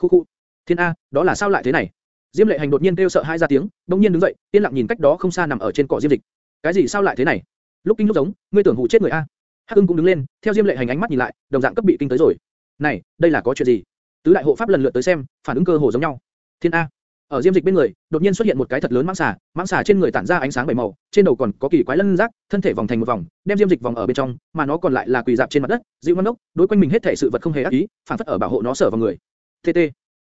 Khu khu. Thiên a, đó là sao lại thế này? Diêm Lệ Hành đột nhiên kêu sợ hai ra tiếng, đống nhiên đứng dậy, yên lặng nhìn cách đó không xa nằm ở trên cỏ Diêm Dịch. Cái gì sao lại thế này? Lúc kinh lúc giống, ngươi tưởng hù chết người a? Hắc Ưng cũng đứng lên, theo Diêm Lệ Hành ánh mắt nhìn lại, đồng dạng cấp bị kinh tới rồi. Này, đây là có chuyện gì? Tứ đại hộ pháp lần lượt tới xem, phản ứng cơ hồ giống nhau. Thiên a, ở Diêm Dịch bên người, đột nhiên xuất hiện một cái thật lớn mãng xà, mãng xà trên người tản ra ánh sáng bảy màu, trên đầu còn có kỳ quái lân rác, thân thể vòng thành một vòng, đem Diêm Dịch vòng ở bên trong, mà nó còn lại là quỳ dạp trên mặt đất, dịu ngoan ngốc, đối quanh mình hết thảy sự vật không hề ác ý, phản phất ở bảo hộ nó sở vào người. TT.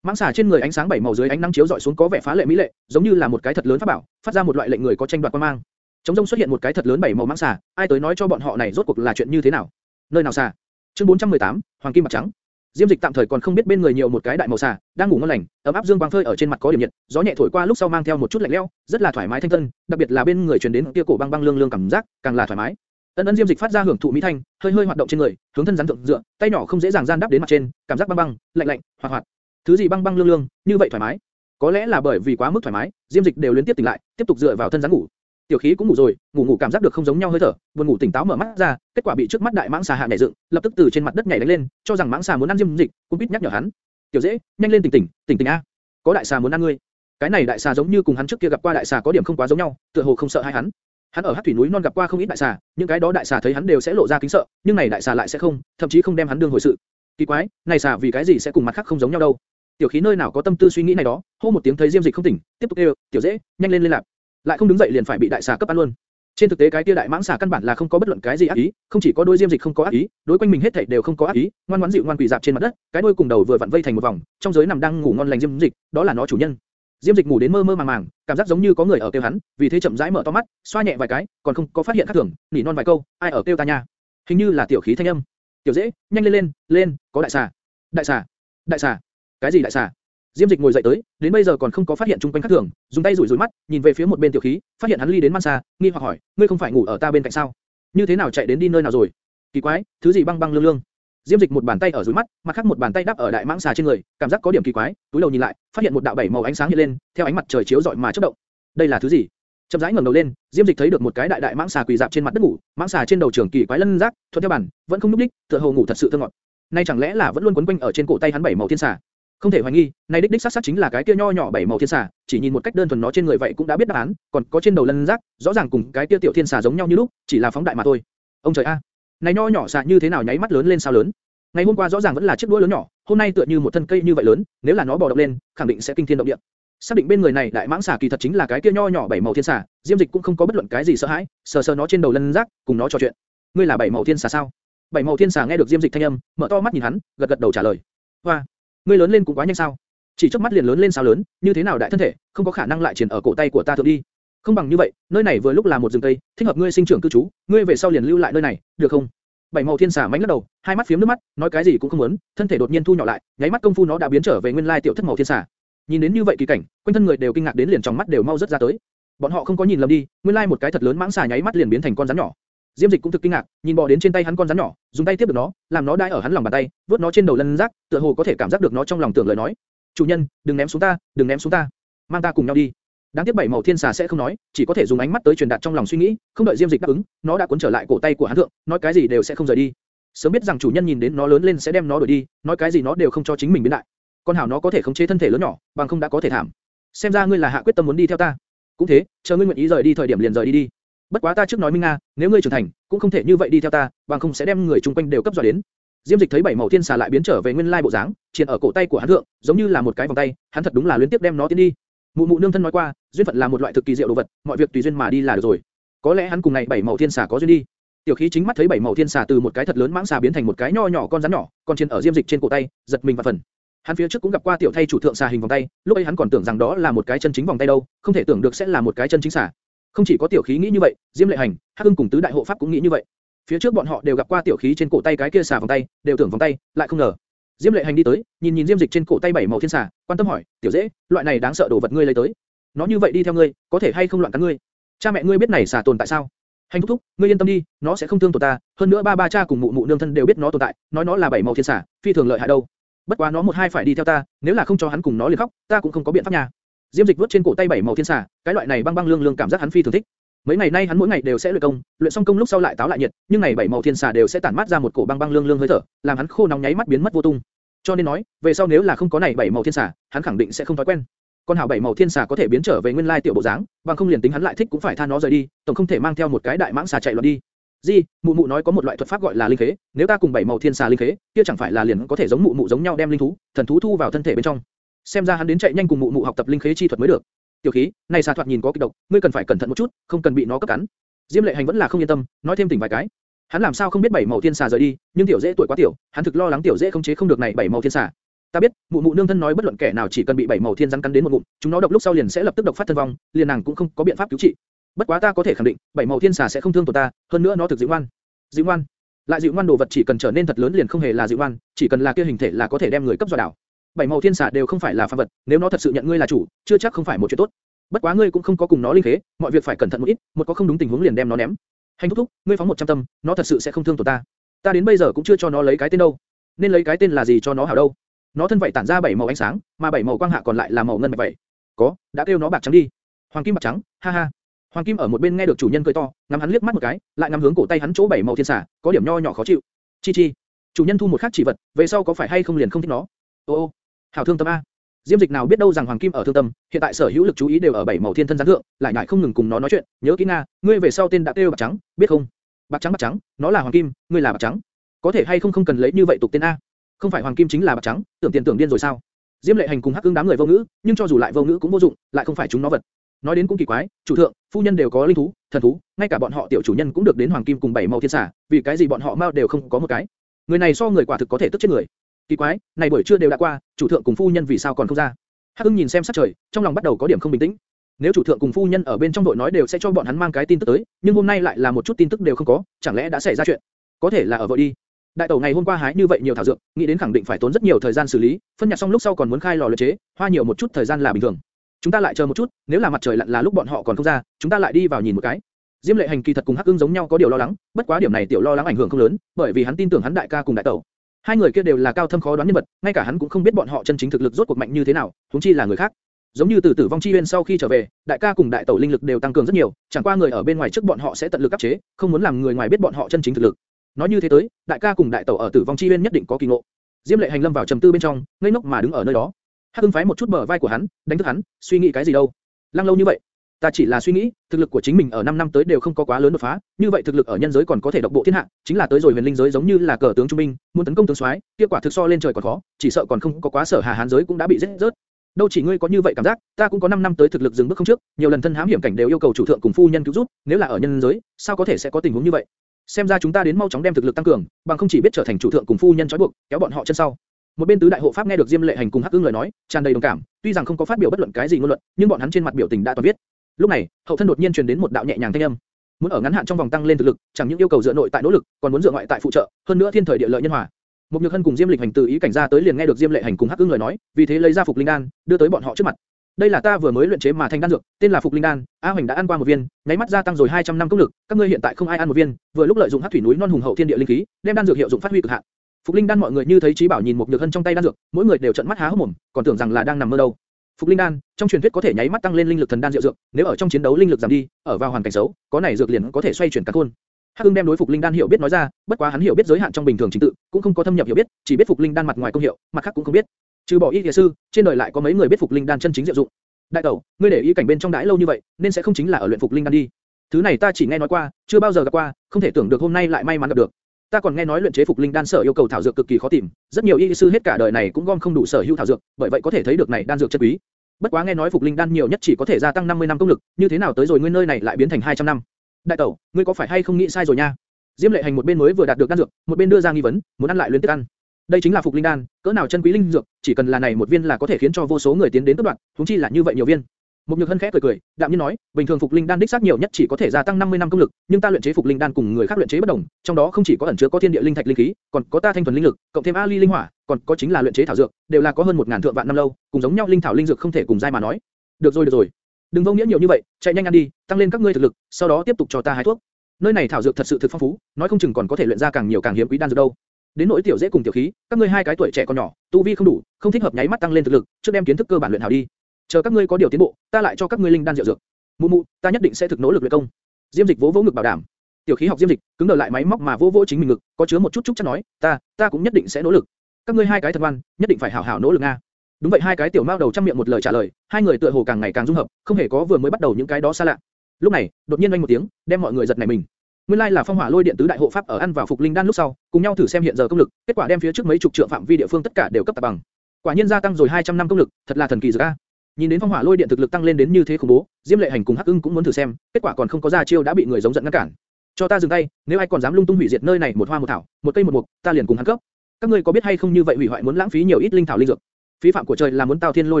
Mãng xà trên người ánh sáng bảy màu dưới ánh nắng chiếu rọi xuống có vẻ phá lệ mỹ lệ, giống như là một cái thật lớn pháp bảo, phát ra một loại lệnh người có tranh đoạt quan mang. Trong rông xuất hiện một cái thật lớn bảy màu mãng xà, ai tới nói cho bọn họ này rốt cuộc là chuyện như thế nào? Nơi nào xà? Chương 418, Hoàng kim mặt trắng. Diêm Dịch tạm thời còn không biết bên người nhiều một cái đại màu xà, đang ngủ ngon lành, ấm áp dương quang phơi ở trên mặt có điểm nhiệt, gió nhẹ thổi qua lúc sau mang theo một chút lạnh lẽo, rất là thoải mái thanh tân, đặc biệt là bên người truyền đến kia cổ băng băng lương lương cảm giác, càng là thoải mái. Ân ân Diêm Dịch phát ra hưởng thụ mỹ thanh, hơi hơi hoạt động trên người, hướng thân rắn thượng dựa, tay nhỏ không dễ dàng gian đáp đến mặt trên, cảm giác băng băng, lạnh lạnh, hoạt hoạt. Thứ gì băng băng lương lương, như vậy thoải mái. Có lẽ là bởi vì quá mức thoải mái, Diêm Dịch đều liên tiếp tỉnh lại, tiếp tục dựa vào thân rắn ngủ. Tiểu khí cũng ngủ rồi, ngủ ngủ cảm giác được không giống nhau hơi thở, buồn ngủ tỉnh táo mở mắt ra, kết quả bị trước mắt đại mãng xà hạ nhảy dựng, lập tức từ trên mặt đất nhảy đánh lên, cho rằng mãng xà muốn ăn Diêm Dịch, cũng biết nhắc nhở hắn. Tiểu dễ, nhanh lên tỉnh tỉnh, tỉnh tỉnh a. Có đại xà muốn ăn ngươi. Cái này đại xà giống như cùng hắn trước kia gặp qua đại xà có điểm không quá giống nhau, tựa hồ không sợ hai hắn. Hắn ở Hắc thủy núi non gặp qua không ít đại xà, những cái đó đại xà thấy hắn đều sẽ lộ ra kính sợ, nhưng này đại xà lại sẽ không, thậm chí không đem hắn đương hồi sự. Kỳ quái, này xà vì cái gì sẽ cùng mặt khác không giống nhau đâu? Tiểu khí nơi nào có tâm tư suy nghĩ này đó, hô một tiếng thấy Diêm Dịch không tỉnh, tiếp tục kêu, tiểu dễ, nhanh lên lên lạc." Lại không đứng dậy liền phải bị đại xà cấp ăn luôn. Trên thực tế cái kia đại mãng xà căn bản là không có bất luận cái gì ác ý, không chỉ có đôi diêm dịch không có ác ý, đối quanh mình hết thảy đều không có ác ý, ngoan ngoãn dịu ngoan quỳ dạp trên mặt đất, cái đuôi cùng đầu vừa vặn vây thành một vòng, trong giới nằm đang ngủ ngon lành diêm dịch, đó là nó chủ nhân. Diêm dịch ngủ đến mơ mơ màng màng, cảm giác giống như có người ở kêu hắn, vì thế chậm rãi mở to mắt, xoa nhẹ vài cái, còn không có phát hiện khác thường, nỉ non vài câu, ai ở kêu ta nha? Hình như là tiểu khí thanh âm. Tiểu dễ, nhanh lên lên, lên, có đại xà, đại xà, đại xà, cái gì đại xà? Diêm Dịch ngồi dậy tới, đến bây giờ còn không có phát hiện trung quanh khác thường, dùng tay rủi rủi mắt, nhìn về phía một bên tiểu khí, phát hiện hắn ly đến man xa, nghi hoặc hỏi, ngươi không phải ngủ ở ta bên cạnh sao? Như thế nào chạy đến đi nơi nào rồi? Kỳ quái, thứ gì băng băng lương lương? Diêm Dịch một bàn tay ở dưới mắt, mặt khác một bàn tay đắp ở đại mãng xà trên người, cảm giác có điểm kỳ quái, túi đầu nhìn lại, phát hiện một đạo bảy màu ánh sáng hiện lên, theo ánh mặt trời chiếu rọi mà chớp động. Đây là thứ gì? Chậm rãi ngẩng đầu lên, Diêm Dịch thấy được một cái đại đại mãng xà quỳ dạp trên mặt đất ngủ, mãng xà trên đầu trưởng kỳ quái lân rác, thuận theo bản, vẫn không núp đích, tựa hồ ngủ thật sự thơ ngọt. Nay chẳng lẽ là vẫn luôn quấn quanh ở trên cổ tay hắn bảy màu thiên xà? Không thể hoài nghi, này đích đích xác xác chính là cái kia nho nhỏ bảy màu thiên xà, chỉ nhìn một cách đơn thuần nó trên người vậy cũng đã biết đáp án, còn có trên đầu lân rác, rõ ràng cùng cái kia tiểu thiên xà giống nhau như lúc, chỉ là phóng đại mà thôi. Ông trời a, này nho nhỏ xà như thế nào nháy mắt lớn lên sao lớn? Ngày hôm qua rõ ràng vẫn là chiếc đuôi lớn nhỏ, hôm nay tựa như một thân cây như vậy lớn, nếu là nó bò động lên, khẳng định sẽ kinh thiên động địa. Xác định bên người này đại mãng xà kỳ thật chính là cái kia nho nhỏ bảy màu thiên xà, Diêm Dịch cũng không có bất luận cái gì sợ hãi, sờ sờ nó trên đầu lân rác, cùng nó trò chuyện. Ngươi là bảy màu thiên xà sao? Bảy màu thiên xà nghe được Diêm Dịch thanh âm, mở to mắt nhìn hắn, gật gật đầu trả lời. Hoa, ngươi lớn lên cũng quá nhanh sao? Chỉ chớp mắt liền lớn lên sao lớn, như thế nào đại thân thể, không có khả năng lại triển ở cổ tay của ta thượng đi. Không bằng như vậy, nơi này vừa lúc là một rừng cây, thích hợp ngươi sinh trưởng cư trú, ngươi về sau liền lưu lại nơi này, được không? Bảy màu thiên xà mánh lắc đầu, hai mắt phiếm nước mắt, nói cái gì cũng không muốn, thân thể đột nhiên thu nhỏ lại, nháy mắt công phu nó đã biến trở về nguyên lai tiểu thất màu thiên xà. Nhìn đến như vậy kỳ cảnh, quanh thân người đều kinh ngạc đến liền trong mắt đều mau rất ra tới. Bọn họ không có nhìn lầm đi, nguyên lai một cái thật lớn mãng xà nháy mắt liền biến thành con rắn nhỏ. Diêm Dịch cũng thực kinh ngạc, nhìn bò đến trên tay hắn con rắn nhỏ, dùng tay tiếp được nó, làm nó đai ở hắn lòng bàn tay, vuốt nó trên đầu lân rác, tựa hồ có thể cảm giác được nó trong lòng tưởng lời nói. Chủ nhân, đừng ném xuống ta, đừng ném xuống ta, mang ta cùng nhau đi. Đáng tiếc bảy màu thiên xà sẽ không nói, chỉ có thể dùng ánh mắt tới truyền đạt trong lòng suy nghĩ, không đợi Diêm Dịch đáp ứng, nó đã cuốn trở lại cổ tay của hắn thượng, nói cái gì đều sẽ không rời đi. Sớm biết rằng chủ nhân nhìn đến nó lớn lên sẽ đem nó đuổi đi, nói cái gì nó đều không cho chính mình biến đại. Con hảo nó có thể khống chế thân thể lớn nhỏ, bằng không đã có thể thảm. Xem ra ngươi là hạ quyết tâm muốn đi theo ta. Cũng thế, chờ ngươi nguyện ý rời đi thời điểm liền rời đi đi. Bất quá ta trước nói Minh Nga, nếu ngươi trưởng thành, cũng không thể như vậy đi theo ta, bằng không sẽ đem người chung quanh đều cấp dọa đến. Diêm Dịch thấy bảy màu thiên xà lại biến trở về nguyên lai bộ dáng, triền ở cổ tay của hắn thượng, giống như là một cái vòng tay, hắn thật đúng là liên tiếp đem nó tiến đi. Mụ mụ nương thân nói qua, duyên phận là một loại thực kỳ diệu đồ vật, mọi việc tùy duyên mà đi là được rồi. Có lẽ hắn cùng này bảy màu thiên xà có duyên đi. Tiểu khí chính mắt thấy bảy màu thiên xà từ một cái thật lớn mãng xà biến thành một cái nho nhỏ con rắn nhỏ, còn trên ở Diêm Dịch trên cổ tay, giật mình và phần. Hắn phía trước cũng gặp qua tiểu thay chủ thượng xà hình vòng tay, lúc ấy hắn còn tưởng rằng đó là một cái chân chính vòng tay đâu, không thể tưởng được sẽ là một cái chân chính xà. Không chỉ có tiểu khí nghĩ như vậy, Diêm Lệ Hành, Hắc Ưng cùng tứ đại hộ pháp cũng nghĩ như vậy. Phía trước bọn họ đều gặp qua tiểu khí trên cổ tay cái kia xà vòng tay, đều tưởng vòng tay, lại không ngờ. Diêm Lệ Hành đi tới, nhìn nhìn Diêm Dịch trên cổ tay bảy màu thiên xà, quan tâm hỏi, tiểu dễ, loại này đáng sợ đồ vật ngươi lấy tới, nó như vậy đi theo ngươi, có thể hay không loạn cắn ngươi? Cha mẹ ngươi biết này xà tồn tại sao? Hành thúc thúc, ngươi yên tâm đi, nó sẽ không thương tổn ta, hơn nữa ba ba cha cùng mụ mụ nương thân đều biết nó tồn tại, nói nó là bảy màu thiên xà, phi thường lợi hại đâu. Bất quá nó một hai phải đi theo ta, nếu là không cho hắn cùng nó liền khóc, ta cũng không có biện pháp nhà. Diêm Dịch vuốt trên cổ tay bảy màu thiên xà, cái loại này băng băng lương lương cảm giác hắn phi thường thích. Mấy ngày nay hắn mỗi ngày đều sẽ luyện công, luyện xong công lúc sau lại táo lại nhiệt, nhưng này bảy màu thiên xà đều sẽ tản mát ra một cổ băng băng lương lương hơi thở, làm hắn khô nóng nháy mắt biến mất vô tung. Cho nên nói, về sau nếu là không có này bảy màu thiên xà, hắn khẳng định sẽ không thói quen. Con hảo bảy màu thiên xà có thể biến trở về nguyên lai tiểu bộ dáng, bằng không liền tính hắn lại thích cũng phải tha nó rời đi, tổng không thể mang theo một cái đại mãng xà chạy loạn đi. Di, mụ mụ nói có một loại thuật pháp gọi là linh khế, nếu ta cùng bảy màu thiên xà linh khế, kia chẳng phải là liền có thể giống mụ mụ giống nhau đem linh thú, thần thú thu vào thân thể bên trong. Xem ra hắn đến chạy nhanh cùng mụ mụ học tập linh khế chi thuật mới được. Tiểu khí, này xà thoạt nhìn có kịch độc, ngươi cần phải cẩn thận một chút, không cần bị nó cấp cắn. Diêm Lệ Hành vẫn là không yên tâm, nói thêm tỉnh vài cái. Hắn làm sao không biết bảy màu thiên xà rời đi, nhưng tiểu dễ tuổi quá tiểu, hắn thực lo lắng tiểu dễ không chế không được này bảy màu thiên xà. Ta biết, mụ mụ nương thân nói bất luận kẻ nào chỉ cần bị bảy màu thiên rắn cắn đến một ngụm, chúng nó độc lúc sau liền sẽ lập tức độc phát thân vong, liền nàng cũng không có biện pháp cứu trị. Bất quá ta có thể khẳng định, bảy màu thiên xà sẽ không thương tổn ta, hơn nữa nó thực dịu ngoan. Dịu ngoan. Lại dịu ngoan đồ vật chỉ cần trở nên thật lớn liền không hề là dịu ngoan, chỉ cần là kia hình thể là có thể đem người cấp dọa đảo. Bảy màu thiên xà đều không phải là phàm vật, nếu nó thật sự nhận ngươi là chủ, chưa chắc không phải một chuyện tốt. Bất quá ngươi cũng không có cùng nó linh khế, mọi việc phải cẩn thận một ít, một có không đúng tình huống liền đem nó ném. Hành thúc thúc, ngươi phóng một trăm tâm, nó thật sự sẽ không thương tổn ta. Ta đến bây giờ cũng chưa cho nó lấy cái tên đâu. Nên lấy cái tên là gì cho nó hảo đâu? Nó thân vậy tản ra bảy màu ánh sáng, mà bảy màu quang hạ còn lại là màu ngân bạch vậy. Có, đã kêu nó bạc trắng đi. Hoàng kim bạc trắng, ha ha. Hoàng kim ở một bên nghe được chủ nhân cười to, ngắm hắn liếc mắt một cái, lại ngắm hướng cổ tay hắn chỗ bảy màu thiên xà, có điểm nho nhỏ khó chịu. Chi chi. Chủ nhân thu một khắc chỉ vật, về sau có phải hay không liền không thích nó? Ô ô. Hảo thương tâm a. Diêm Dịch nào biết đâu rằng Hoàng Kim ở thương tâm, hiện tại sở hữu lực chú ý đều ở bảy màu thiên thân gián thượng, lại nhại không ngừng cùng nó nói chuyện, nhớ kỹ nga, ngươi về sau tên đã kêu bạc trắng, biết không? Bạc trắng bạc trắng, nó là Hoàng Kim, ngươi là bạc trắng. Có thể hay không không cần lấy như vậy tục tên a? Không phải Hoàng Kim chính là bạc trắng, tưởng tiền tưởng điên rồi sao? Diêm Lệ Hành cùng Hắc Ưng đám người vô ngữ, nhưng cho dù lại vô ngữ cũng vô dụng, lại không phải chúng nó vật. Nói đến cũng kỳ quái, chủ thượng, phu nhân đều có linh thú, thần thú, ngay cả bọn họ tiểu chủ nhân cũng được đến hoàng kim cùng bảy màu thiên xà, vì cái gì bọn họ mau đều không có một cái? Người này so người quả thực có thể tức chết người. Kỳ quái, này buổi trưa đều đã qua, chủ thượng cùng phu nhân vì sao còn không ra? Hắc Ưng nhìn xem sát trời, trong lòng bắt đầu có điểm không bình tĩnh. Nếu chủ thượng cùng phu nhân ở bên trong đội nói đều sẽ cho bọn hắn mang cái tin tức tới, nhưng hôm nay lại là một chút tin tức đều không có, chẳng lẽ đã xảy ra chuyện? Có thể là ở vội đi. Đại tẩu ngày hôm qua hái như vậy nhiều thảo dược, nghĩ đến khẳng định phải tốn rất nhiều thời gian xử lý, phân nhặt xong lúc sau còn muốn khai lò luyện chế, hoa nhiều một chút thời gian là bình thường. Chúng ta lại chờ một chút, nếu là mặt trời lặn là lúc bọn họ còn không ra, chúng ta lại đi vào nhìn một cái. Diêm Lệ Hành kỳ thật cùng Hắc Ưng giống nhau có điều lo lắng, bất quá điểm này tiểu lo lắng ảnh hưởng không lớn, bởi vì hắn tin tưởng hắn đại ca cùng đại tẩu. Hai người kia đều là cao thâm khó đoán nhân vật, ngay cả hắn cũng không biết bọn họ chân chính thực lực rốt cuộc mạnh như thế nào, huống chi là người khác. Giống như từ tử vong chi uyên sau khi trở về, đại ca cùng đại tẩu linh lực đều tăng cường rất nhiều, chẳng qua người ở bên ngoài trước bọn họ sẽ tận lực áp chế, không muốn làm người ngoài biết bọn họ chân chính thực lực. Nói như thế tới, đại ca cùng đại tẩu ở tử vong chi uyên nhất định có kỳ ngộ. Diêm Lệ Hành lâm vào trầm tư bên trong, ngây ngốc mà đứng ở nơi đó. Hắc Ưng phái một chút bờ vai của hắn, đánh thức hắn, suy nghĩ cái gì đâu? Lăng lâu như vậy, ta chỉ là suy nghĩ, thực lực của chính mình ở 5 năm tới đều không có quá lớn đột phá, như vậy thực lực ở nhân giới còn có thể độc bộ thiên hạ, chính là tới rồi huyền linh giới giống như là cờ tướng trung binh, muốn tấn công tướng soái, kết quả thực so lên trời còn khó, chỉ sợ còn không có quá sở hà hán giới cũng đã bị giết rớt. Đâu chỉ ngươi có như vậy cảm giác, ta cũng có 5 năm tới thực lực dừng bước không trước, nhiều lần thân hãm hiểm cảnh đều yêu cầu chủ thượng cùng phu nhân cứu giúp, nếu là ở nhân giới, sao có thể sẽ có tình huống như vậy? Xem ra chúng ta đến mau chóng đem thực lực tăng cường, bằng không chỉ biết trở thành chủ thượng cùng phu nhân trói buộc, kéo bọn họ chân sau. Một bên tứ đại hộ pháp nghe được Diêm Lệ Hành cùng Hắc Ưng lời nói, tràn đầy đồng cảm, tuy rằng không có phát biểu bất luận cái gì ngôn luận, nhưng bọn hắn trên mặt biểu tình đã toàn viết. Lúc này, hậu thân đột nhiên truyền đến một đạo nhẹ nhàng thanh âm. Muốn ở ngắn hạn trong vòng tăng lên thực lực, chẳng những yêu cầu dựa nội tại nỗ lực, còn muốn dựa ngoại tại phụ trợ, hơn nữa thiên thời địa lợi nhân hòa. Một Nhược Hân cùng Diêm Lịch Hành từ ý cảnh ra tới liền nghe được Diêm Lệ Hành cùng Hắc Ưng lời nói, vì thế lấy ra phục linh đan, đưa tới bọn họ trước mặt. Đây là ta vừa mới luyện chế mà thành đan dược, tên là phục linh đan. A Hoành đã ăn qua một viên, nháy mắt gia tăng rồi 200 năm công lực, các ngươi hiện tại không ai ăn một viên, vừa lúc lợi dụng hắc thủy núi non hùng hậu thiên địa linh khí, đem đan dược hiệu dụng phát huy cực hạn. Phục linh đan mọi người như thấy trí bảo nhìn một nhược hân trong tay đan dược, mỗi người đều trợn mắt há hốc mồm, còn tưởng rằng là đang nằm mơ đâu. Phục linh đan, trong truyền thuyết có thể nháy mắt tăng lên linh lực thần đan diệu dược, nếu ở trong chiến đấu linh lực giảm đi, ở vào hoàn cảnh xấu, có này dược liền có thể xoay chuyển cả khôn. Hắc Hưng đem đối phục linh đan hiểu biết nói ra, bất quá hắn hiểu biết giới hạn trong bình thường chính tự, cũng không có thâm nhập hiểu biết, chỉ biết phục linh đan mặt ngoài công hiệu, mặt khác cũng không biết. Trừ bỏ y y sư, trên đời lại có mấy người biết phục linh đan chân chính diệu dụng. Đại tẩu, ngươi để ý cảnh bên trong đãi lâu như vậy, nên sẽ không chính là ở luyện phục linh đan đi. Thứ này ta chỉ nghe nói qua, chưa bao giờ gặp qua, không thể tưởng được hôm nay lại may mắn gặp được. Ta còn nghe nói luyện chế phục linh đan sở yêu cầu thảo dược cực kỳ khó tìm, rất nhiều y sư hết cả đời này cũng gom không đủ sở hữu thảo dược, bởi vậy có thể thấy được này đan dược chân quý. Bất quá nghe nói phục linh đan nhiều nhất chỉ có thể gia tăng 50 năm công lực, như thế nào tới rồi ngươi nơi này lại biến thành 200 năm? Đại tẩu, ngươi có phải hay không nghĩ sai rồi nha? Diêm Lệ Hành một bên mới vừa đạt được đan dược, một bên đưa ra nghi vấn, muốn ăn lại luyến tiếc ăn. Đây chính là phục linh đan, cỡ nào chân quý linh dược, chỉ cần là này một viên là có thể khiến cho vô số người tiến đến cấp đoạn, huống chi là như vậy nhiều viên. Một nhược hân khẽ cười cười, đạm nhiên nói, bình thường phục linh đan đích xác nhiều nhất chỉ có thể gia tăng 50 năm công lực, nhưng ta luyện chế phục linh đan cùng người khác luyện chế bất đồng, trong đó không chỉ có ẩn chứa có thiên địa linh thạch linh khí, còn có ta thanh thuần linh lực, cộng thêm ali linh hỏa, còn có chính là luyện chế thảo dược, đều là có hơn một ngàn thượng vạn năm lâu, cùng giống nhau linh thảo linh dược không thể cùng giai mà nói. Được rồi được rồi, đừng vô nghĩa nhiều như vậy, chạy nhanh ăn đi, tăng lên các ngươi thực lực, sau đó tiếp tục cho ta hái thuốc. Nơi này thảo dược thật sự thực phong phú, nói không chừng còn có thể luyện ra càng nhiều càng hiếm quý đan dược đâu. Đến nỗi tiểu dễ cùng tiểu khí, các ngươi hai cái tuổi trẻ còn nhỏ, tu vi không đủ, không thích hợp nháy mắt tăng lên thực lực, trước đem kiến thức cơ bản luyện hảo đi. Chờ các ngươi có điều tiến bộ, ta lại cho các ngươi linh đan diệu dược. Mụ mụ, ta nhất định sẽ thực nỗ lực luyện công. Diêm Dịch vỗ vỗ ngực bảo đảm. Tiểu khí học Diêm Dịch, cứng đờ lại máy móc mà vỗ vỗ chính mình ngực, có chứa một chút chút chắc nói, ta, ta cũng nhất định sẽ nỗ lực. các ngươi hai cái thật ngoan, nhất định phải hảo hảo nỗ lực a. Đúng vậy hai cái tiểu mao đầu trăm miệng một lời trả lời, hai người tựa hồ càng ngày càng dung hợp, không hề có vừa mới bắt đầu những cái đó xa lạ. Lúc này, đột nhiên vang một tiếng, đem mọi người giật nảy mình. Nguyên lai là phong hỏa lôi điện tứ đại hộ pháp ở ăn vào phục linh đan lúc sau, cùng nhau thử xem hiện giờ công lực, kết quả đem phía trước mấy chục trượng phạm vi địa phương tất cả đều cấp tạp bằng. Quả nhiên gia tăng rồi 200 năm công lực, thật là thần kỳ rồi a. Nhìn đến phong hỏa lôi điện thực lực tăng lên đến như thế khủng bố, Diêm Lệ Hành cùng Hắc Ưng cũng muốn thử xem, kết quả còn không có ra chiêu đã bị người giống giận ngăn cản. Cho ta dừng tay, nếu ai còn dám lung tung hủy diệt nơi này một hoa một thảo, một cây một mục, ta liền cùng hắn cấp. Các ngươi có biết hay không như vậy hủy hoại muốn lãng phí nhiều ít linh thảo linh dược. Phí phạm của trời là muốn tao thiên lôi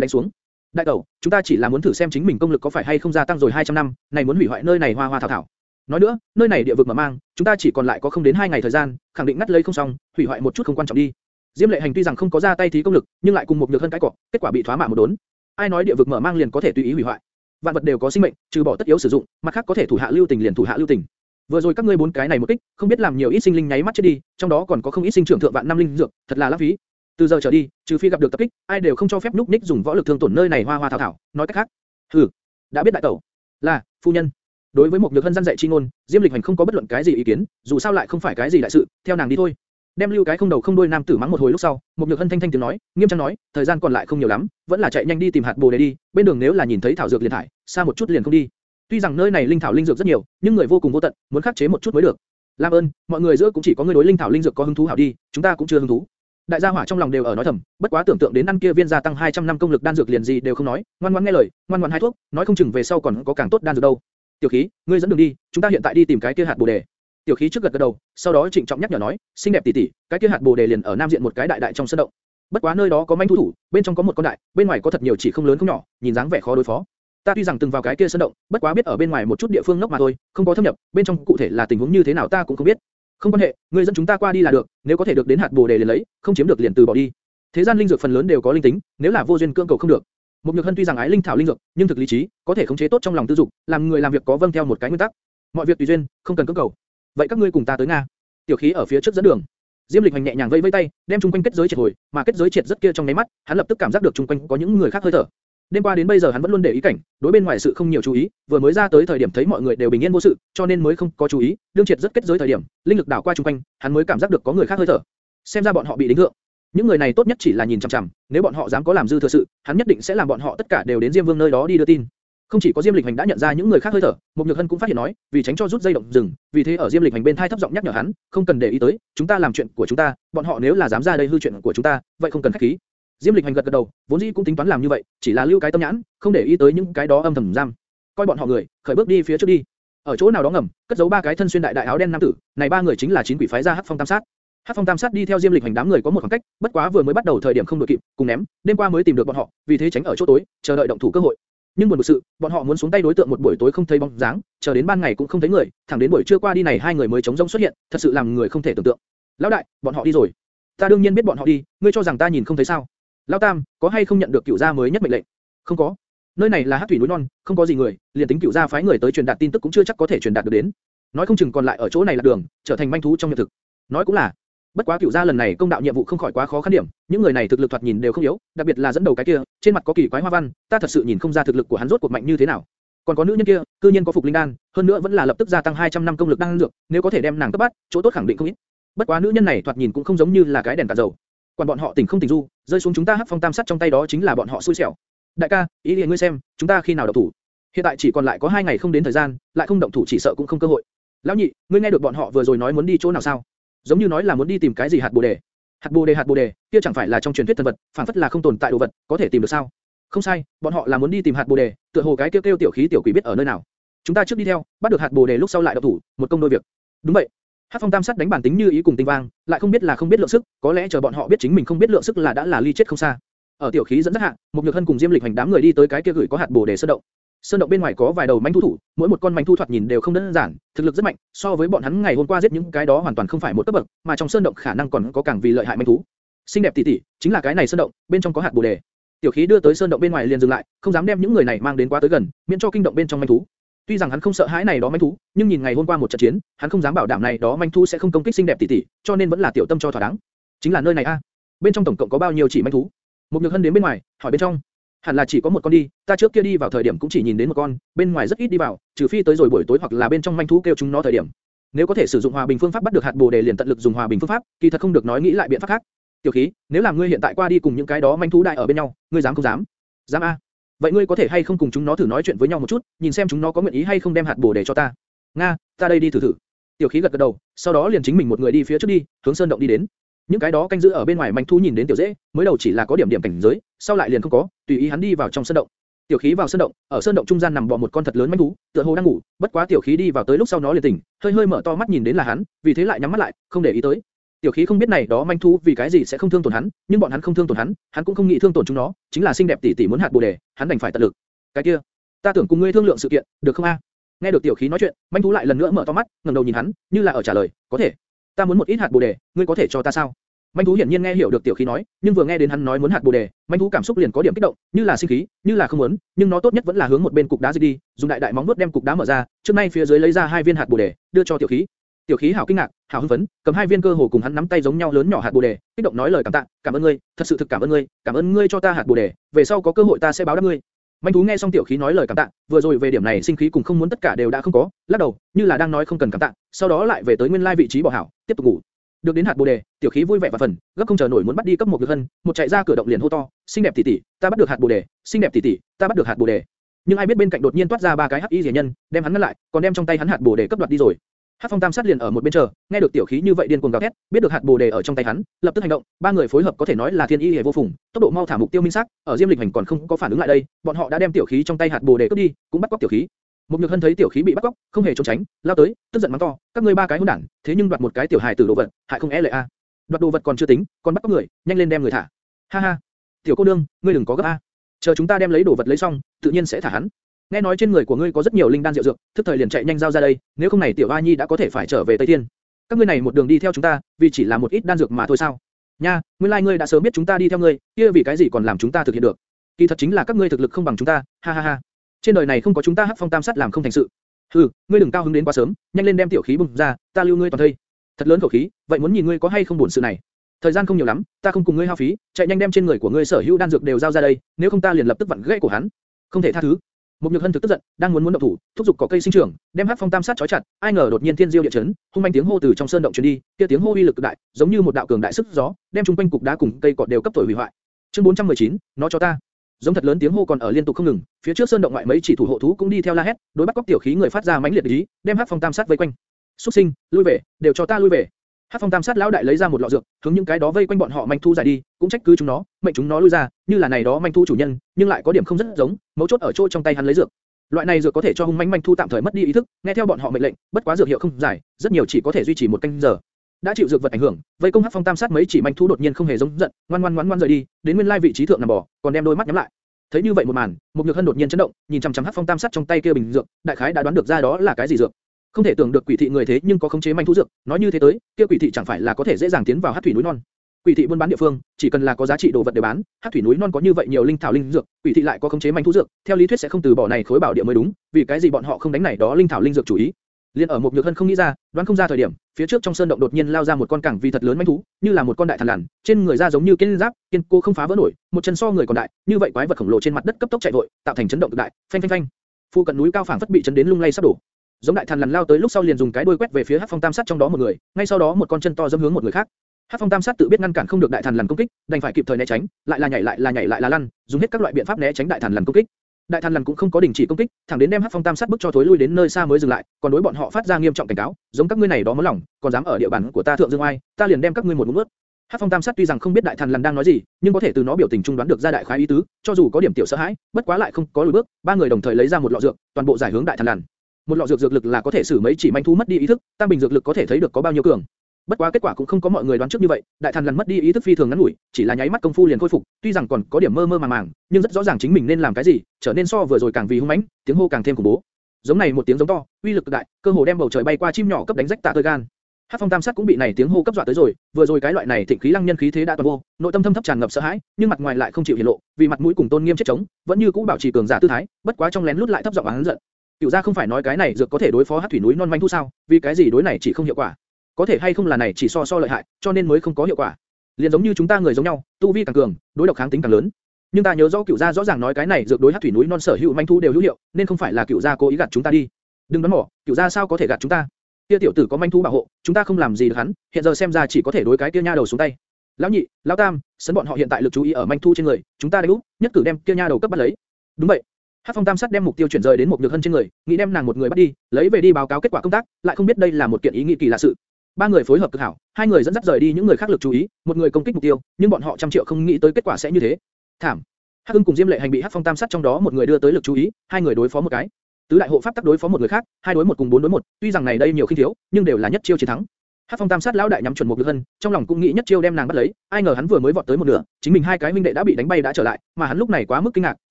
đánh xuống. Đại tẩu, chúng ta chỉ là muốn thử xem chính mình công lực có phải hay không gia tăng rồi 200 năm, này muốn hủy hoại nơi này hoa hoa thảo thảo. Nói nữa, nơi này địa vực mà mang, chúng ta chỉ còn lại có không đến 2 ngày thời gian, khẳng định ngắt lấy không xong, hủy hoại một chút không quan trọng đi. Diêm Lệ Hành tuy rằng không có ra tay thí công lực, nhưng lại cùng một nhược hơn cái cỏ, kết quả bị thoá mạ một đốn. Ai nói địa vực mở mang liền có thể tùy ý hủy hoại? Vạn vật đều có sinh mệnh, trừ bỏ tất yếu sử dụng, mặt khác có thể thủ hạ lưu tình liền thủ hạ lưu tình. Vừa rồi các ngươi bốn cái này một kích, không biết làm nhiều ít sinh linh nháy mắt chết đi, trong đó còn có không ít sinh trưởng thượng vạn năm linh dược, thật là lãng phí. Từ giờ trở đi, trừ phi gặp được tập kích, ai đều không cho phép núp ních dùng võ lực thương tổn nơi này hoa hoa thảo thảo. Nói cách khác, hừ, đã biết đại tẩu, là phu nhân. Đối với một nhược hân dân dạy chi ngôn, Diêm Lịch Hành không có bất luận cái gì ý kiến, dù sao lại không phải cái gì đại sự, theo nàng đi thôi. Đem lưu cái không đầu không đuôi nam tử mắng một hồi lúc sau, một nhược hân thanh thanh tiếng nói, nghiêm trang nói, thời gian còn lại không nhiều lắm, vẫn là chạy nhanh đi tìm hạt bồ đề đi, bên đường nếu là nhìn thấy thảo dược liền thải, xa một chút liền không đi. Tuy rằng nơi này linh thảo linh dược rất nhiều, nhưng người vô cùng vô tận, muốn khắc chế một chút mới được. làm ơn, mọi người giữa cũng chỉ có người đối linh thảo linh dược có hứng thú hảo đi, chúng ta cũng chưa hứng thú. Đại gia hỏa trong lòng đều ở nói thầm, bất quá tưởng tượng đến ăn kia viên gia tăng 200 năm công lực đan dược liền gì đều không nói, ngoan ngoãn nghe lời, ngoan ngoãn hái thuốc, nói không chừng về sau còn có càng tốt đan dược đâu. Tiểu khí, ngươi dẫn đường đi, chúng ta hiện tại đi tìm cái kia hạt bồ đề. Tiểu khí trước gật gật đầu, sau đó trịnh trọng nhắc nhở nói, xinh đẹp tỷ tỷ, cái kia hạt bồ đề liền ở nam diện một cái đại đại trong sân động. Bất quá nơi đó có manh thu thủ, bên trong có một con đại, bên ngoài có thật nhiều chỉ không lớn không nhỏ, nhìn dáng vẻ khó đối phó. Ta tuy rằng từng vào cái kia sân động, bất quá biết ở bên ngoài một chút địa phương nóc mà thôi, không có thâm nhập, bên trong cụ thể là tình huống như thế nào ta cũng không biết. Không quan hệ, người dẫn chúng ta qua đi là được, nếu có thể được đến hạt bồ đề liền lấy, không chiếm được liền từ bỏ đi. Thế gian linh dược phần lớn đều có linh tính, nếu là vô duyên cưỡng cầu không được. Một nhược hân tuy rằng ái linh thảo linh dược, nhưng thực lý trí, có thể khống chế tốt trong lòng tư dục, làm người làm việc có vâng theo một cái nguyên tắc. Mọi việc tùy duyên, không cần cưỡng cầu. Vậy các ngươi cùng ta tới nga. Tiểu khí ở phía trước dẫn đường. Diêm Lịch hành nhẹ nhàng vẫy vẫy tay, đem trung quanh kết giới triệt hồi, mà kết giới triệt rất kia trong nháy mắt, hắn lập tức cảm giác được trung quanh có những người khác hơi thở. Đêm qua đến bây giờ hắn vẫn luôn để ý cảnh, đối bên ngoài sự không nhiều chú ý, vừa mới ra tới thời điểm thấy mọi người đều bình yên vô sự, cho nên mới không có chú ý. Đương triệt rất kết giới thời điểm, linh lực đảo qua trung quanh, hắn mới cảm giác được có người khác hơi thở. Xem ra bọn họ bị đính thượng. Những người này tốt nhất chỉ là nhìn chằm chằm, nếu bọn họ dám có làm dư thừa sự, hắn nhất định sẽ làm bọn họ tất cả đều đến Diêm Vương nơi đó đi đưa tin. Không chỉ có Diêm Lịch Hành đã nhận ra những người khác hơi thở, Mục Nhược Hân cũng phát hiện nói, vì tránh cho rút dây động rừng, vì thế ở Diêm Lịch Hành bên thai thấp giọng nhắc nhở hắn, không cần để ý tới, chúng ta làm chuyện của chúng ta, bọn họ nếu là dám ra đây hư chuyện của chúng ta, vậy không cần khách khí. Diêm Lịch Hành gật gật đầu, vốn dĩ cũng tính toán làm như vậy, chỉ là lưu cái tâm nhãn, không để ý tới những cái đó âm thầm giam. Coi bọn họ người, khởi bước đi phía trước đi. Ở chỗ nào đó ngầm, cất giấu ba cái thân xuyên đại đại áo đen nam tử, này ba người chính là chín quỷ phái gia Hắc Phong Tam Sát. Hắc Phong Tam Sát đi theo Diêm Lịch hành đám người có một khoảng cách, bất quá vừa mới bắt đầu thời điểm không đội kịp, cùng ném, đêm qua mới tìm được bọn họ, vì thế tránh ở chỗ tối, chờ đợi động thủ cơ hội. Nhưng buồn bực sự, bọn họ muốn xuống tay đối tượng một buổi tối không thấy bóng dáng, chờ đến ban ngày cũng không thấy người, thẳng đến buổi trưa qua đi này hai người mới chống rông xuất hiện, thật sự làm người không thể tưởng tượng. Lão đại, bọn họ đi rồi. Ta đương nhiên biết bọn họ đi, ngươi cho rằng ta nhìn không thấy sao? Lão Tam, có hay không nhận được cửu gia mới nhất mệnh lệnh? Không có. Nơi này là Hắc thủy núi non, không có gì người, liền tính cửu gia phái người tới truyền đạt tin tức cũng chưa chắc có thể truyền đạt được đến. Nói không chừng còn lại ở chỗ này là đường, trở thành manh thú trong hiện thực. Nói cũng là, Bất quá cửu gia lần này công đạo nhiệm vụ không khỏi quá khó khăn điểm, những người này thực lực thoạt nhìn đều không yếu, đặc biệt là dẫn đầu cái kia, trên mặt có kỳ quái hoa văn, ta thật sự nhìn không ra thực lực của hắn rốt cuộc mạnh như thế nào. Còn có nữ nhân kia, cư nhiên có phục linh đan, hơn nữa vẫn là lập tức gia tăng 200 năm công lực đang dược, nếu có thể đem nàng cấp bắt, chỗ tốt khẳng định không ít. Bất quá nữ nhân này thoạt nhìn cũng không giống như là cái đèn cả dầu. Còn bọn họ tỉnh không tỉnh du, rơi xuống chúng ta hắc phong tam sắt trong tay đó chính là bọn họ xui xẻo. Đại ca, ý liền ngươi xem, chúng ta khi nào động thủ? Hiện tại chỉ còn lại có hai ngày không đến thời gian, lại không động thủ chỉ sợ cũng không cơ hội. Lão nhị, ngươi nghe được bọn họ vừa rồi nói muốn đi chỗ nào sao? Giống như nói là muốn đi tìm cái gì hạt bồ đề. Hạt bồ đề hạt bồ đề, kia chẳng phải là trong truyền thuyết thần vật, phản phất là không tồn tại đồ vật, có thể tìm được sao? Không sai, bọn họ là muốn đi tìm hạt bồ đề, tựa hồ cái kêu kêu tiểu khí tiểu quỷ biết ở nơi nào. Chúng ta trước đi theo, bắt được hạt bồ đề lúc sau lại độc thủ, một công đôi việc. Đúng vậy. Hắc Phong Tam Sát đánh bản tính như ý cùng tinh vang, lại không biết là không biết lượng sức, có lẽ chờ bọn họ biết chính mình không biết lượng sức là đã là ly chết không xa. Ở tiểu khí dẫn dắt hạ, một nhược hân cùng Diêm Lịch hành đám người đi tới cái kia gửi có hạt bồ đề sơ động. Sơn động bên ngoài có vài đầu manh thú thủ, mỗi một con manh thú thoạt nhìn đều không đơn giản, thực lực rất mạnh, so với bọn hắn ngày hôm qua giết những cái đó hoàn toàn không phải một cấp bậc, mà trong sơn động khả năng còn có càng vì lợi hại manh thú. Xinh đẹp tỷ tỷ, chính là cái này sơn động, bên trong có hạt bồ đề. Tiểu khí đưa tới sơn động bên ngoài liền dừng lại, không dám đem những người này mang đến quá tới gần, miễn cho kinh động bên trong manh thú. Tuy rằng hắn không sợ hãi này đó manh thú, nhưng nhìn ngày hôm qua một trận chiến, hắn không dám bảo đảm này đó manh thú sẽ không công kích xinh đẹp tỷ tỷ, cho nên vẫn là tiểu tâm cho thỏa đáng. Chính là nơi này a. Bên trong tổng cộng có bao nhiêu chỉ manh thú? Một nhược hân đến bên ngoài, hỏi bên trong. Hẳn là chỉ có một con đi, ta trước kia đi vào thời điểm cũng chỉ nhìn đến một con, bên ngoài rất ít đi vào, trừ phi tới rồi buổi tối hoặc là bên trong manh thú kêu chúng nó thời điểm. Nếu có thể sử dụng hòa bình phương pháp bắt được hạt bồ đề liền tận lực dùng hòa bình phương pháp, kỳ thật không được nói nghĩ lại biện pháp khác. Tiểu khí, nếu làm ngươi hiện tại qua đi cùng những cái đó manh thú đại ở bên nhau, ngươi dám không dám? Dám a. Vậy ngươi có thể hay không cùng chúng nó thử nói chuyện với nhau một chút, nhìn xem chúng nó có nguyện ý hay không đem hạt bồ để cho ta. Nga, ta đây đi thử thử. Tiểu khí gật gật đầu, sau đó liền chính mình một người đi phía trước đi, hướng sơn động đi đến. Những cái đó canh giữ ở bên ngoài manh thú nhìn đến tiểu dễ, mới đầu chỉ là có điểm điểm cảnh giới, sau lại liền không có, tùy ý hắn đi vào trong sân động. Tiểu khí vào sơn động, ở sơn động trung gian nằm bò một con thật lớn manh thú, tựa hồ đang ngủ, bất quá tiểu khí đi vào tới lúc sau nó liền tỉnh, hơi hơi mở to mắt nhìn đến là hắn, vì thế lại nhắm mắt lại, không để ý tới. Tiểu khí không biết này đó manh thú vì cái gì sẽ không thương tổn hắn, nhưng bọn hắn không thương tổn hắn, hắn cũng không nghĩ thương tổn chúng nó, chính là xinh đẹp tỷ tỷ muốn hạt bồ đề, hắn đành phải tận lực. Cái kia, ta tưởng cùng ngươi thương lượng sự kiện, được không a? Nghe được tiểu khí nói chuyện, manh thú lại lần nữa mở to mắt, ngẩng đầu nhìn hắn, như là ở trả lời, có thể. Ta muốn một ít hạt bồ đề, ngươi có thể cho ta sao? Manh thú hiển nhiên nghe hiểu được tiểu khí nói, nhưng vừa nghe đến hắn nói muốn hạt bồ đề, manh thú cảm xúc liền có điểm kích động, như là sinh khí, như là không muốn, nhưng nó tốt nhất vẫn là hướng một bên cục đá dịch đi, dùng đại đại móng vuốt đem cục đá mở ra, trước nay phía dưới lấy ra hai viên hạt bồ đề, đưa cho tiểu khí. Tiểu khí hảo kinh ngạc, hảo hưng phấn, cầm hai viên cơ hồ cùng hắn nắm tay giống nhau lớn nhỏ hạt bồ đề, kích động nói lời cảm tạ, cảm ơn ngươi, thật sự thực cảm ơn ngươi, cảm ơn ngươi cho ta hạt bồ đề, về sau có cơ hội ta sẽ báo đáp ngươi. Manh thú nghe xong tiểu khí nói lời cảm tạ, vừa rồi về điểm này sinh khí cùng không muốn tất cả đều đã không có, lắc đầu, như là đang nói không cần cảm tạ, sau đó lại về tới nguyên lai vị trí bỏ hảo, tiếp tục ngủ. Được đến hạt bồ đề, tiểu khí vui vẻ và phần, gấp không chờ nổi muốn bắt đi cấp một được hân, một chạy ra cửa động liền hô to, xinh đẹp tỷ tỷ, ta bắt được hạt bồ đề, xinh đẹp tỷ tỷ, ta bắt được hạt bồ đề. Nhưng ai biết bên cạnh đột nhiên toát ra ba cái hắc y rìa nhân, đem hắn ngăn lại, còn đem trong tay hắn hạt bồ đề cấp đoạt đi rồi. Hắc Phong Tam sát liền ở một bên chờ, nghe được tiểu khí như vậy điên cuồng gào thét, biết được hạt bồ đề ở trong tay hắn, lập tức hành động, ba người phối hợp có thể nói là thiên y hề vô phùng, tốc độ mau thả mục tiêu minh xác, ở Diêm Lịch Hành còn không có phản ứng lại đây, bọn họ đã đem tiểu khí trong tay hạt bồ đề cướp đi, cũng bắt cóc tiểu khí. Một nhược hân thấy tiểu khí bị bắt cóc, không hề trốn tránh, lao tới, tức giận mắng to, các ngươi ba cái hỗn đản, thế nhưng đoạt một cái tiểu hài tử đồ vật, hại không e lệ a. Đoạt đồ vật còn chưa tính, còn bắt cóc người, nhanh lên đem người thả. Ha ha, tiểu cô nương, ngươi đừng có gấp a, chờ chúng ta đem lấy đồ vật lấy xong, tự nhiên sẽ thả hắn. Nghe nói trên người của ngươi có rất nhiều linh đan diệu dược, thức thời liền chạy nhanh giao ra đây, nếu không này tiểu A Nhi đã có thể phải trở về Tây Thiên. Các ngươi này một đường đi theo chúng ta, vì chỉ là một ít đan dược mà thôi sao? Nha, nguyên lai like ngươi đã sớm biết chúng ta đi theo ngươi, kia vì cái gì còn làm chúng ta thực hiện được? Kỳ thật chính là các ngươi thực lực không bằng chúng ta, ha ha ha. Trên đời này không có chúng ta Hắc Phong Tam Sát làm không thành sự. Hừ, ngươi đừng cao hứng đến quá sớm, nhanh lên đem tiểu khí bùng ra, ta lưu ngươi toàn thây. Thật lớn khẩu khí, vậy muốn nhìn ngươi có hay không buồn sự này. Thời gian không nhiều lắm, ta không cùng ngươi hao phí, chạy nhanh đem trên người của ngươi sở hữu đan dược đều giao ra đây, nếu không ta liền lập tức vặn gãy của hắn. Không thể tha thứ. Một nhược hân thực tức giận, đang muốn muốn động thủ, thúc giục cỏ cây sinh trưởng, đem hắc phong tam sát chói chặt, ai ngờ đột nhiên thiên diêu địa chấn, hung manh tiếng hô từ trong sơn động truyền đi, kia tiếng hô uy lực cực đại, giống như một đạo cường đại sức gió, đem trung quanh cục đá cùng cây cọt đều cấp thổi hủy hoại. Chương 419, nó cho ta. Giống thật lớn tiếng hô còn ở liên tục không ngừng, phía trước sơn động ngoại mấy chỉ thủ hộ thú cũng đi theo la hét, đối bắt cóc tiểu khí người phát ra mãnh liệt ý, đem hắc phong tam sát vây quanh. Xuất sinh, lui về, đều cho ta lui về. Hắc Phong Tam sát lão đại lấy ra một lọ dược, hướng những cái đó vây quanh bọn họ manh thu giải đi, cũng trách cứ chúng nó, mệnh chúng nó lui ra, như là này đó manh thu chủ nhân, nhưng lại có điểm không rất giống, mấu chốt ở chỗ trong tay hắn lấy dược. Loại này dược có thể cho hung manh manh thu tạm thời mất đi ý thức, nghe theo bọn họ mệnh lệnh, bất quá dược hiệu không giải, rất nhiều chỉ có thể duy trì một canh giờ. Đã chịu dược vật ảnh hưởng, vây công Hắc Phong Tam sát mấy chỉ manh thu đột nhiên không hề giống giận, ngoan ngoan ngoan ngoan rời đi, đến nguyên lai vị trí thượng nằm bò, còn đem đôi mắt nhắm lại. Thấy như vậy một màn, một nhược hân đột nhiên chấn động, nhìn chăm chăm Hắc Phong Tam sát trong tay kia bình dược, đại khái đã đoán được ra đó là cái gì dược. Không thể tưởng được quỷ thị người thế nhưng có khống chế manh thú dược, nói như thế tới, kia quỷ thị chẳng phải là có thể dễ dàng tiến vào hắc thủy núi non. Quỷ thị buôn bán địa phương, chỉ cần là có giá trị đồ vật để bán, hắc thủy núi non có như vậy nhiều linh thảo linh dược, quỷ thị lại có khống chế manh thú dược, theo lý thuyết sẽ không từ bỏ này khối bảo địa mới đúng, vì cái gì bọn họ không đánh này đó linh thảo linh dược chủ ý? Liên ở một nhược hân không nghĩ ra, đoán không ra thời điểm, phía trước trong sơn động đột nhiên lao ra một con cẳng vì thật lớn manh thú, như là một con đại thần lằn, trên người da giống như kiên giáp, kiên cố không phá vỡ nổi, một chân so người còn đại, như vậy quái vật khổng lồ trên mặt đất cấp tốc chạy vội, tạo thành chấn động cực đại, phanh phanh phanh. Phu cận núi cao phảng phất bị chấn đến lung lay sắp đổ, giống đại thần lằn lao tới lúc sau liền dùng cái đuôi quét về phía hắc phong tam sát trong đó một người, ngay sau đó một con chân to dẫm hướng một người khác. hắc phong tam sát tự biết ngăn cản không được đại thần lằn công kích, đành phải kịp thời né tránh, lại là nhảy lại là nhảy lại là lăn, dùng hết các loại biện pháp né tránh đại thần lằn công kích đại thần lằn cũng không có đình chỉ công kích, thẳng đến đem hắc phong tam sát bức cho thối lui đến nơi xa mới dừng lại, còn đối bọn họ phát ra nghiêm trọng cảnh cáo, giống các ngươi này đó muốn lòng, còn dám ở địa bàn của ta thượng dương ai, ta liền đem các ngươi một ngụm nuốt. Hắc Phong Tam Sát tuy rằng không biết đại thần lần đang nói gì, nhưng có thể từ nó biểu tình trung đoán được ra đại khái ý tứ, cho dù có điểm tiểu sợ hãi, bất quá lại không có lùi bước, ba người đồng thời lấy ra một lọ dược, toàn bộ giải hướng đại thần lần. Một lọ dược dược lực là có thể xử mấy chỉ manh thú mất đi ý thức, tam bình dược lực có thể thấy được có bao nhiêu cường. Bất quá kết quả cũng không có mọi người đoán trước như vậy, đại thần lần mất đi ý thức phi thường ngắn ngủi, chỉ là nháy mắt công phu liền khôi phục, tuy rằng còn có điểm mơ mơ màng màng, nhưng rất rõ ràng chính mình nên làm cái gì, trở nên so vừa rồi càng vì hung mãnh, tiếng hô càng thêm khủng bố. Giống này một tiếng giống to, uy lực cực đại, cơ hồ đem bầu trời bay qua chim nhỏ cấp đánh rách tạ tơi gan. Hắc Phong Tam Sát cũng bị này tiếng hô cấp dọa tới rồi, vừa rồi cái loại này thịnh khí lăng nhân khí thế đã toàn vô, nội tâm thâm thấp tràn ngập sợ hãi, nhưng mặt ngoài lại không chịu hiển lộ, vì mặt mũi cùng tôn nghiêm chết chống, vẫn như cũ bảo trì cường giả tư thái, bất quá trong lén lút lại thấp giọng oán giận. Cửu gia không phải nói cái này dược có thể đối phó Hắc thủy núi non manh thu sao? Vì cái gì đối này chỉ không hiệu quả? Có thể hay không là này chỉ so so lợi hại, cho nên mới không có hiệu quả. Liên giống như chúng ta người giống nhau, tu vi càng cường, đối độc kháng tính càng lớn. Nhưng ta nhớ rõ cửu gia rõ ràng nói cái này dược đối Hắc thủy núi non sở hữu manh thu đều hữu hiệu, nên không phải là cửu gia cố ý gạt chúng ta đi. Đừng đoán mò, cửu gia sao có thể gạt chúng ta? Kia tiểu tử có manh thú bảo hộ, chúng ta không làm gì được hắn, hiện giờ xem ra chỉ có thể đối cái kia nha đầu xuống tay. Lão nhị, lão tam, sấn bọn họ hiện tại lực chú ý ở manh thu trên người, chúng ta đánh úp, nhất cử đem kia nha đầu cấp bắt lấy. Đúng vậy. Hắc Phong Tam Sát đem mục tiêu chuyển rời đến một nhược hân trên người, nghĩ đem nàng một người bắt đi, lấy về đi báo cáo kết quả công tác, lại không biết đây là một kiện ý nghĩ kỳ lạ sự. Ba người phối hợp cực hảo, hai người dẫn dắt rời đi những người khác lực chú ý, một người công kích mục tiêu, nhưng bọn họ trăm triệu không nghĩ tới kết quả sẽ như thế. Thảm. Hắc Ưng cùng Diêm Lệ Hành bị Hắc Phong Tam Sát trong đó một người đưa tới lực chú ý, hai người đối phó một cái. Tứ đại hộ pháp tác đối phó một người khác, hai đối một cùng bốn đối một, tuy rằng này đây nhiều khinh thiếu, nhưng đều là nhất chiêu chiến thắng. Hắc Phong Tam sát lão đại nhắm chuẩn một lực Hân, trong lòng cũng nghĩ nhất chiêu đem nàng bắt lấy, ai ngờ hắn vừa mới vọt tới một nửa, chính mình hai cái huynh đệ đã bị đánh bay đã trở lại, mà hắn lúc này quá mức kinh ngạc,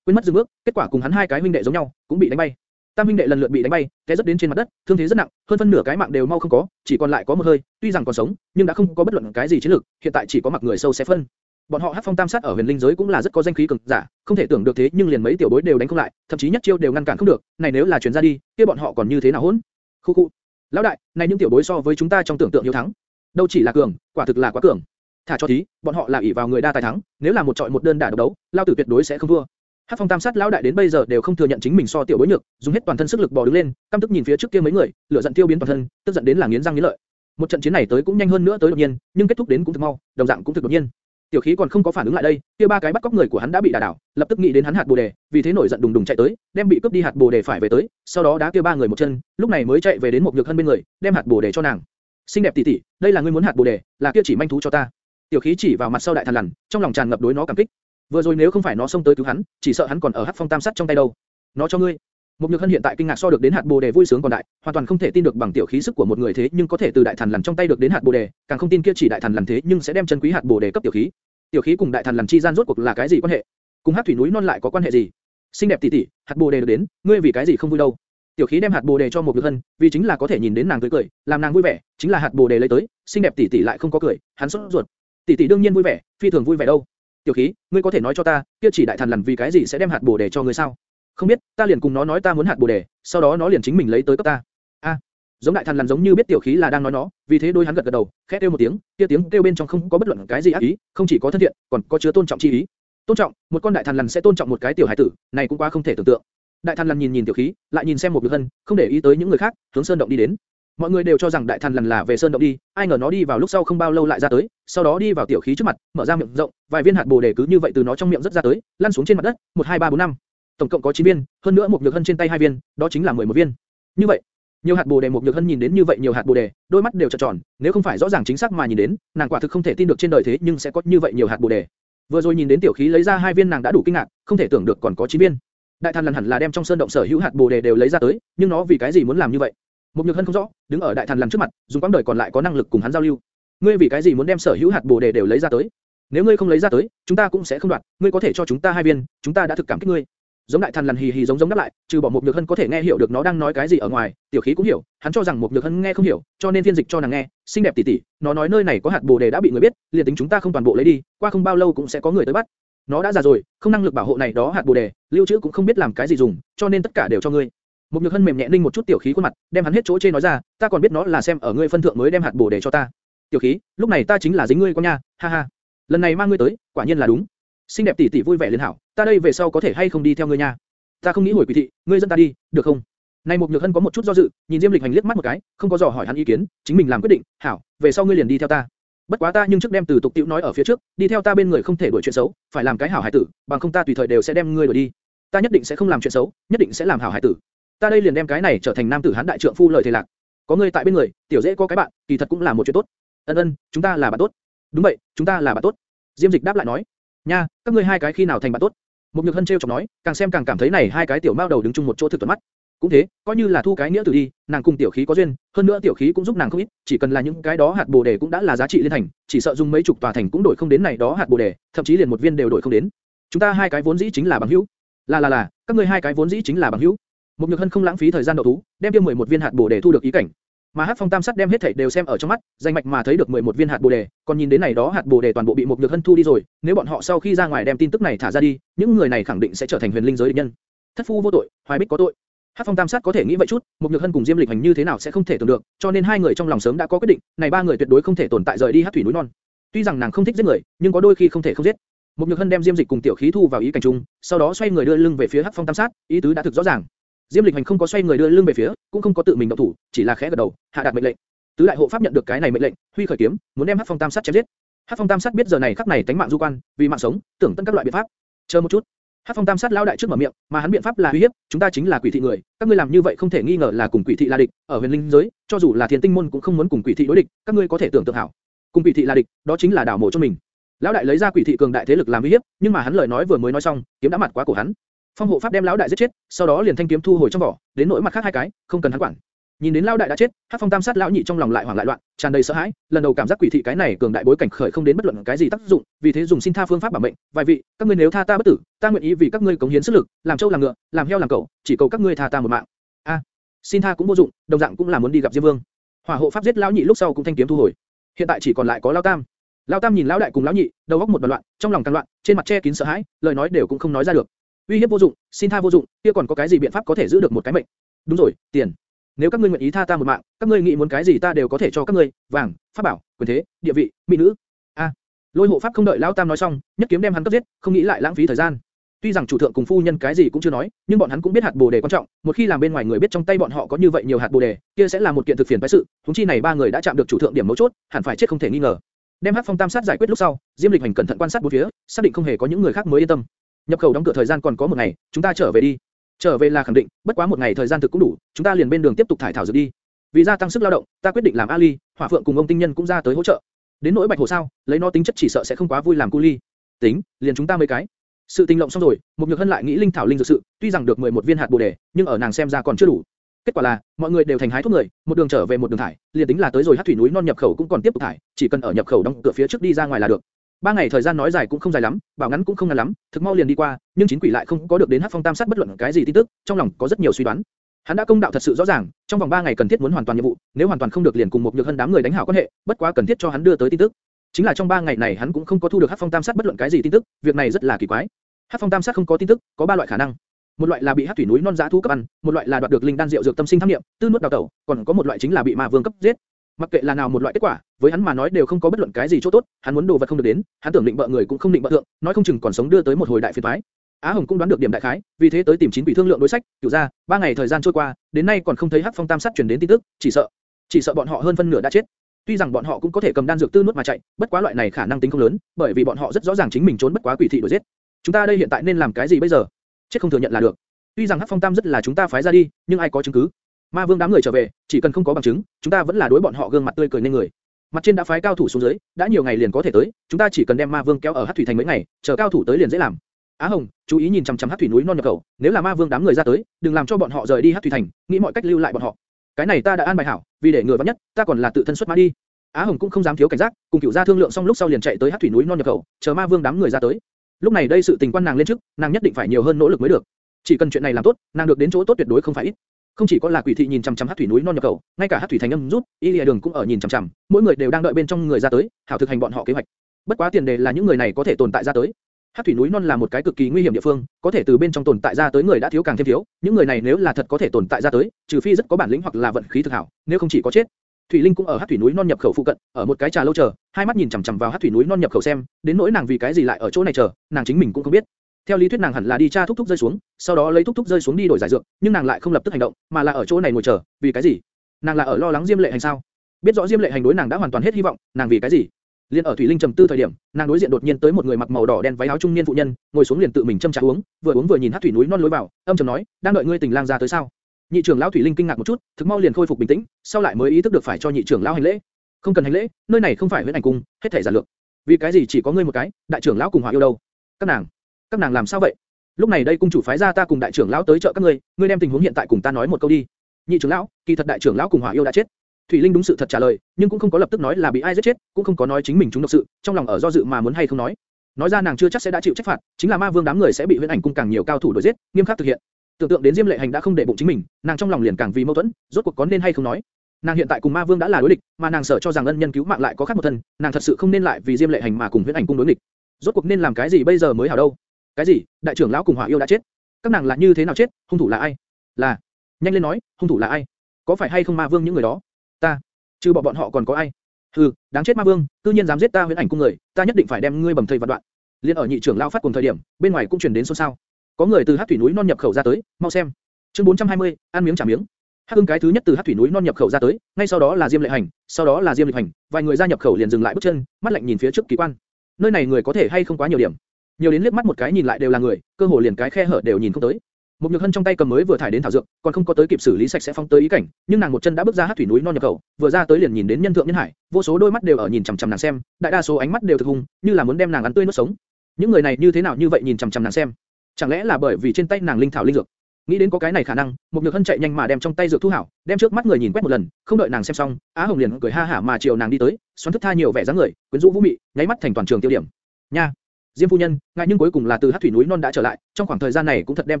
quên mất dừng bước, kết quả cùng hắn hai cái huynh đệ giống nhau, cũng bị đánh bay. Tam huynh đệ lần lượt bị đánh bay, té rất đến trên mặt đất, thương thế rất nặng, hơn phân nửa cái mạng đều mau không có, chỉ còn lại có một hơi, tuy rằng còn sống, nhưng đã không có bất luận cái gì chiến lực, hiện tại chỉ có mặc người sâu xé phân. Bọn họ Hắc Phong Tam sát ở huyền linh giới cũng là rất có danh khí cường giả, không thể tưởng được thế nhưng liền mấy tiểu bối đều đánh không lại, thậm chí nhất chiêu đều ngăn cản không được, này nếu là truyền ra đi, kia bọn họ còn như thế nào hỗn? Khu khu. Lão đại, này những tiểu bối so với chúng ta trong tưởng tượng yếu thắng, đâu chỉ là cường, quả thực là quá cường. Thả cho thí, bọn họ là ỷ vào người đa tài thắng, nếu là một trọi một đơn đả độc đấu, lao tử tuyệt đối sẽ không thua. Hắc Phong Tam sát lão đại đến bây giờ đều không thừa nhận chính mình so tiểu bối nhược, dùng hết toàn thân sức lực bò đứng lên, căm tức nhìn phía trước kia mấy người, lửa giận tiêu biến toàn thân, tức giận đến là nghiến răng nghiến lợi. Một trận chiến này tới cũng nhanh hơn nữa tới đột nhiên, nhưng kết thúc đến cũng thực mau, đồng dạng cũng thực đột nhiên. Tiểu khí còn không có phản ứng lại đây, kia ba cái bắt cóc người của hắn đã bị đả đảo, lập tức nghĩ đến hắn hạt bồ đề, vì thế nổi giận đùng đùng chạy tới, đem bị cướp đi hạt bồ đề phải về tới, sau đó đá kia ba người một chân, lúc này mới chạy về đến một nhược hân bên người, đem hạt bồ đề cho nàng. xinh đẹp tỷ tỷ, đây là ngươi muốn hạt bồ đề, là kia chỉ manh thú cho ta. Tiểu khí chỉ vào mặt sau đại thần lằn, trong lòng tràn ngập đối nó cảm kích. Vừa rồi nếu không phải nó xông tới cứu hắn, chỉ sợ hắn còn ở hắc phong tam sắt trong tay đâu. Nó cho ngươi. Một nhược hân hiện tại kinh ngạc so được đến hạt bồ đề vui sướng còn đại, hoàn toàn không thể tin được bằng tiểu khí sức của một người thế nhưng có thể từ đại thần lần trong tay được đến hạt bồ đề, càng không tin kia chỉ đại thần lần thế nhưng sẽ đem chân quý hạt bồ đề cấp tiểu khí. Tiểu khí cùng đại thần lần chi gian rốt cuộc là cái gì quan hệ? Cùng hắc thủy núi non lại có quan hệ gì? Xinh đẹp tỷ tỷ, hạt bồ đề được đến, ngươi vì cái gì không vui đâu? Tiểu khí đem hạt bồ đề cho một nhược hân, vì chính là có thể nhìn đến nàng tươi cười, làm nàng vui vẻ, chính là hạt bồ đề lấy tới, xinh đẹp tỷ tỷ lại không có cười, hắn sốt ruột. Tỷ tỷ đương nhiên vui vẻ, phi thường vui vẻ đâu. Tiểu khí, ngươi có thể nói cho ta, kia chỉ đại thần lần vì cái gì sẽ đem hạt bồ đề cho ngươi sao? Không biết, ta liền cùng nó nói ta muốn hạt bồ đề, sau đó nó liền chính mình lấy tới cấp ta. A, giống đại thần lần giống như biết tiểu khí là đang nói nó, vì thế đôi hắn gật gật đầu, khẽ kêu một tiếng, kia tiếng kêu bên trong không có bất luận cái gì ác ý, không chỉ có thân thiện, còn có chứa tôn trọng chi ý. Tôn trọng, một con đại thần lần sẽ tôn trọng một cái tiểu hải tử, này cũng quá không thể tưởng tượng. Đại thần lần nhìn nhìn tiểu khí, lại nhìn xem một biểu hân, không để ý tới những người khác, hướng sơn động đi đến. Mọi người đều cho rằng đại thần lần là về sơn động đi, ai ngờ nó đi vào lúc sau không bao lâu lại ra tới, sau đó đi vào tiểu khí trước mặt, mở ra miệng rộng, vài viên hạt bồ đề cứ như vậy từ nó trong miệng rất ra tới, lăn xuống trên mặt đất, một hai ba bốn năm, tổng cộng có 9 viên, hơn nữa một nhược hân trên tay hai viên, đó chính là 11 viên. Như vậy, nhiều hạt bồ đề một nhược hân nhìn đến như vậy nhiều hạt bồ đề, đôi mắt đều trợn tròn, nếu không phải rõ ràng chính xác mà nhìn đến, nàng quả thực không thể tin được trên đời thế nhưng sẽ có như vậy nhiều hạt bồ đề. Vừa rồi nhìn đến tiểu khí lấy ra hai viên nàng đã đủ kinh ngạc, không thể tưởng được còn có chín viên. Đại thần lần hẳn là đem trong sơn động sở hữu hạt bồ đề đều lấy ra tới, nhưng nó vì cái gì muốn làm như vậy? Một nhược hân không rõ, đứng ở đại thần lần trước mặt, dùng quãng đời còn lại có năng lực cùng hắn giao lưu. Ngươi vì cái gì muốn đem sở hữu hạt bồ đề đều lấy ra tới? Nếu ngươi không lấy ra tới, chúng ta cũng sẽ không đoạt, ngươi có thể cho chúng ta hai viên, chúng ta đã thực cảm kích ngươi. Giống đại thần lằn hì hì giống giống đáp lại, trừ bỏ một nhược hân có thể nghe hiểu được nó đang nói cái gì ở ngoài, tiểu khí cũng hiểu, hắn cho rằng một nhược hân nghe không hiểu, cho nên phiên dịch cho nàng nghe. xinh đẹp tỷ tỷ, nó nói nơi này có hạt bồ đề đã bị người biết, liền tính chúng ta không toàn bộ lấy đi, qua không bao lâu cũng sẽ có người tới bắt. Nó đã già rồi, không năng lực bảo hộ này đó hạt bồ đề, lưu trữ cũng không biết làm cái gì dùng, cho nên tất cả đều cho ngươi. Một nhược hân mềm nhẹ ninh một chút tiểu khí khuôn mặt, đem hắn hết chỗ chê nói ra, ta còn biết nó là xem ở ngươi phân thượng mới đem hạt bổ để cho ta. Tiểu khí, lúc này ta chính là dính ngươi con nha, ha ha. Lần này mang ngươi tới, quả nhiên là đúng. Xinh đẹp tỷ tỷ vui vẻ liên hảo, ta đây về sau có thể hay không đi theo ngươi nha? Ta không nghĩ hồi quỷ thị, ngươi dẫn ta đi, được không? Này một nhược hân có một chút do dự, nhìn Diêm Lịch Hành liếc mắt một cái, không có dò hỏi hắn ý kiến, chính mình làm quyết định, hảo, về sau ngươi liền đi theo ta. Bất quá ta nhưng trước đem từ tục tiểu nói ở phía trước, đi theo ta bên người không thể đuổi chuyện xấu, phải làm cái hảo hải tử, bằng không ta tùy thời đều sẽ đem ngươi đuổi đi. Ta nhất định sẽ không làm chuyện xấu, nhất định sẽ làm hảo hải tử. Ta đây liền đem cái này trở thành nam tử hán đại trượng phu lời thề lạc. Có ngươi tại bên người, tiểu dễ có cái bạn, kỳ thật cũng là một chuyện tốt. Ân ân, chúng ta là bạn tốt. Đúng vậy, chúng ta là bạn tốt. Diêm Dịch đáp lại nói, nha, các ngươi hai cái khi nào thành bạn tốt? Một nhược hân treo chọc nói, càng xem càng cảm thấy này hai cái tiểu mao đầu đứng chung một chỗ thực tuấn mắt. Cũng thế, coi như là thu cái nghĩa tử đi, nàng cùng tiểu khí có duyên, hơn nữa tiểu khí cũng giúp nàng không ít, chỉ cần là những cái đó hạt bồ đề cũng đã là giá trị liên thành, chỉ sợ dùng mấy chục tòa thành cũng đổi không đến này đó hạt bồ đề, thậm chí liền một viên đều đổi không đến. Chúng ta hai cái vốn dĩ chính là bằng hữu. Là là là, các ngươi hai cái vốn dĩ chính là bằng hữu. Một nhược hân không lãng phí thời gian đậu thú, đem kia 11 viên hạt bồ đề thu được ý cảnh. Mà Hắc Phong Tam Sắt đem hết thảy đều xem ở trong mắt, danh mạch mà thấy được 11 viên hạt bồ đề, còn nhìn đến này đó hạt bồ đề toàn bộ bị một nhược hân thu đi rồi, nếu bọn họ sau khi ra ngoài đem tin tức này thả ra đi, những người này khẳng định sẽ trở thành huyền linh giới địch nhân. Thất phu vô tội, Hoài Bích có tội. Hắc Phong Tam Sát có thể nghĩ vậy chút, Mục nhược hân cùng Diêm Lịch Hành như thế nào sẽ không thể tưởng được, cho nên hai người trong lòng sớm đã có quyết định, này ba người tuyệt đối không thể tồn tại rời đi Hắc Thủy núi non. Tuy rằng nàng không thích giết người, nhưng có đôi khi không thể không giết. Mục nhược hân đem Diêm Dịch cùng Tiểu Khí thu vào ý cảnh trung, sau đó xoay người đưa lưng về phía Hắc Phong Tam Sát, ý tứ đã thực rõ ràng. Diêm Lịch Hành không có xoay người đưa lưng về phía, cũng không có tự mình động thủ, chỉ là khẽ gật đầu, hạ đạt mệnh lệnh. Tứ đại hộ pháp nhận được cái này mệnh lệnh, huy khởi kiếm, muốn đem Hắc Phong Tam Sát chém giết. Hắc Phong Tam Sát biết giờ này khắc này tánh mạng du quan, vì mạng sống, tưởng tận các loại biện pháp. Chờ một chút. Hắc Phong Tam Sát lão đại trước mở miệng, mà hắn biện pháp là uy hiếp, chúng ta chính là quỷ thị người, các ngươi làm như vậy không thể nghi ngờ là cùng quỷ thị là địch, ở huyền linh giới, cho dù là thiên tinh môn cũng không muốn cùng quỷ thị đối địch, các ngươi có thể tưởng tượng hảo. Cùng quỷ thị là địch, đó chính là đảo mộ cho mình. Lão đại lấy ra quỷ thị cường đại thế lực làm uy hiếp, nhưng mà hắn lời nói vừa mới nói xong, kiếm đã mặt quá cổ hắn. Phong hộ pháp đem lão đại giết chết, sau đó liền thanh kiếm thu hồi trong vỏ, đến nỗi mặt khác hai cái, không cần hắn quản. Nhìn đến lão đại đã chết, Hắc Phong Tam sát lão nhị trong lòng lại hoảng lại loạn, tràn đầy sợ hãi, lần đầu cảm giác quỷ thị cái này cường đại bối cảnh khởi không đến bất luận cái gì tác dụng, vì thế dùng xin tha phương pháp bảo mệnh, vài vị, các ngươi nếu tha ta bất tử, ta nguyện ý vì các ngươi cống hiến sức lực, làm trâu làm ngựa, làm heo làm cẩu, chỉ cầu các ngươi tha ta một mạng. A, xin tha cũng vô dụng, đồng dạng cũng là muốn đi gặp Diêm Vương. Hỏa hộ pháp giết lão nhị lúc sau cũng thanh kiếm thu hồi. Hiện tại chỉ còn lại có lão tam. Lão tam nhìn lão đại cùng lão nhị, đầu óc một đoàn loạn, trong lòng càng loạn, trên mặt che kín sợ hãi, lời nói đều cũng không nói ra được. Uy hiếp vô dụng, xin tha vô dụng, kia còn có cái gì biện pháp có thể giữ được một cái mệnh? Đúng rồi, tiền. Nếu các ngươi nguyện ý tha ta một mạng, các ngươi nghĩ muốn cái gì ta đều có thể cho các ngươi, vàng, pháp bảo, quyền thế, địa vị, mỹ nữ. A. Lôi hộ pháp không đợi lão tam nói xong, nhất kiếm đem hắn cấp giết, không nghĩ lại lãng phí thời gian. Tuy rằng chủ thượng cùng phu nhân cái gì cũng chưa nói, nhưng bọn hắn cũng biết hạt bồ đề quan trọng, một khi làm bên ngoài người biết trong tay bọn họ có như vậy nhiều hạt bồ đề, kia sẽ là một kiện thực phiền phái sự, chúng chi này ba người đã chạm được chủ thượng điểm mấu chốt, hẳn phải chết không thể nghi ngờ. Đem Hắc Phong Tam sát giải quyết lúc sau, Diêm Lịch Hành cẩn thận quan sát bốn phía, xác định không hề có những người khác mới yên tâm. Nhập khẩu đóng cửa thời gian còn có một ngày, chúng ta trở về đi. Trở về là khẳng định, bất quá một ngày thời gian thực cũng đủ, chúng ta liền bên đường tiếp tục thải thảo dược đi. Vì gia tăng sức lao động, ta quyết định làm Ali, Hỏa Phượng cùng ông Tinh Nhân cũng ra tới hỗ trợ. Đến nỗi Bạch Hồ sao, lấy nó tính chất chỉ sợ sẽ không quá vui làm cu ly. Tính, liền chúng ta mấy cái. Sự tình lộng xong rồi, một nhược hân lại nghĩ linh thảo linh dược sự, tuy rằng được 11 viên hạt bồ đề, nhưng ở nàng xem ra còn chưa đủ. Kết quả là, mọi người đều thành hái thuốc người, một đường trở về một đường thải, liền tính là tới rồi Hắc thủy núi non nhập khẩu cũng còn tiếp tục thải, chỉ cần ở nhập khẩu đóng cửa phía trước đi ra ngoài là được. Ba ngày thời gian nói dài cũng không dài lắm, bảo ngắn cũng không ngắn lắm, thực mau liền đi qua, nhưng chín quỷ lại không có được đến Hắc Phong Tam sát bất luận cái gì tin tức, trong lòng có rất nhiều suy đoán. Hắn đã công đạo thật sự rõ ràng, trong vòng 3 ngày cần thiết muốn hoàn toàn nhiệm vụ, nếu hoàn toàn không được liền cùng một nhược hân đám người đánh hảo quan hệ, bất quá cần thiết cho hắn đưa tới tin tức. Chính là trong 3 ngày này hắn cũng không có thu được Hắc Phong Tam sát bất luận cái gì tin tức, việc này rất là kỳ quái. Hắc Phong Tam sát không có tin tức, có ba loại khả năng. Một loại là bị Hắc thủy núi non giá thú cấp ăn, một loại là đoạt được linh đan rượu dược tâm sinh tham niệm, tư nuốt đào tẩu, còn có một loại chính là bị ma vương cấp giết. Mặc kệ là nào một loại kết quả, với hắn mà nói đều không có bất luận cái gì chỗ tốt, hắn muốn đồ vật không được đến, hắn tưởng định bợ người cũng không định bợ thượng, nói không chừng còn sống đưa tới một hồi đại phiền toái. Á Hồng cũng đoán được điểm đại khái, vì thế tới tìm chín vị thương lượng đối sách, cửu ra, ba ngày thời gian trôi qua, đến nay còn không thấy Hắc Phong Tam sát truyền đến tin tức, chỉ sợ, chỉ sợ bọn họ hơn phân nửa đã chết. Tuy rằng bọn họ cũng có thể cầm đan dược tư nuốt mà chạy, bất quá loại này khả năng tính không lớn, bởi vì bọn họ rất rõ ràng chính mình trốn bất quá quỷ thị đuổi giết. Chúng ta đây hiện tại nên làm cái gì bây giờ? Chết không thừa nhận là được. Tuy rằng Hắc Phong Tam rất là chúng ta phái ra đi, nhưng ai có chứng cứ? Ma Vương đám người trở về, chỉ cần không có bằng chứng, chúng ta vẫn là đối bọn họ gương mặt tươi cười nên người. Mặt trên đã phái cao thủ xuống dưới, đã nhiều ngày liền có thể tới, chúng ta chỉ cần đem Ma Vương kéo ở Hắc Thủy Thành mấy ngày, chờ cao thủ tới liền dễ làm. Á Hồng, chú ý nhìn chằm chằm Hắc Thủy núi non nhập khẩu, nếu là Ma Vương đám người ra tới, đừng làm cho bọn họ rời đi Hắc Thủy Thành, nghĩ mọi cách lưu lại bọn họ. Cái này ta đã an bài hảo, vì để người vất nhất, ta còn là tự thân xuất mã đi. Á Hồng cũng không dám thiếu cảnh giác, cùng cửu gia thương lượng xong lúc sau liền chạy tới Hắc Thủy núi non nhập khẩu, chờ Ma Vương đám người ra tới. Lúc này đây sự tình quan nàng lên trước, nàng nhất định phải nhiều hơn nỗ lực mới được. Chỉ cần chuyện này làm tốt, nàng được đến chỗ tốt tuyệt đối không phải ít. Không chỉ có là quỷ thị nhìn chằm chằm hắc thủy núi non nhập khẩu, ngay cả hắc thủy thành âm rút, y lìa đường cũng ở nhìn chằm chằm, mỗi người đều đang đợi bên trong người ra tới, hảo thực hành bọn họ kế hoạch. Bất quá tiền đề là những người này có thể tồn tại ra tới. Hắc thủy núi non là một cái cực kỳ nguy hiểm địa phương, có thể từ bên trong tồn tại ra tới người đã thiếu càng thêm thiếu, những người này nếu là thật có thể tồn tại ra tới, trừ phi rất có bản lĩnh hoặc là vận khí thực hảo, nếu không chỉ có chết. Thủy Linh cũng ở Hắc thủy núi non nhập khẩu phụ cận, ở một cái trà lâu chờ, hai mắt nhìn chằm chằm vào Hắc thủy núi non nhập khẩu xem, đến nỗi nàng vì cái gì lại ở chỗ này chờ, nàng chính mình cũng không biết. Theo lý thuyết nàng hẳn là đi tra thúc thúc rơi xuống, sau đó lấy thúc thúc rơi xuống đi đổi giải dược, nhưng nàng lại không lập tức hành động, mà là ở chỗ này ngồi chờ, vì cái gì? Nàng là ở lo lắng Diêm Lệ Hành sao? Biết rõ Diêm Lệ Hành đối nàng đã hoàn toàn hết hy vọng, nàng vì cái gì? Liên ở Thủy Linh trầm tư thời điểm, nàng đối diện đột nhiên tới một người mặc màu đỏ đen váy áo trung niên phụ nhân, ngồi xuống liền tự mình châm trà uống, vừa uống vừa nhìn hát thủy núi non lối vào, âm trầm nói, đang đợi ngươi tình lang ra tới sao? Nhị trưởng lão Thủy Linh kinh ngạc một chút, thực mau liền khôi phục bình tĩnh, sau lại mới ý thức được phải cho nhị trưởng lão hành lễ. Không cần hành lễ, nơi này không phải huyễn ảnh cung, hết thảy giản lược. Vì cái gì chỉ có ngươi một cái, đại trưởng lão cùng hòa yêu đâu? Các nàng, các nàng làm sao vậy? Lúc này đây cung chủ phái ra ta cùng đại trưởng lão tới trợ các ngươi, ngươi đem tình huống hiện tại cùng ta nói một câu đi. Nhị trưởng lão, kỳ thật đại trưởng lão cùng hỏa yêu đã chết. Thủy Linh đúng sự thật trả lời, nhưng cũng không có lập tức nói là bị ai giết chết, cũng không có nói chính mình chúng độc sự, trong lòng ở do dự mà muốn hay không nói. Nói ra nàng chưa chắc sẽ đã chịu trách phạt, chính là ma vương đám người sẽ bị huyễn ảnh cung càng nhiều cao thủ đuổi giết, nghiêm khắc thực hiện. Tưởng tượng đến Diêm Lệ Hành đã không để bụng chính mình, nàng trong lòng liền càng vì mâu thuẫn, rốt cuộc có nên hay không nói. Nàng hiện tại cùng ma vương đã là đối địch, mà nàng sợ cho rằng ân nhân cứu mạng lại có khác một thân, nàng thật sự không nên lại vì Diêm Lệ Hành mà cùng huyễn ảnh cung đối địch. Rốt cuộc nên làm cái gì bây giờ mới hảo đâu? Cái gì? Đại trưởng lão cùng hỏa yêu đã chết. Các nàng là như thế nào chết? Hung thủ là ai? Là. Nhanh lên nói, hung thủ là ai? Có phải hay không ma vương những người đó? Ta. Trừ bọn bọn họ còn có ai? Hừ, đáng chết ma vương, cư nhiên dám giết ta huyễn ảnh cung người, ta nhất định phải đem ngươi bầm thây vạn đoạn. Liên ở nhị trưởng lão phát cùng thời điểm, bên ngoài cũng truyền đến xôn xao. Có người từ hắc thủy núi non nhập khẩu ra tới, mau xem. Chương 420, ăn miếng trả miếng. Hắc Ưng cái thứ nhất từ Hắc thủy núi non nhập khẩu ra tới, ngay sau đó là Diêm Lệ Hành, sau đó là Diêm Lịch Hành, vài người ra nhập khẩu liền dừng lại bước chân, mắt lạnh nhìn phía trước kỳ quan. Nơi này người có thể hay không quá nhiều điểm, nhiều đến liếc mắt một cái nhìn lại đều là người, cơ hồ liền cái khe hở đều nhìn không tới. Một nhược hân trong tay cầm mới vừa thải đến thảo dược, còn không có tới kịp xử lý sạch sẽ phong tới ý cảnh, nhưng nàng một chân đã bước ra hát thủy núi non nhập khẩu, vừa ra tới liền nhìn đến nhân thượng nhân hải, vô số đôi mắt đều ở nhìn chằm chằm nàng xem, đại đa số ánh mắt đều thực hung, như là muốn đem nàng ăn tươi nuốt sống. Những người này như thế nào như vậy nhìn chằm chằm nàng xem? Chẳng lẽ là bởi vì trên tay nàng linh thảo linh dược? Nghĩ đến có cái này khả năng, một nhược hân chạy nhanh mà đem trong tay dược thu hảo, đem trước mắt người nhìn quét một lần, không đợi nàng xem xong, Á Hồng liền cười ha hả mà chiều nàng đi tới, xoắn thức tha nhiều vẻ dáng người, quyến rũ vũ mị, nháy mắt thành toàn trường tiêu điểm. Nha, Diêm phu nhân, ngại nhưng cuối cùng là từ Hắc thủy núi non đã trở lại, trong khoảng thời gian này cũng thật đem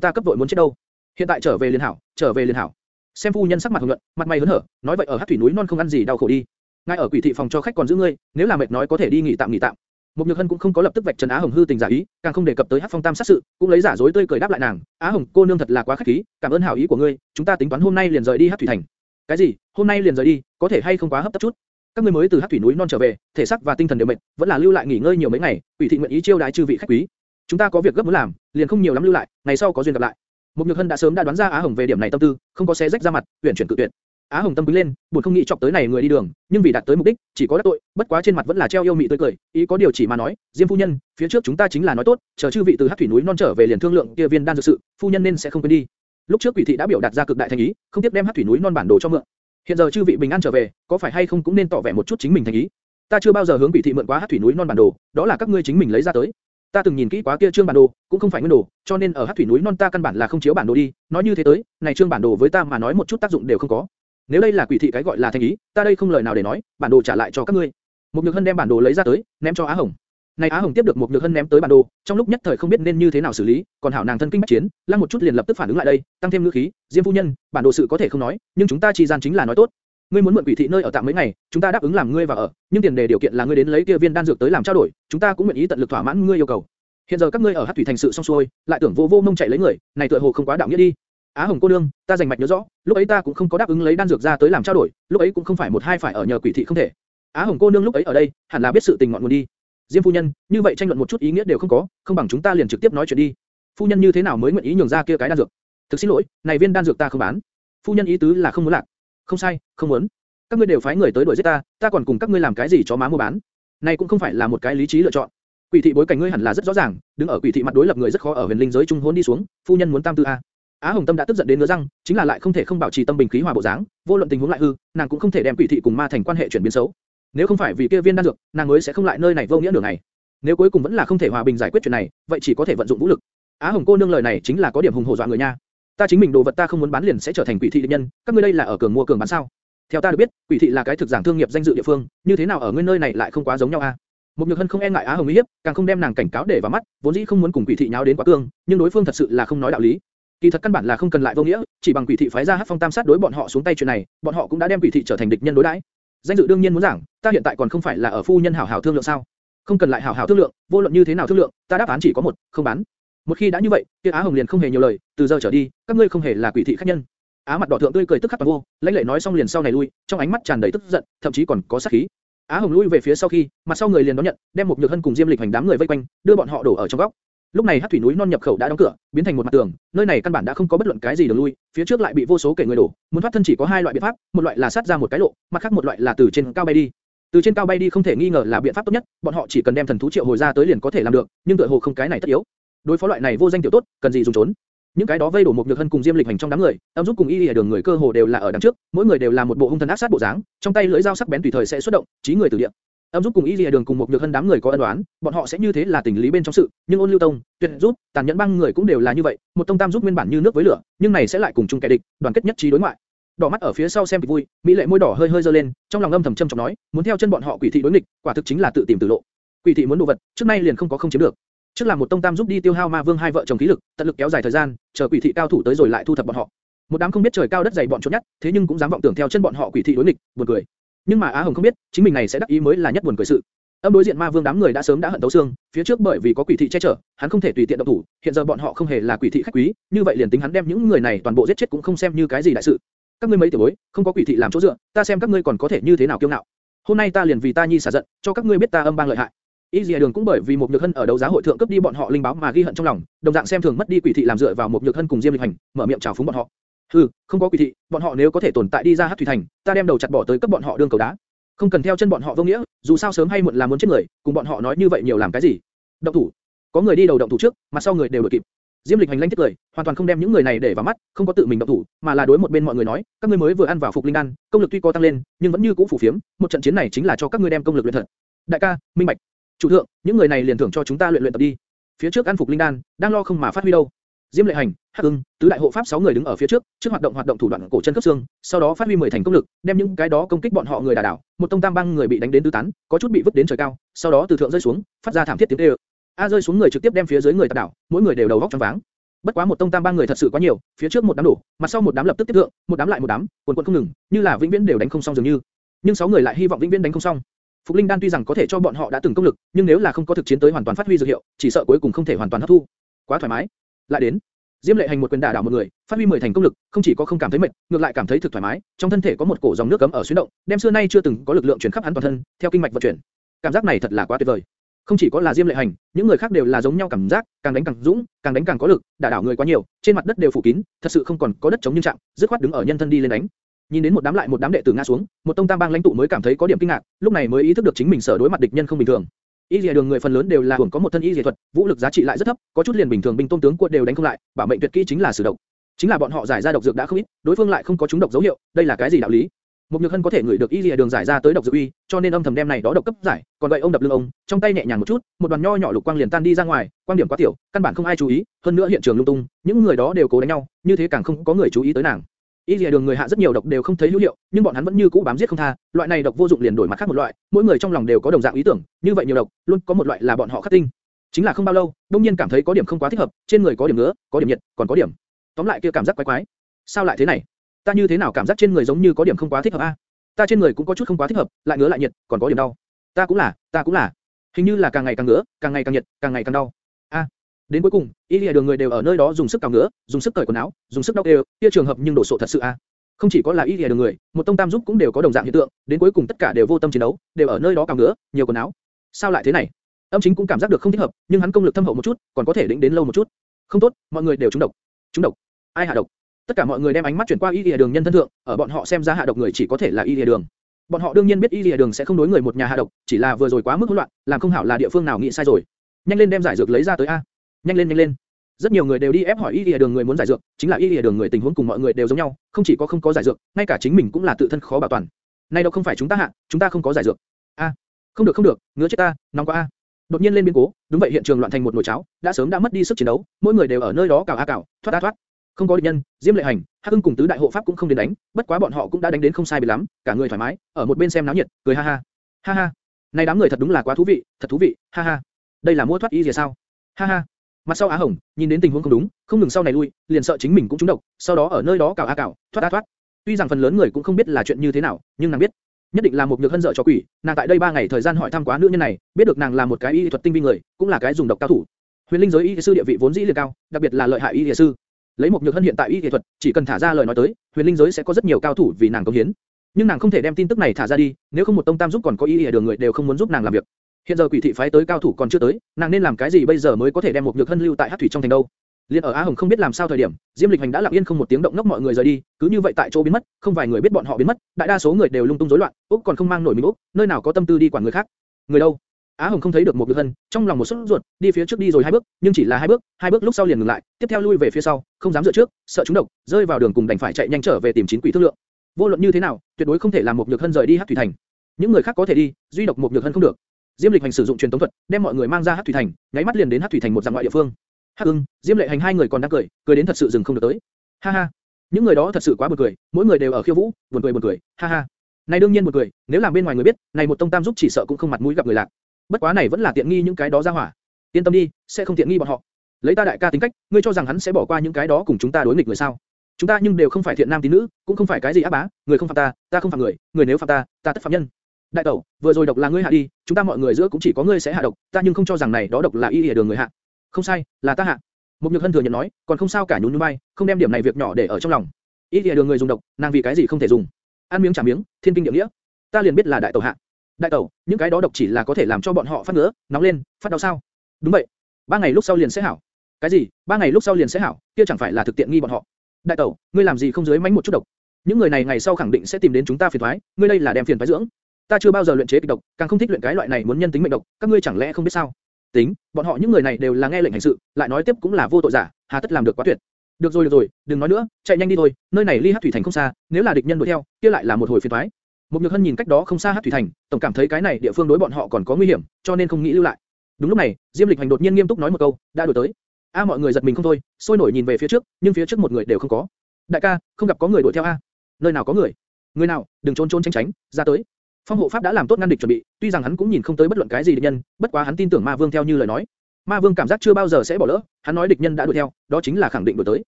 ta cấp vội muốn chết đâu. Hiện tại trở về liền hảo, trở về liền hảo. Xem phu nhân sắc mặt hồng nhuận, mặt mày hớn hở, nói vậy ở Hắc thủy núi non không ăn gì đau khổ đi. Ngài ở quỷ thị phòng cho khách còn giữ ngươi, nếu là mệt nói có thể đi nghỉ tạm nghỉ tạm. Mục Nhược Hân cũng không có lập tức vạch trần Á Hồng hư tình giả ý, càng không đề cập tới Hắc Phong Tam sát sự, cũng lấy giả dối tươi cười đáp lại nàng, "Á Hồng, cô nương thật là quá khách khí, cảm ơn hảo ý của ngươi, chúng ta tính toán hôm nay liền rời đi Hắc thủy thành." "Cái gì? Hôm nay liền rời đi, có thể hay không quá hấp tấp chút?" Các ngươi mới từ Hắc thủy núi non trở về, thể xác và tinh thần đều mệt, vẫn là lưu lại nghỉ ngơi nhiều mấy ngày, ủy thị nguyện ý chiêu đái chư vị khách quý. Chúng ta có việc gấp muốn làm, liền không nhiều lắm lưu lại, ngày sau có duyên gặp lại. Một Nhược Hân đã sớm đã đoán ra Á Hồng về điểm này tâm tư, không có xé rách ra mặt, tuyển chuyển cự tuyệt. Á Hồng tâm quý lên, buồn không nghĩ chọc tới này người đi đường, nhưng vì đạt tới mục đích, chỉ có đắc tội, bất quá trên mặt vẫn là treo yêu mị tươi cười, ý có điều chỉ mà nói, Diêm phu nhân, phía trước chúng ta chính là nói tốt, chờ chư vị từ Hắc thủy núi non trở về liền thương lượng kia viên đan dược sự, phu nhân nên sẽ không quên đi. Lúc trước quỷ thị đã biểu đạt ra cực đại thành ý, không tiếp đem Hắc thủy núi non bản đồ cho mượn. Hiện giờ chư vị bình an trở về, có phải hay không cũng nên tỏ vẻ một chút chính mình thành ý. Ta chưa bao giờ hướng quỷ thị mượn quá Hắc thủy núi non bản đồ, đó là các ngươi chính mình lấy ra tới. Ta từng nhìn kỹ quá kia trương bản đồ, cũng không phải nguyên đồ, cho nên ở Hắc thủy núi non ta căn bản là không chiếu bản đồ đi, nói như thế tới, này trương bản đồ với ta mà nói một chút tác dụng đều không có. Nếu đây là quỷ thị cái gọi là thành ý, ta đây không lời nào để nói, bản đồ trả lại cho các ngươi. Một Nhược Hân đem bản đồ lấy ra tới, ném cho Á Hồng. Này Á Hồng tiếp được một Nhược Hân ném tới bản đồ, trong lúc nhất thời không biết nên như thế nào xử lý, còn hảo nàng thân kinh bách chiến, lăng một chút liền lập tức phản ứng lại đây, tăng thêm ngữ khí, Diêm phu nhân, bản đồ sự có thể không nói, nhưng chúng ta chỉ gian chính là nói tốt. Ngươi muốn mượn quỷ thị nơi ở tạm mấy ngày, chúng ta đáp ứng làm ngươi vào ở, nhưng tiền đề điều kiện là ngươi đến lấy kia viên đan dược tới làm trao đổi, chúng ta cũng nguyện ý tận lực thỏa mãn ngươi yêu cầu. Hiện giờ các ngươi ở Hắc thủy thành sự xong xuôi, lại tưởng vô vô mông chạy lấy người, này tựa hồ không quá đạo nghĩa đi. Á Hồng cô nương, ta dành mạch nhớ rõ, lúc ấy ta cũng không có đáp ứng lấy đan dược ra tới làm trao đổi, lúc ấy cũng không phải một hai phải ở nhờ quỷ thị không thể. Á Hồng cô nương lúc ấy ở đây, hẳn là biết sự tình ngọn nguồn đi. Diêm phu nhân, như vậy tranh luận một chút ý nghĩa đều không có, không bằng chúng ta liền trực tiếp nói chuyện đi. Phu nhân như thế nào mới nguyện ý nhường ra kia cái đan dược? Thực xin lỗi, này viên đan dược ta không bán. Phu nhân ý tứ là không muốn lạc. Không sai, không muốn. Các ngươi đều phái người tới đuổi giết ta, ta còn cùng các ngươi làm cái gì chó má mua bán? Này cũng không phải là một cái lý trí lựa chọn. Quỷ thị bối cảnh ngươi hẳn là rất rõ ràng, đứng ở quỷ thị mặt đối lập người rất khó ở huyền linh giới trung hôn đi xuống, phu nhân muốn tam tư a. Á Hồng Tâm đã tức giận đến ngứa răng, chính là lại không thể không bảo trì tâm bình khí hòa bộ dáng, vô luận tình huống lại hư, nàng cũng không thể đem quỷ thị cùng ma thành quan hệ chuyển biến xấu. Nếu không phải vì kia viên đan dược, nàng mới sẽ không lại nơi này vô nghĩa nửa ngày. Nếu cuối cùng vẫn là không thể hòa bình giải quyết chuyện này, vậy chỉ có thể vận dụng vũ lực. Á Hồng cô nương lời này chính là có điểm hùng hổ dọa người nha. Ta chính mình đồ vật ta không muốn bán liền sẽ trở thành quỷ thị địch nhân, các ngươi đây là ở cường mua cường bán sao? Theo ta được biết, quỷ thị là cái thực giảng thương nghiệp danh dự địa phương, như thế nào ở ngươi nơi này lại không quá giống nhau à? a? Một Nhược Hân không e ngại Á Hồng uy hiếp, càng không đem nàng cảnh cáo để vào mắt, vốn dĩ không muốn cùng quỷ thị nháo đến quá cương, nhưng đối phương thật sự là không nói đạo lý. Kỳ thật căn bản là không cần lại vô nghĩa, chỉ bằng quỷ thị phái ra hắc phong tam sát đối bọn họ xuống tay chuyện này, bọn họ cũng đã đem quỷ thị trở thành địch nhân đối đãi. Danh dự đương nhiên muốn giảng, ta hiện tại còn không phải là ở phu nhân hảo hảo thương lượng sao? Không cần lại hảo hảo thương lượng, vô luận như thế nào thương lượng, ta đáp án chỉ có một, không bán. Một khi đã như vậy, kia Á Hồng liền không hề nhiều lời, từ giờ trở đi, các ngươi không hề là quỷ thị khách nhân. Á mặt đỏ thượng tươi cười tức khắc toàn vô, lãnh lệ nói xong liền sau này lui, trong ánh mắt tràn đầy tức giận, thậm chí còn có sát khí. Á Hồng lui về phía sau khi, mặt sau người liền đón nhận, đem một nhược hân cùng Diêm Lịch hành đám người vây quanh, đưa bọn họ đổ ở trong góc. Lúc này Hắc thủy núi non nhập khẩu đã đóng cửa, biến thành một mặt tường, nơi này căn bản đã không có bất luận cái gì đường lui, phía trước lại bị vô số kẻ người đổ, muốn thoát thân chỉ có hai loại biện pháp, một loại là sát ra một cái lộ, mặt khác một loại là từ trên cao bay đi. Từ trên cao bay đi không thể nghi ngờ là biện pháp tốt nhất, bọn họ chỉ cần đem thần thú triệu hồi ra tới liền có thể làm được, nhưng tựa hồ không cái này tất yếu. Đối phó loại này vô danh tiểu tốt, cần gì dùng trốn? Những cái đó vây đổ một nhược hân cùng Diêm Lịch hành trong đám người, âm giúp cùng y lìa đường người cơ hồ đều là ở đằng trước, mỗi người đều là một bộ hung thần ác sát bộ dáng, trong tay lưỡi dao sắc bén tùy thời sẽ xuất động, chí người tử địa. Âm giúp cùng Y Lìa Đường cùng một nhược hân đám người có ân đoán, bọn họ sẽ như thế là tình lý bên trong sự, nhưng Ôn Lưu Tông, Tuyệt giúp, tàn nhẫn băng người cũng đều là như vậy, một tông tam giúp nguyên bản như nước với lửa, nhưng này sẽ lại cùng chung kẻ địch, đoàn kết nhất trí đối ngoại. Đỏ mắt ở phía sau xem kịch vui, mỹ lệ môi đỏ hơi hơi dơ lên, trong lòng âm thầm châm trọng nói, muốn theo chân bọn họ quỷ thị đối nghịch, quả thực chính là tự tìm tử lộ. Quỷ thị muốn đồ vật, trước nay liền không có không chiếm được. Trước làm một tông tam giúp đi tiêu hao ma vương hai vợ chồng khí lực, tận lực kéo dài thời gian, chờ quỷ thị cao thủ tới rồi lại thu thập bọn họ. Một đám không biết trời cao đất dày bọn trốn nhất, thế nhưng cũng dám vọng tưởng theo chân bọn họ quỷ thị đối nghịch, buồn cười. Nhưng mà Á Hồng không biết, chính mình này sẽ đắc ý mới là nhất buồn cười sự. Âm đối diện ma vương đám người đã sớm đã hận tấu xương, phía trước bởi vì có quỷ thị che chở, hắn không thể tùy tiện động thủ, hiện giờ bọn họ không hề là quỷ thị khách quý, như vậy liền tính hắn đem những người này toàn bộ giết chết cũng không xem như cái gì đại sự. Các ngươi mấy tiểu bối, không có quỷ thị làm chỗ dựa, ta xem các ngươi còn có thể như thế nào kiêu ngạo. Hôm nay ta liền vì ta nhi xả giận, cho các ngươi biết ta âm bang lợi hại. Y Dìa Đường cũng bởi vì một nhược hân ở đấu giá hội thượng cướp đi bọn họ linh báo mà ghi hận trong lòng, đồng dạng xem thường mất đi quỷ thị làm dựa vào một nhược hân cùng Diêm Lịch Hành, mở miệng chào phúng bọn họ. Hừ, không có quỷ thị, bọn họ nếu có thể tồn tại đi ra Hắc thủy thành, ta đem đầu chặt bỏ tới cấp bọn họ đương cầu đá. Không cần theo chân bọn họ vô nghĩa, dù sao sớm hay muộn là muốn chết người, cùng bọn họ nói như vậy nhiều làm cái gì? Động thủ. Có người đi đầu động thủ trước, mặt sau người đều đuổi kịp. Diêm Lịch hành lãnh tiếp cười, hoàn toàn không đem những người này để vào mắt, không có tự mình động thủ, mà là đối một bên mọi người nói, các ngươi mới vừa ăn vào phục linh đan, công lực tuy có tăng lên, nhưng vẫn như cũ phủ phiếm, một trận chiến này chính là cho các ngươi đem công lực luyện thật. Đại ca, minh bạch. Chủ thượng, những người này liền thưởng cho chúng ta luyện luyện tập đi. Phía trước ăn phục linh đan, đang lo không mà phát huy đâu. Diêm Lệ Hành, Hắc Ưng, tứ đại hộ pháp sáu người đứng ở phía trước, trước hoạt động hoạt động thủ đoạn cổ chân cấp xương, sau đó phát huy mười thành công lực, đem những cái đó công kích bọn họ người đả đảo, một tông tam băng người bị đánh đến tứ tán, có chút bị vứt đến trời cao, sau đó từ thượng rơi xuống, phát ra thảm thiết tiếng kêu. A rơi xuống người trực tiếp đem phía dưới người tạt đảo, mỗi người đều đầu góc choáng váng. Bất quá một tông tam bang người thật sự quá nhiều, phía trước một đám đổ, mặt sau một đám lập tức tiếp thượng, một đám lại một đám, cuồn cuộn không ngừng, như là vĩnh viễn đều đánh không xong dường như. Nhưng sáu người lại hy vọng vĩnh viễn đánh không xong. Phục Linh Đan tuy rằng có thể cho bọn họ đã từng công lực, nhưng nếu là không có thực chiến tới hoàn toàn phát huy dược hiệu, chỉ sợ cuối cùng không thể hoàn toàn hấp thu. Quá thoải mái. Lại đến, Diêm Lệ Hành một quyền đả đảo một người, phát huy mười thành công lực, không chỉ có không cảm thấy mệt, ngược lại cảm thấy thực thoải mái, trong thân thể có một cổ dòng nước cấm ở xuyến động, đem xưa nay chưa từng có lực lượng truyền khắp hắn toàn thân, theo kinh mạch vận chuyển. Cảm giác này thật là quá tuyệt vời. Không chỉ có là Diêm Lệ Hành, những người khác đều là giống nhau cảm giác, càng đánh càng dũng, càng đánh càng có lực, đả đảo người quá nhiều, trên mặt đất đều phủ kín, thật sự không còn có đất chống nhưng chạm, dứt khoát đứng ở nhân thân đi lên đánh. Nhìn đến một đám lại một đám đệ tử ngã xuống, một tông tam bang lãnh tụ mới cảm thấy có điểm kinh ngạc, lúc này mới ý thức được chính mình sở đối mặt địch nhân không bình thường. Y Lìa đường người phần lớn đều là hưởng có một thân y Lìa thuật, vũ lực giá trị lại rất thấp, có chút liền bình thường binh tôn tướng quân đều đánh không lại, bảo mệnh tuyệt kỹ chính là sử độc. Chính là bọn họ giải ra độc dược đã không ít, đối phương lại không có chúng độc dấu hiệu, đây là cái gì đạo lý? Một nhược hân có thể ngửi được y Lìa đường giải ra tới độc dược uy, cho nên âm thầm đem này đó độc cấp giải, còn vậy ông đập lưng ông, trong tay nhẹ nhàng một chút, một đoàn nho nhỏ lục quang liền tan đi ra ngoài, quang điểm quá tiểu, căn bản không ai chú ý, hơn nữa hiện trường lung tung, những người đó đều cố đánh nhau, như thế càng không có người chú ý tới nàng. Y lìa đường người hạ rất nhiều độc đều không thấy hữu hiệu, nhưng bọn hắn vẫn như cũ bám giết không tha. Loại này độc vô dụng liền đổi mặt khác một loại, mỗi người trong lòng đều có đồng dạng ý tưởng, như vậy nhiều độc, luôn có một loại là bọn họ khắc tinh. Chính là không bao lâu, đông nhiên cảm thấy có điểm không quá thích hợp, trên người có điểm ngứa, có điểm nhiệt, còn có điểm. Tóm lại kia cảm giác quái quái. Sao lại thế này? Ta như thế nào cảm giác trên người giống như có điểm không quá thích hợp a? Ta trên người cũng có chút không quá thích hợp, lại ngứa lại nhiệt, còn có điểm đau. Ta cũng là, ta cũng là. Hình như là càng ngày càng ngứa, càng ngày càng nhiệt, càng ngày càng đau. A, Đến cuối cùng, y lìa đường người đều ở nơi đó dùng sức cào ngứa, dùng sức cởi quần áo, dùng sức đau đều, kia trường hợp nhưng đổ sộ thật sự a. Không chỉ có là y lìa đường người, một tông tam giúp cũng đều có đồng dạng hiện tượng, đến cuối cùng tất cả đều vô tâm chiến đấu, đều ở nơi đó cào ngứa, nhiều quần áo. Sao lại thế này? Âm chính cũng cảm giác được không thích hợp, nhưng hắn công lực thâm hậu một chút, còn có thể đỉnh đến lâu một chút. Không tốt, mọi người đều trúng độc. Trúng độc? Ai hạ độc? Tất cả mọi người đem ánh mắt chuyển qua y lìa đường nhân thân thượng, ở bọn họ xem ra hạ độc người chỉ có thể là y lìa đường. Bọn họ đương nhiên biết y lìa đường sẽ không đối người một nhà hạ độc, chỉ là vừa rồi quá mức hỗn loạn, làm không hảo là địa phương nào nghĩ sai rồi. Nhanh lên đem giải dược lấy ra tới a nhanh lên nhanh lên. Rất nhiều người đều đi ép hỏi y lìa đường người muốn giải dược, chính là y lìa đường người tình huống cùng mọi người đều giống nhau, không chỉ có không có giải dược, ngay cả chính mình cũng là tự thân khó bảo toàn. Nay đâu không phải chúng ta hạ, chúng ta không có giải dược. A, không được không được, ngứa chết ta, nóng quá a. Đột nhiên lên biến cố, đúng vậy hiện trường loạn thành một nồi cháo, đã sớm đã mất đi sức chiến đấu, mỗi người đều ở nơi đó cào a cào, thoát a thoát. Không có địch nhân, Diêm Lệ Hành, Hắc Ưng cùng tứ đại hộ pháp cũng không đến đánh, bất quá bọn họ cũng đã đánh đến không sai biệt lắm, cả người thoải mái, ở một bên xem náo nhiệt, cười ha ha. Ha ha. Này đám người thật đúng là quá thú vị, thật thú vị, ha ha. Đây là mua thoát y gì sao? Ha ha. Mặt sau Á Hồng, nhìn đến tình huống không đúng, không ngừng sau này lui, liền sợ chính mình cũng trúng độc, sau đó ở nơi đó cào a cào, thoát a thoát. Tuy rằng phần lớn người cũng không biết là chuyện như thế nào, nhưng nàng biết, nhất định là một nhược hân dở cho quỷ. Nàng tại đây ba ngày thời gian hỏi thăm quá nữ nhân này, biết được nàng là một cái y thuật tinh vi người, cũng là cái dùng độc cao thủ. Huyền linh giới y sư địa vị vốn dĩ liền cao, đặc biệt là lợi hại y sư. Lấy một nhược hân hiện tại y y thuật, chỉ cần thả ra lời nói tới, huyền linh giới sẽ có rất nhiều cao thủ vì nàng công hiến. Nhưng nàng không thể đem tin tức này thả ra đi, nếu không một tông tam giúp còn có y y đường người đều không muốn giúp nàng làm việc. Hiện giờ quỷ thị phái tới cao thủ còn chưa tới, nàng nên làm cái gì bây giờ mới có thể đem một nhược hân lưu tại hắc thủy trong thành đâu? Liên ở Á Hồng không biết làm sao thời điểm, Diêm Lịch Hành đã lặng yên không một tiếng động nốc mọi người rời đi, cứ như vậy tại chỗ biến mất, không vài người biết bọn họ biến mất, đại đa số người đều lung tung rối loạn, Úc còn không mang nổi mình Úc, nơi nào có tâm tư đi quản người khác. Người đâu? Á Hồng không thấy được một nhược hân, trong lòng một sốt ruột, đi phía trước đi rồi hai bước, nhưng chỉ là hai bước, hai bước lúc sau liền ngừng lại, tiếp theo lui về phía sau, không dám dựa trước, sợ chúng độc, rơi vào đường cùng đành phải chạy nhanh trở về tìm chín quỷ thương lượng. Vô luận như thế nào, tuyệt đối không thể làm một nhược hân rời đi Hắc thủy thành. Những người khác có thể đi, duy độc một nhược hân không được. Diêm Lịch Hành sử dụng truyền tống thuật, đem mọi người mang ra Hắc thủy thành, nháy mắt liền đến Hắc thủy thành một dạng ngoại địa phương. Hắc Ưng, Diêm Lệ Hành hai người còn đang cười, cười đến thật sự dừng không được tới. Ha ha, những người đó thật sự quá buồn cười, mỗi người đều ở khiêu vũ, buồn cười buồn cười, ha ha. Này đương nhiên buồn cười, nếu làm bên ngoài người biết, này một tông tam giúp chỉ sợ cũng không mặt mũi gặp người lạ. Bất quá này vẫn là tiện nghi những cái đó ra hỏa. Yên tâm đi, sẽ không tiện nghi bọn họ. Lấy ta đại ca tính cách, ngươi cho rằng hắn sẽ bỏ qua những cái đó cùng chúng ta đối nghịch người sao? Chúng ta nhưng đều không phải thiện nam tín nữ, cũng không phải cái gì ác bá, người không phạm ta, ta không phạm người, người nếu phạm ta, ta tất phạm nhân. Đại tẩu, vừa rồi độc là ngươi hạ đi, chúng ta mọi người giữa cũng chỉ có ngươi sẽ hạ độc, ta nhưng không cho rằng này đó độc là y lìa đường người hạ. Không sai, là ta hạ. Một nhược hân thừa nhận nói, còn không sao cả nhún nhún vai, không đem điểm này việc nhỏ để ở trong lòng. Y lìa đường người dùng độc, nàng vì cái gì không thể dùng? Ăn miếng trả miếng, thiên kinh địa nghĩa. Ta liền biết là đại tẩu hạ. Đại tẩu, những cái đó độc chỉ là có thể làm cho bọn họ phát ngứa, nóng lên, phát đau sao? Đúng vậy. Ba ngày lúc sau liền sẽ hảo. Cái gì? Ba ngày lúc sau liền sẽ hảo, kia chẳng phải là thực tiện nghi bọn họ? Đại tẩu, ngươi làm gì không dưới mánh một chút độc? Những người này ngày sau khẳng định sẽ tìm đến chúng ta phiền toái, ngươi đây là đem phiền toái dưỡng. Ta chưa bao giờ luyện chế kịch độc, càng không thích luyện cái loại này muốn nhân tính mệnh độc, các ngươi chẳng lẽ không biết sao? Tính, bọn họ những người này đều là nghe lệnh hành sự, lại nói tiếp cũng là vô tội giả, hà tất làm được quá tuyệt. Được rồi được rồi, đừng nói nữa, chạy nhanh đi thôi, nơi này ly Hắc thủy thành không xa, nếu là địch nhân đuổi theo, kia lại là một hồi phiền toái. Mục Nhược Hân nhìn cách đó không xa Hắc thủy thành, tổng cảm thấy cái này địa phương đối bọn họ còn có nguy hiểm, cho nên không nghĩ lưu lại. Đúng lúc này, Diêm Lịch Hành đột nhiên nghiêm túc nói một câu, đã đuổi tới. A mọi người giật mình không thôi, sôi nổi nhìn về phía trước, nhưng phía trước một người đều không có. Đại ca, không gặp có người đuổi theo a? Nơi nào có người? Người nào? Đừng trốn trốn tránh tránh, ra tới. Phong hộ pháp đã làm tốt ngăn địch chuẩn bị, tuy rằng hắn cũng nhìn không tới bất luận cái gì địch nhân, bất quá hắn tin tưởng Ma Vương theo như lời nói. Ma Vương cảm giác chưa bao giờ sẽ bỏ lỡ, hắn nói địch nhân đã đuổi theo, đó chính là khẳng định đuổi tới.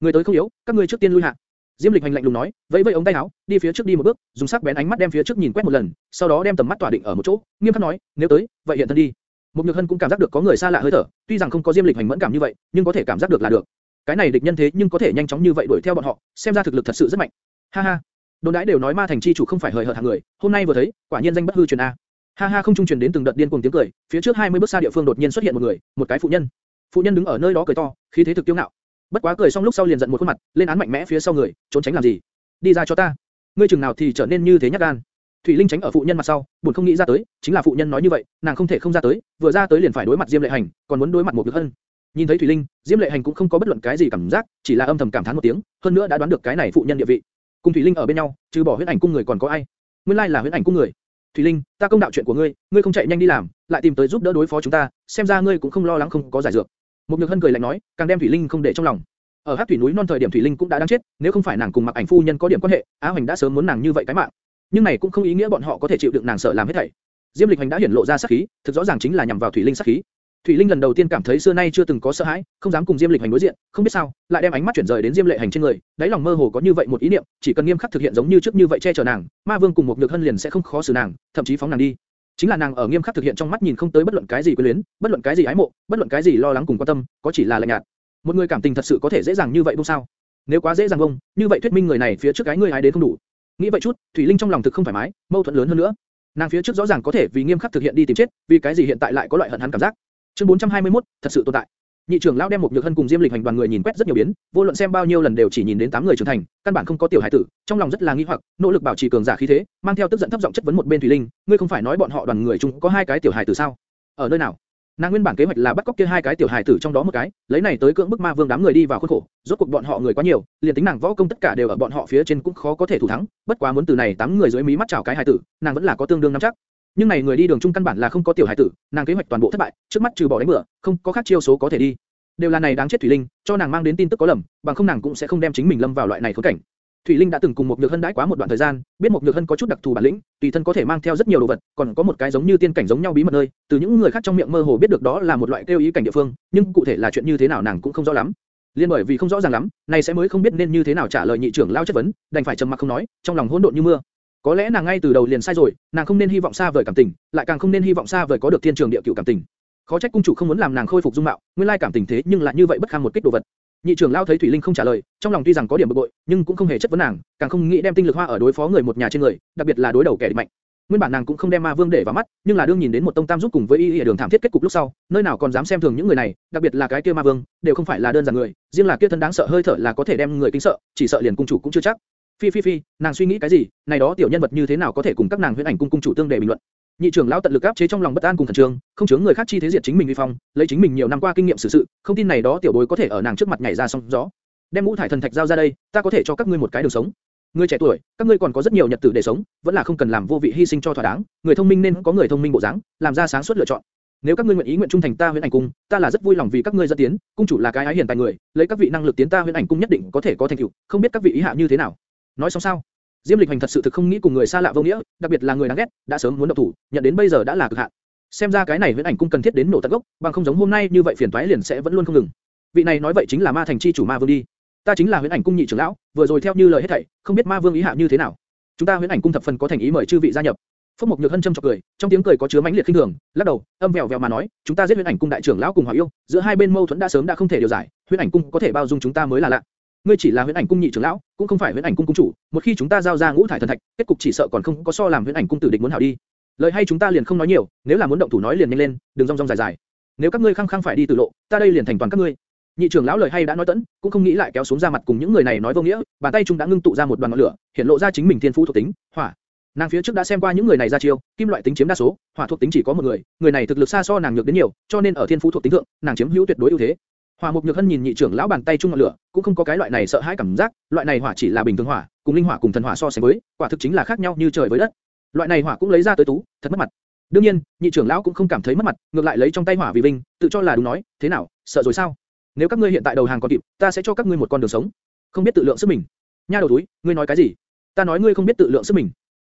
Người tới không yếu, các ngươi trước tiên lui hạ. Diêm Lịch hành lạnh lùng nói, vẫy vẫy ống tay áo, đi phía trước đi một bước, dùng sắc bén ánh mắt đem phía trước nhìn quét một lần, sau đó đem tầm mắt tỏa định ở một chỗ, nghiêm khắc nói, nếu tới, vậy hiện thân đi. Mục Nhược Hân cũng cảm giác được có người xa lạ hơi thở, tuy rằng không có Diêm Lịch hành mẫn cảm như vậy, nhưng có thể cảm giác được là được. Cái này địch nhân thế nhưng có thể nhanh chóng như vậy đuổi theo bọn họ, xem ra thực lực thật sự rất mạnh. Ha ha. Đồn đãi đều nói ma thành chi chủ không phải hời hợt hạng người, hôm nay vừa thấy, quả nhiên danh bất hư truyền a. Ha ha không trung truyền đến từng đợt điên cuồng tiếng cười, phía trước 20 bước xa địa phương đột nhiên xuất hiện một người, một cái phụ nhân. Phụ nhân đứng ở nơi đó cười to, khí thế thực tiêu ngạo. Bất quá cười xong lúc sau liền giận một khuôn mặt, lên án mạnh mẽ phía sau người, trốn tránh làm gì? Đi ra cho ta. Ngươi chừng nào thì trở nên như thế nhát gan. Thủy Linh tránh ở phụ nhân mặt sau, buồn không nghĩ ra tới, chính là phụ nhân nói như vậy, nàng không thể không ra tới, vừa ra tới liền phải đối mặt Diêm Lệ Hành, còn muốn đối mặt một Nhược hơn. Nhìn thấy Thủy Linh, Diêm Lệ Hành cũng không có bất luận cái gì cảm giác, chỉ là âm thầm cảm thán một tiếng, hơn nữa đã đoán được cái này phụ nhân địa vị. Cùng Thủy Linh ở bên nhau, trừ bỏ huyễn ảnh cung người còn có ai? Nguyên lai là huyễn ảnh cung người. Thủy Linh, ta công đạo chuyện của ngươi, ngươi không chạy nhanh đi làm, lại tìm tới giúp đỡ đối phó chúng ta, xem ra ngươi cũng không lo lắng không có giải dược. Một Nhược Hân cười lạnh nói, càng đem Thủy Linh không để trong lòng. Ở Hắc Thủy núi non thời điểm Thủy Linh cũng đã đang chết, nếu không phải nàng cùng Mặc Ảnh phu nhân có điểm quan hệ, Á Hoành đã sớm muốn nàng như vậy cái mạng. Nhưng này cũng không ý nghĩa bọn họ có thể chịu đựng nàng sợ làm hết thảy. Diêm Lịch Hành đã hiển lộ ra sát khí, thực rõ ràng chính là nhằm vào Thủy Linh sát khí. Thủy Linh lần đầu tiên cảm thấy xưa nay chưa từng có sợ hãi, không dám cùng Diêm Lịch Hành đối diện, không biết sao, lại đem ánh mắt chuyển rời đến Diêm Lệ Hành trên người, đáy lòng mơ hồ có như vậy một ý niệm, chỉ cần nghiêm khắc thực hiện giống như trước như vậy che chở nàng, Ma Vương cùng một Nhược Hân liền sẽ không khó xử nàng, thậm chí phóng nàng đi. Chính là nàng ở nghiêm khắc thực hiện trong mắt nhìn không tới bất luận cái gì quyến luyến, bất luận cái gì ái mộ, bất luận cái gì lo lắng cùng quan tâm, có chỉ là lạnh nhạt. Một người cảm tình thật sự có thể dễ dàng như vậy không sao? Nếu quá dễ dàng không, như vậy thuyết minh người này phía trước cái người hái đến không đủ. Nghĩ vậy chút, Thủy Linh trong lòng thực không thoải mái, mâu thuẫn lớn hơn nữa. Nàng phía trước rõ ràng có thể vì nghiêm khắc thực hiện đi tìm chết, vì cái gì hiện tại lại có loại hận hắn cảm giác. Chương 421, thật sự tồn tại. Nhị trưởng lão đem một nhược hân cùng Diêm Lịch hành đoàn người nhìn quét rất nhiều biến, vô luận xem bao nhiêu lần đều chỉ nhìn đến tám người trưởng thành, căn bản không có tiểu hải tử, trong lòng rất là nghi hoặc, nỗ lực bảo trì cường giả khí thế, mang theo tức giận thấp giọng chất vấn một bên Thủy Linh, ngươi không phải nói bọn họ đoàn người chung có hai cái tiểu hải tử sao? Ở nơi nào? Nàng nguyên bản kế hoạch là bắt cóc kia hai cái tiểu hài tử trong đó một cái, lấy này tới cưỡng bức ma vương đám người đi vào khuôn khổ, rốt cuộc bọn họ người quá nhiều, liền tính nàng võ công tất cả đều ở bọn họ phía trên cũng khó có thể thủ thắng, bất quá muốn từ này tám người dưới mí mắt chảo cái hài tử, nàng vẫn là có tương đương nắm chắc. Nhưng này người đi đường chung căn bản là không có tiểu hải tử, nàng kế hoạch toàn bộ thất bại, trước mắt trừ bỏ đánh bừa, không có khác chiêu số có thể đi. Đều là này đáng chết thủy linh, cho nàng mang đến tin tức có lầm, bằng không nàng cũng sẽ không đem chính mình lâm vào loại này khốn cảnh. Thủy Linh đã từng cùng một Nhược Hân đãi quá một đoạn thời gian, biết một Nhược Hân có chút đặc thù bản lĩnh, tùy thân có thể mang theo rất nhiều đồ vật, còn có một cái giống như tiên cảnh giống nhau bí mật nơi, từ những người khác trong miệng mơ hồ biết được đó là một loại kêu ý cảnh địa phương, nhưng cụ thể là chuyện như thế nào nàng cũng không rõ lắm. Liên bởi vì không rõ ràng lắm, này sẽ mới không biết nên như thế nào trả lời nhị trưởng lao chất vấn, đành phải trầm mặc không nói, trong lòng hỗn độn như mưa. Có lẽ nàng ngay từ đầu liền sai rồi, nàng không nên hy vọng xa vời cảm tình, lại càng không nên hy vọng xa vời có được thiên trường địa cửu cảm tình. Khó trách cung chủ không muốn làm nàng khôi phục dung mạo, nguyên lai cảm tình thế nhưng lại như vậy bất kham một kích đồ vật. Nhị trưởng lao thấy Thủy Linh không trả lời, trong lòng tuy rằng có điểm bực bội, nhưng cũng không hề chất vấn nàng, càng không nghĩ đem tinh lực hoa ở đối phó người một nhà trên người, đặc biệt là đối đầu kẻ địch mạnh. Nguyên bản nàng cũng không đem Ma Vương để vào mắt, nhưng là đương nhìn đến một tông tam giúp cùng với y y đường thảm thiết kết cục lúc sau, nơi nào còn dám xem thường những người này, đặc biệt là cái kia Ma Vương, đều không phải là đơn giản người, riêng là kia thân đáng sợ hơi thở là có thể đem người kinh sợ, chỉ sợ liền cung chủ cũng chưa chắc. Phi phi phi, nàng suy nghĩ cái gì? Này đó tiểu nhân vật như thế nào có thể cùng các nàng huyễn ảnh cung cung chủ tương để bình luận? Nhị trưởng lão tận lực áp chế trong lòng bất an cùng thần trường, không chướng người khác chi thế diệt chính mình uy phong, lấy chính mình nhiều năm qua kinh nghiệm xử sự, không tin này đó tiểu bối có thể ở nàng trước mặt nhảy ra song gió đem ngũ thải thần thạch giao ra đây, ta có thể cho các ngươi một cái đường sống. Ngươi trẻ tuổi, các ngươi còn có rất nhiều nhật tử để sống, vẫn là không cần làm vô vị hy sinh cho thỏa đáng. Người thông minh nên có người thông minh bộ dáng, làm ra sáng suốt lựa chọn. Nếu các ngươi nguyện ý nguyện trung thành ta huyễn ảnh cung, ta là rất vui lòng vì các ngươi dẫn tiến, cung chủ là cái ái hiền tài người, lấy các vị năng lực tiến ta huyễn ảnh cung nhất định có thể có thành tựu, không biết các vị ý hạ như thế nào. Nói xong sao? Diêm Lịch Hành thật sự thực không nghĩ cùng người xa lạ vô nghĩa, đặc biệt là người đáng ghét, đã sớm muốn động thủ, nhận đến bây giờ đã là cực hạn. Xem ra cái này huyễn ảnh cung cần thiết đến nổ tận gốc, bằng không giống hôm nay như vậy phiền toái liền sẽ vẫn luôn không ngừng. Vị này nói vậy chính là ma thành chi chủ ma vương đi ta chính là huyễn ảnh cung nhị trưởng lão, vừa rồi theo như lời hết thảy, không biết ma vương ý hạ như thế nào. chúng ta huyễn ảnh cung thập phần có thành ý mời chư vị gia nhập. Phúc Mộc Nhược Hân châm chọc cười, trong tiếng cười có chứa mãnh liệt khinh thường, lắc đầu, âm vèo vèo mà nói, chúng ta giết huyễn ảnh cung đại trưởng lão cùng hỏa yêu, giữa hai bên mâu thuẫn đã sớm đã không thể điều giải, huyễn ảnh cung có thể bao dung chúng ta mới là lạ. Ngươi chỉ là huyễn ảnh cung nhị trưởng lão, cũng không phải huyễn ảnh cung cung chủ, một khi chúng ta giao ra ngũ thải thần thạch, kết cục chỉ sợ còn không có so làm huyễn ảnh cung tử địch muốn hảo đi. Lời hay chúng ta liền không nói nhiều, nếu là muốn động thủ nói liền nhanh lên, đừng rong rong dài dài. Nếu các ngươi khăng khăng phải đi tử lộ, ta đây liền thành toàn các ngươi. Nhị trưởng lão lời hay đã nói tận, cũng không nghĩ lại kéo xuống ra mặt cùng những người này nói vô nghĩa, bàn tay trung đã ngưng tụ ra một đoàn ngọn lửa, hiện lộ ra chính mình thiên phú thuộc tính, hỏa. Nàng phía trước đã xem qua những người này ra chiêu, kim loại tính chiếm đa số, hỏa thuộc tính chỉ có một người, người này thực lực xa so nàng nhược đến nhiều, cho nên ở thiên phú thuộc tính thượng, nàng chiếm hữu tuyệt đối ưu thế. Hỏa Mục Nhược Hân nhìn nhị trưởng lão bàn tay chung ngọn lửa, cũng không có cái loại này sợ hãi cảm giác, loại này hỏa chỉ là bình thường hỏa, cùng linh hỏa cùng thần hỏa so sánh với, quả thực chính là khác nhau như trời với đất. Loại này hỏa cũng lấy ra tới tú, thật mất mặt. đương nhiên, nhị trưởng lão cũng không cảm thấy mất mặt, ngược lại lấy trong tay hỏa vì vinh, tự cho là đúng nói, thế nào, sợ rồi sao? Nếu các ngươi hiện tại đầu hàng còn kịp, ta sẽ cho các ngươi một con đường sống. Không biết tự lượng sức mình. Nha đầu túi, ngươi nói cái gì? Ta nói ngươi không biết tự lượng sức mình.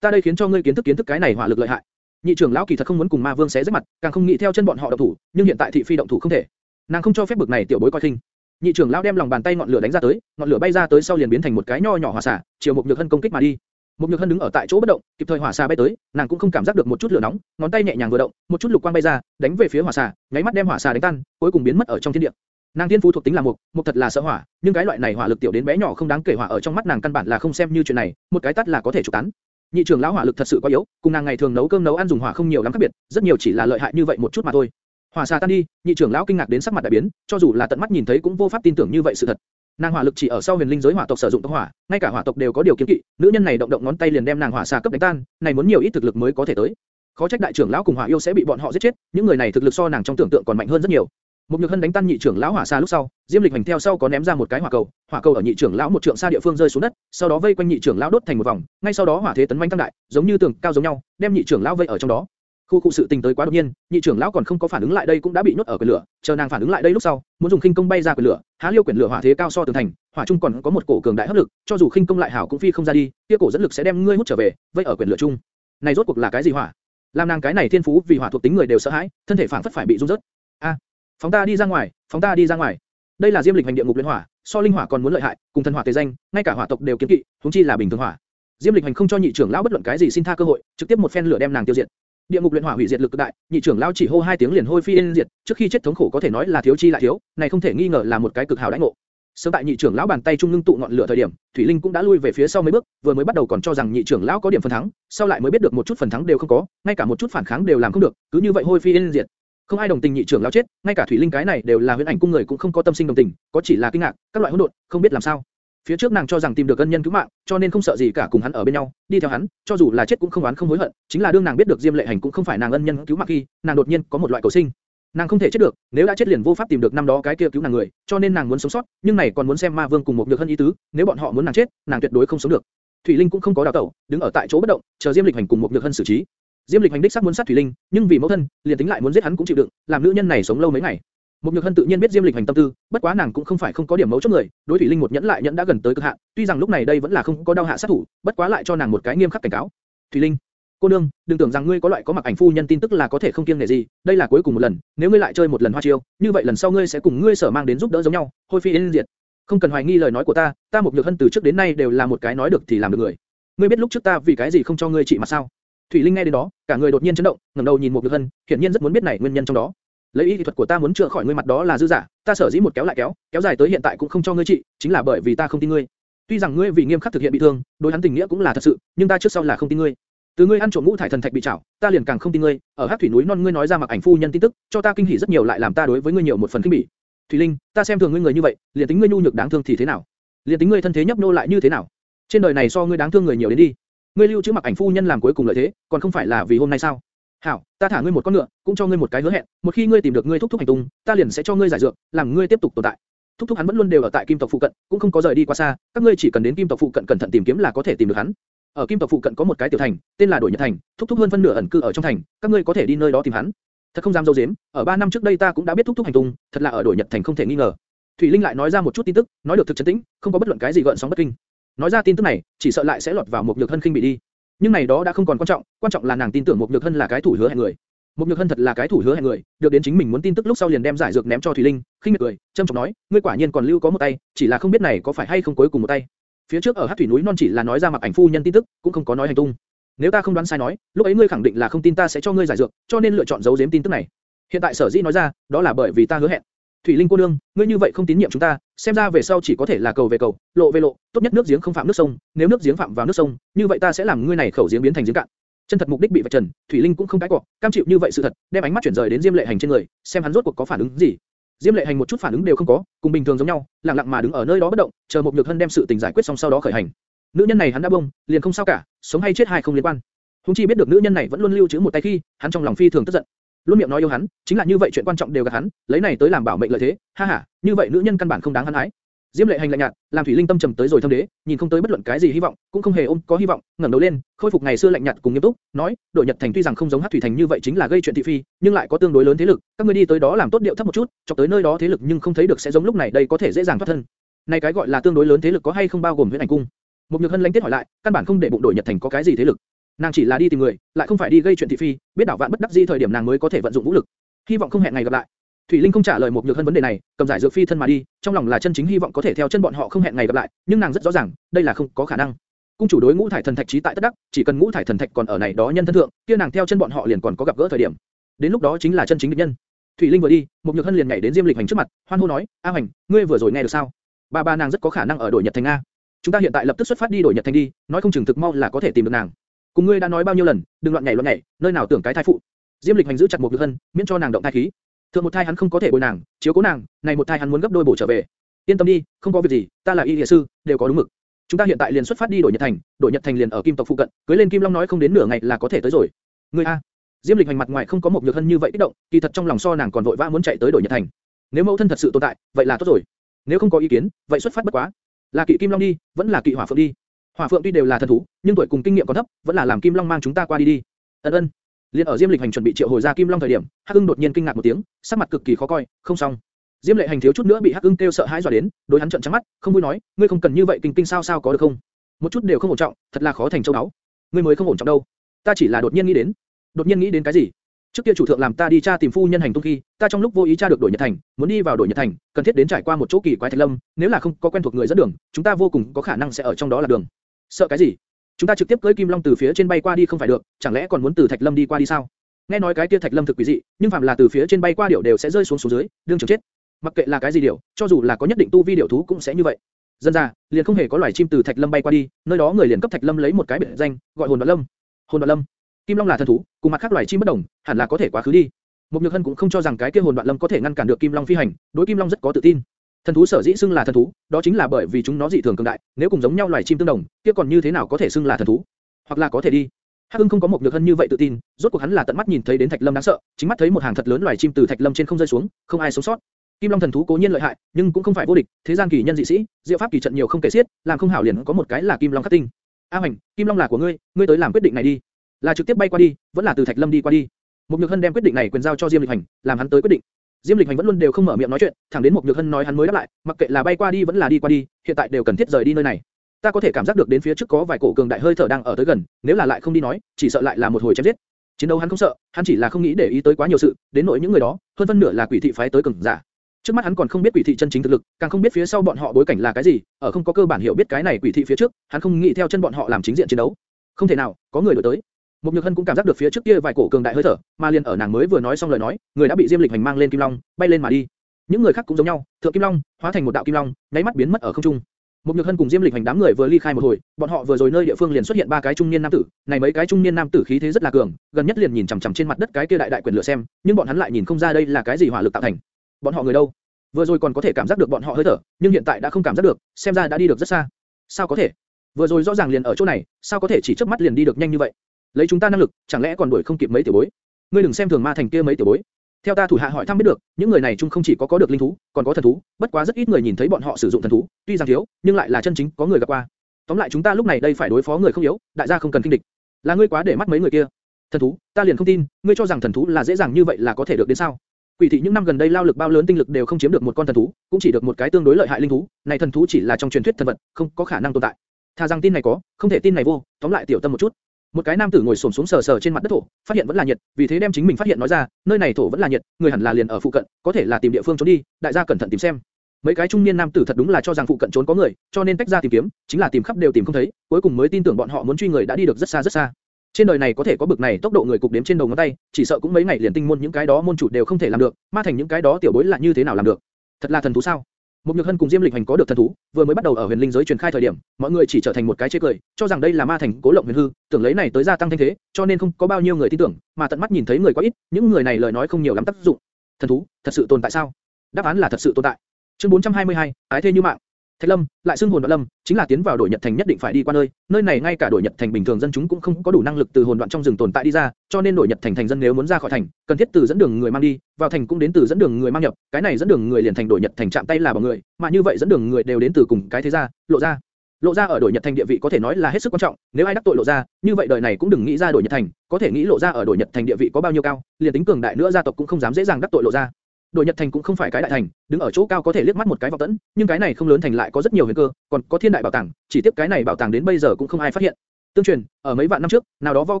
Ta đây khiến cho ngươi kiến thức kiến thức cái này hỏa lực lợi hại. Nhị trưởng lão kỳ thật không muốn cùng ma vương xé rách mặt, càng không nghĩ theo chân bọn họ động thủ, nhưng hiện tại thị phi động thủ không thể. Nàng không cho phép bực này tiểu bối coi khinh. Nhị trưởng lão đem lòng bàn tay ngọn lửa đánh ra tới, ngọn lửa bay ra tới sau liền biến thành một cái nho nhỏ hỏa xả, chiều một nhược hân công kích mà đi. Một nhược hân đứng ở tại chỗ bất động, kịp thời hỏa xà bay tới, nàng cũng không cảm giác được một chút lửa nóng, ngón tay nhẹ nhàng vừa động, một chút lục quang bay ra, đánh về phía hỏa xà, nháy mắt đem hỏa xà đánh tan, cuối cùng biến mất ở trong thiên địa. Nàng tiên phú thuộc tính là mục, mục thật là sợ hỏa, nhưng cái loại này hỏa lực tiểu đến bé nhỏ không đáng kể hỏa ở trong mắt nàng căn bản là không xem như chuyện này, một cái tát là có thể trục tán. Nhị trưởng lão hỏa lực thật sự quá yếu, cùng nàng ngày thường nấu cơm nấu ăn dùng hỏa không nhiều lắm khác biệt, rất nhiều chỉ là lợi hại như vậy một chút mà thôi. Hỏa xà tan đi, nhị trưởng lão kinh ngạc đến sắc mặt đại biến, cho dù là tận mắt nhìn thấy cũng vô pháp tin tưởng như vậy sự thật. Nàng hỏa lực chỉ ở sau huyền linh giới hỏa tộc sử dụng tốc hỏa, ngay cả hỏa tộc đều có điều kiến kỵ, nữ nhân này động động ngón tay liền đem nàng hỏa xà cấp đánh tan, này muốn nhiều ít thực lực mới có thể tới. Khó trách đại trưởng lão cùng hỏa yêu sẽ bị bọn họ giết chết, những người này thực lực so nàng trong tưởng tượng còn mạnh hơn rất nhiều. Một nhược hân đánh tan nhị trưởng lão hỏa xa lúc sau, Diêm Lịch hành theo sau có ném ra một cái hỏa cầu, hỏa cầu ở nhị trưởng lão một trượng xa địa phương rơi xuống đất, sau đó vây quanh nhị trưởng lão đốt thành một vòng, ngay sau đó hỏa thế tấn manh tăng đại, giống như tường cao giống nhau, đem nhị trưởng lão vây ở trong đó. Khu khu sự tình tới quá đột nhiên, nhị trưởng lão còn không có phản ứng lại đây cũng đã bị nhốt ở quyền lửa, chờ nàng phản ứng lại đây lúc sau, muốn dùng khinh công bay ra quyền lửa, há liêu quyền lửa hỏa thế cao so tường thành, hỏa trung còn có một cổ cường đại hấp lực, cho dù khinh công lại hảo cũng phi không ra đi, kia cổ dẫn lực sẽ đem ngươi hút trở về, vây ở quyền lửa trung. Này rốt cuộc là cái gì hỏa? Làm nàng cái này thiên phú vì hỏa thuộc tính người đều sợ hãi, thân thể phản phất phải bị rung rớt. A, phóng ta đi ra ngoài, phóng ta đi ra ngoài. Đây là Diêm Lịch hành địa ngục luyện hỏa, so linh hỏa còn muốn lợi hại, cùng thần hỏa tề danh, ngay cả hỏa tộc đều kiến kỵ, huống chi là bình thường hỏa. Diêm Lịch hành không cho nhị trưởng lão bất luận cái gì xin tha cơ hội, trực tiếp một phen lửa đem nàng tiêu diệt. Địa ngục luyện hỏa hủy diệt lực cực đại, nhị trưởng lão chỉ hô hai tiếng liền hôi phiên diệt, trước khi chết thống khổ có thể nói là thiếu chi lại thiếu, này không thể nghi ngờ là một cái cực hảo đãi ngộ. Sớm tại nhị trưởng lão bàn tay trung ngưng tụ ngọn lửa thời điểm, Thủy Linh cũng đã lui về phía sau mấy bước, vừa mới bắt đầu còn cho rằng nhị trưởng lão có điểm phần thắng, sau lại mới biết được một chút phần thắng đều không có, ngay cả một chút phản kháng đều làm không được, cứ như vậy hôi phiên diệt. Không ai đồng tình nhị trưởng lão chết, ngay cả Thủy Linh cái này đều là huyễn ảnh cung người cũng không có tâm sinh đồng tình, có chỉ là kinh ngạc, các loại hỗn độn, không biết làm sao. Phía trước nàng cho rằng tìm được ân nhân cứu mạng, cho nên không sợ gì cả cùng hắn ở bên nhau, đi theo hắn, cho dù là chết cũng không oán không hối hận, chính là đương nàng biết được Diêm Lệ Hành cũng không phải nàng ân nhân cứu mạng khi, nàng đột nhiên có một loại cầu sinh. Nàng không thể chết được, nếu đã chết liền vô pháp tìm được năm đó cái kia cứu nàng người, cho nên nàng muốn sống sót, nhưng này còn muốn xem Ma Vương cùng một nhược hân ý tứ, nếu bọn họ muốn nàng chết, nàng tuyệt đối không sống được. Thủy Linh cũng không có đào tẩu, đứng ở tại chỗ bất động, chờ Diêm Lịch Hành cùng một nhược hân xử trí. Diêm Lịch Hành đích xác muốn sát Thủy Linh, nhưng vì mẫu thân, liền tính lại muốn giết hắn cũng chịu đựng, làm nữ nhân này sống lâu mấy ngày. Một Nhược Hân tự nhiên biết Diêm Lịch hành tâm tư, bất quá nàng cũng không phải không có điểm mấu chốt người, đối Thủy Linh một nhẫn lại nhẫn đã gần tới cực hạn, tuy rằng lúc này đây vẫn là không có đau hạ sát thủ, bất quá lại cho nàng một cái nghiêm khắc cảnh cáo. Thủy Linh, cô nương, đừng tưởng rằng ngươi có loại có mặc ảnh phu nhân tin tức là có thể không kiêng nể gì, đây là cuối cùng một lần, nếu ngươi lại chơi một lần hoa chiêu, như vậy lần sau ngươi sẽ cùng ngươi sở mang đến giúp đỡ giống nhau, hôi phi yên diệt. Không cần hoài nghi lời nói của ta, ta một Nhược Hân từ trước đến nay đều là một cái nói được thì làm được người. Ngươi biết lúc trước ta vì cái gì không cho ngươi trị mà sao? Thủy Linh nghe đến đó, cả người đột nhiên chấn động, ngẩng đầu nhìn một Nhược Hân, hiển nhiên rất muốn biết này nguyên nhân trong đó lấy y thuật của ta muốn chữa khỏi ngươi mặt đó là dư giả, ta sở dĩ một kéo lại kéo, kéo dài tới hiện tại cũng không cho ngươi trị, chính là bởi vì ta không tin ngươi. Tuy rằng ngươi vì nghiêm khắc thực hiện bị thương, đối hắn tình nghĩa cũng là thật sự, nhưng ta trước sau là không tin ngươi. Từ ngươi ăn trộm ngũ thải thần thạch bị trảo, ta liền càng không tin ngươi. Ở Hắc thủy núi non ngươi nói ra mặc ảnh phu nhân tin tức, cho ta kinh hỉ rất nhiều lại làm ta đối với ngươi nhiều một phần kinh bỉ. Thủy Linh, ta xem thường ngươi người như vậy, liền tính ngươi nhu nhược đáng thương thì thế nào? Liền tính ngươi thân thế nhấp nô lại như thế nào? Trên đời này so ngươi đáng thương người nhiều đến đi. Ngươi lưu trữ mặc ảnh phu nhân làm cuối cùng lợi thế, còn không phải là vì hôm nay sao? Hảo, ta thả ngươi một con ngựa, cũng cho ngươi một cái hứa hẹn, một khi ngươi tìm được ngươi thúc thúc hành tung, ta liền sẽ cho ngươi giải dược, làm ngươi tiếp tục tồn tại. Thúc thúc hắn vẫn luôn đều ở tại Kim tộc phụ cận, cũng không có rời đi quá xa, các ngươi chỉ cần đến Kim tộc phụ cận cẩn thận tìm kiếm là có thể tìm được hắn. Ở Kim tộc phụ cận có một cái tiểu thành, tên là Đổi Nhật thành, thúc thúc hơn phân nửa ẩn cư ở trong thành, các ngươi có thể đi nơi đó tìm hắn. Thật không dám dâu dếm, ở 3 năm trước đây ta cũng đã biết thúc thúc hành tung, thật là ở Đổi Nhật thành không thể nghi ngờ. Thủy Linh lại nói ra một chút tin tức, nói được thực chân tĩnh, không có bất luận cái gì gợn sóng bất kinh. Nói ra tin tức này, chỉ sợ lại sẽ lọt vào một nhược hân khinh bị đi. Nhưng này đó đã không còn quan trọng, quan trọng là nàng tin tưởng một nhược hân là cái thủ hứa hẹn người. Một Nhược Hân thật là cái thủ hứa hẹn người, được đến chính mình muốn tin tức lúc sau liền đem giải dược ném cho Thủy Linh, khinh miệt cười, trâm trọng nói, ngươi quả nhiên còn lưu có một tay, chỉ là không biết này có phải hay không cuối cùng một tay. Phía trước ở Hắc Thủy núi non chỉ là nói ra mặc ảnh phu nhân tin tức, cũng không có nói hành tung. Nếu ta không đoán sai nói, lúc ấy ngươi khẳng định là không tin ta sẽ cho ngươi giải dược, cho nên lựa chọn giấu giếm tin tức này. Hiện tại sở dĩ nói ra, đó là bởi vì ta hứa hẹn. Thủy Linh cô nương, ngươi như vậy không tín nhiệm chúng ta, xem ra về sau chỉ có thể là cầu về cầu, lộ về lộ, tốt nhất nước giếng không phạm nước sông, nếu nước giếng phạm vào nước sông, như vậy ta sẽ làm ngươi này khẩu giếng biến thành giếng cạn. Chân thật mục đích bị vạch trần, Thủy Linh cũng không cãi cọ, cam chịu như vậy sự thật, đem ánh mắt chuyển rời đến Diêm Lệ Hành trên người, xem hắn rốt cuộc có phản ứng gì. Diêm Lệ Hành một chút phản ứng đều không có, cùng bình thường giống nhau, lặng lặng mà đứng ở nơi đó bất động, chờ một nhược hân đem sự tình giải quyết xong sau đó khởi hành. Nữ nhân này hắn đã bông, liền không sao cả, sống hay chết hai không liên quan. Hùng chi biết được nữ nhân này vẫn luôn lưu trữ một tay khi, hắn trong lòng phi thường tức giận. Luôn miệng nói yêu hắn, chính là như vậy chuyện quan trọng đều gạt hắn, lấy này tới làm bảo mệnh lợi thế, ha ha, như vậy nữ nhân căn bản không đáng hắn ái. Diêm Lệ Hành lạnh nhạt, làm Thủy Linh tâm trầm tới rồi thâm đế, nhìn không tới bất luận cái gì hy vọng, cũng không hề ôm có hy vọng, ngẩng đầu lên, khôi phục ngày xưa lạnh nhạt cùng nghiêm túc, nói, đội Nhật Thành tuy rằng không giống Hắc Thủy Thành như vậy chính là gây chuyện thị phi, nhưng lại có tương đối lớn thế lực, các ngươi đi tới đó làm tốt điệu thấp một chút, cho tới nơi đó thế lực nhưng không thấy được sẽ giống lúc này đây có thể dễ dàng thoát thân. Này cái gọi là tương đối lớn thế lực có hay không bao gồm Huyễn Ảnh cung? Một Nhược Hân lãnh tiết hỏi lại, căn bản không để bụng đội Nhật Thành có cái gì thế lực. Nàng chỉ là đi tìm người, lại không phải đi gây chuyện thị phi, biết đảo vạn bất đắc dĩ thời điểm nàng mới có thể vận dụng vũ lực. Hy vọng không hẹn ngày gặp lại. Thủy Linh không trả lời một nhược hơn vấn đề này, cầm giải dược phi thân mà đi, trong lòng là chân chính hy vọng có thể theo chân bọn họ không hẹn ngày gặp lại, nhưng nàng rất rõ ràng, đây là không có khả năng. Cung chủ đối ngũ thải thần thạch trí tại tất đắc, chỉ cần ngũ thải thần thạch còn ở này đó nhân thân thượng, kia nàng theo chân bọn họ liền còn có gặp gỡ thời điểm. Đến lúc đó chính là chân chính địch nhân. Thủy Linh vừa đi, một nhược hân liền nhảy đến Diêm Lịch Hành trước mặt, hoan hô nói, A Hành, ngươi vừa rồi nghe được sao? Ba ba nàng rất có khả năng ở đổi Nhật Thành a. Chúng ta hiện tại lập tức xuất phát đi đổi Nhật Thành đi, nói không chừng thực mau là có thể tìm được nàng. Cùng ngươi đã nói bao nhiêu lần, đừng loạn nhảy loạn nhảy, nơi nào tưởng cái thai phụ. Diêm Lịch Hành giữ chặt một nhược hân, miễn cho nàng động thai khí. Thượng một thai hắn không có thể bồi nàng, chiếu cố nàng, này một thai hắn muốn gấp đôi bổ trở về. Yên tâm đi, không có việc gì, ta là y địa sư, đều có đúng mực. Chúng ta hiện tại liền xuất phát đi đổi Nhật Thành, đổi Nhật Thành liền ở Kim tộc phụ cận, cưới lên Kim Long nói không đến nửa ngày là có thể tới rồi. Ngươi a, Diêm Lịch hành mặt ngoài không có một nhược hân như vậy kích động, kỳ thật trong lòng so nàng còn vội vã muốn chạy tới đổi Nhật Thành. Nếu mẫu thân thật sự tồn tại, vậy là tốt rồi. Nếu không có ý kiến, vậy xuất phát bất quá. Là kỵ Kim Long đi, vẫn là kỵ Hỏa Phượng đi. Hỏa Phượng tuy đều là thần thú, nhưng tuổi cùng kinh nghiệm còn thấp, vẫn là làm Kim Long mang chúng ta qua đi đi. Ân ân. Liên ở Diêm Lịch Hành chuẩn bị triệu hồi ra Kim Long thời điểm, Hắc Ưng đột nhiên kinh ngạc một tiếng, sắc mặt cực kỳ khó coi, không xong. Diêm Lệ Hành thiếu chút nữa bị Hắc Ưng kêu sợ hãi dọa đến, đối hắn trợn trắng mắt, không vui nói, ngươi không cần như vậy kinh kinh sao sao có được không? Một chút đều không ổn trọng, thật là khó thành châu đáo. Ngươi mới không ổn trọng đâu. Ta chỉ là đột nhiên nghĩ đến. Đột nhiên nghĩ đến cái gì? Trước kia chủ thượng làm ta đi tra tìm phu nhân hành tung khi, ta trong lúc vô ý tra được đổi Nhật Thành, muốn đi vào đổi Nhật Thành, cần thiết đến trải qua một chỗ kỳ quái thạch lâm, nếu là không có quen thuộc người dẫn đường, chúng ta vô cùng có khả năng sẽ ở trong đó là đường. Sợ cái gì? Chúng ta trực tiếp cưỡi Kim Long từ phía trên bay qua đi không phải được, chẳng lẽ còn muốn từ thạch lâm đi qua đi sao? Nghe nói cái kia thạch lâm thực quỷ dị, nhưng phạm là từ phía trên bay qua điểu đều sẽ rơi xuống xuống dưới, đương trường chết. Mặc kệ là cái gì điểu, cho dù là có nhất định tu vi điểu thú cũng sẽ như vậy. Dân ra, liền không hề có loài chim từ thạch lâm bay qua đi, nơi đó người liền cấp thạch lâm lấy một cái biệt danh, gọi hồn đoạn lâm. Hồn đoạn lâm. Kim long là thần thú, cùng mặt khác loài chim bất đồng, hẳn là có thể quá khứ đi. Mục Nhược Hân cũng không cho rằng cái kia hồn đoạn lâm có thể ngăn cản được Kim Long phi hành, đối Kim Long rất có tự tin. Thần thú sở dĩ xưng là thần thú, đó chính là bởi vì chúng nó dị thường cường đại, nếu cùng giống nhau loài chim tương đồng, kia còn như thế nào có thể xưng là thần thú? Hoặc là có thể đi. Hắc Hưng không có một nhược hân như vậy tự tin, rốt cuộc hắn là tận mắt nhìn thấy đến Thạch Lâm đáng sợ, chính mắt thấy một hàng thật lớn loài chim từ Thạch Lâm trên không rơi xuống, không ai sống sót. Kim Long thần thú cố nhiên lợi hại, nhưng cũng không phải vô địch, thế gian kỳ nhân dị sĩ, diệu pháp kỳ trận nhiều không kể xiết, làm không hảo liền có một cái là Kim Long khắc tinh. A Hoành, Kim Long là của ngươi, ngươi tới làm quyết định này đi. Là trực tiếp bay qua đi, vẫn là từ Thạch Lâm đi qua đi. Một Nhược Hân đem quyết định này quyền giao cho Diêm Lịch Hành, làm hắn tới quyết định. Diêm Lịch Hành vẫn luôn đều không mở miệng nói chuyện, thẳng đến một Nhược Hân nói hắn mới đáp lại, mặc kệ là bay qua đi vẫn là đi qua đi, hiện tại đều cần thiết rời đi nơi này. Ta có thể cảm giác được đến phía trước có vài cổ cường đại hơi thở đang ở tới gần, nếu là lại không đi nói, chỉ sợ lại là một hồi chém giết. Chiến đấu hắn không sợ, hắn chỉ là không nghĩ để ý tới quá nhiều sự, đến nỗi những người đó, hơn phân nửa là quỷ thị phái tới cường giả. Trước mắt hắn còn không biết quỷ thị chân chính thực lực, càng không biết phía sau bọn họ bối cảnh là cái gì, ở không có cơ bản hiểu biết cái này quỷ thị phía trước, hắn không nghĩ theo chân bọn họ làm chính diện chiến đấu. Không thể nào, có người đuổi tới. Một Nhược Hân cũng cảm giác được phía trước kia vài cổ cường đại hơi thở, mà liền ở nàng mới vừa nói xong lời nói, người đã bị Diêm Lịch Hành mang lên Kim Long, bay lên mà đi. Những người khác cũng giống nhau, thượng Kim Long hóa thành một đạo Kim Long, nháy mắt biến mất ở không trung. Một Nhược Hân cùng Diêm Lịch Hành đám người vừa ly khai một hồi, bọn họ vừa rồi nơi địa phương liền xuất hiện ba cái trung niên nam tử, này mấy cái trung niên nam tử khí thế rất là cường, gần nhất liền nhìn chằm chằm trên mặt đất cái kia đại đại quyền lửa xem, nhưng bọn hắn lại nhìn không ra đây là cái gì hỏa lực tạo thành. Bọn họ người đâu? Vừa rồi còn có thể cảm giác được bọn họ hơi thở, nhưng hiện tại đã không cảm giác được, xem ra đã đi được rất xa. Sao có thể? Vừa rồi rõ ràng liền ở chỗ này, sao có thể chỉ chớp mắt liền đi được nhanh như vậy? Lấy chúng ta năng lực, chẳng lẽ còn đuổi không kịp mấy tiểu bối? Ngươi đừng xem thường ma thành kia mấy tiểu bối, theo ta thủ hạ hỏi thăm biết được, những người này chung không chỉ có có được linh thú, còn có thần thú, bất quá rất ít người nhìn thấy bọn họ sử dụng thần thú, tuy rằng thiếu, nhưng lại là chân chính có người gặp qua. Tóm lại chúng ta lúc này đây phải đối phó người không yếu, đại gia không cần kinh địch. Là ngươi quá để mắt mấy người kia. Thần thú, ta liền không tin, ngươi cho rằng thần thú là dễ dàng như vậy là có thể được đến sao? Quỷ thị những năm gần đây lao lực bao lớn tinh lực đều không chiếm được một con thần thú, cũng chỉ được một cái tương đối lợi hại linh thú, này thần thú chỉ là trong truyền thuyết thần vật, không có khả năng tồn tại. tha rằng tin này có, không thể tin này vô, tóm lại tiểu tâm một chút. Một cái nam tử ngồi xổm xuống sờ sờ trên mặt đất thổ, phát hiện vẫn là nhiệt, vì thế đem chính mình phát hiện nói ra, nơi này thổ vẫn là nhiệt, người hẳn là liền ở phụ cận, có thể là tìm địa phương trốn đi, đại gia cẩn thận tìm xem. Mấy cái trung niên nam tử thật đúng là cho rằng phụ cận trốn có người, cho nên tách ra tìm kiếm, chính là tìm khắp đều tìm không thấy, cuối cùng mới tin tưởng bọn họ muốn truy người đã đi được rất xa rất xa. Trên đời này có thể có bực này tốc độ người cục đếm trên đầu ngón tay, chỉ sợ cũng mấy ngày liền tinh môn những cái đó môn chủ đều không thể làm được, ma thành những cái đó tiểu bối là như thế nào làm được? Thật là thần thú sao? Một Nhược Hân cùng Diêm Lịch Hành có được thần thú, vừa mới bắt đầu ở huyền linh giới truyền khai thời điểm, mọi người chỉ trở thành một cái chế cười, cho rằng đây là ma thành cố lộng huyền hư, tưởng lấy này tới gia tăng thanh thế, cho nên không có bao nhiêu người tin tưởng, mà tận mắt nhìn thấy người quá ít, những người này lời nói không nhiều lắm tác dụng. Thần thú, thật sự tồn tại sao? đáp án là thật sự tồn tại. Chương 422, ái thê như mạng. Thạch Lâm, lại xưng hồn đoạn lâm, chính là tiến vào đổi Nhật thành nhất định phải đi qua nơi, nơi này ngay cả đổi Nhật thành bình thường dân chúng cũng không có đủ năng lực từ hồn đoạn trong rừng tồn tại đi ra, cho nên đổi Nhật thành thành dân nếu muốn ra khỏi thành, cần thiết từ dẫn đường người mang đi, vào thành cũng đến từ dẫn đường người mang nhập, cái này dẫn đường người liền thành đổi Nhật thành chạm tay là bằng người, mà như vậy dẫn đường người đều đến từ cùng cái thế gia, lộ ra. Lộ ra ở đổi Nhật thành địa vị có thể nói là hết sức quan trọng, nếu ai đắc tội lộ ra, như vậy đời này cũng đừng nghĩ ra đổi Nhật thành, có thể nghĩ lộ ra ở đổi Nhật thành địa vị có bao nhiêu cao, liền tính cường đại nữa gia tộc cũng không dám dễ dàng đắc tội lộ ra. Đội Nhật Thành cũng không phải cái đại thành, đứng ở chỗ cao có thể liếc mắt một cái vào tẫn, nhưng cái này không lớn thành lại có rất nhiều huyền cơ, còn có thiên đại bảo tàng, chỉ tiếc cái này bảo tàng đến bây giờ cũng không ai phát hiện. Tương truyền, ở mấy vạn năm trước, nào đó vô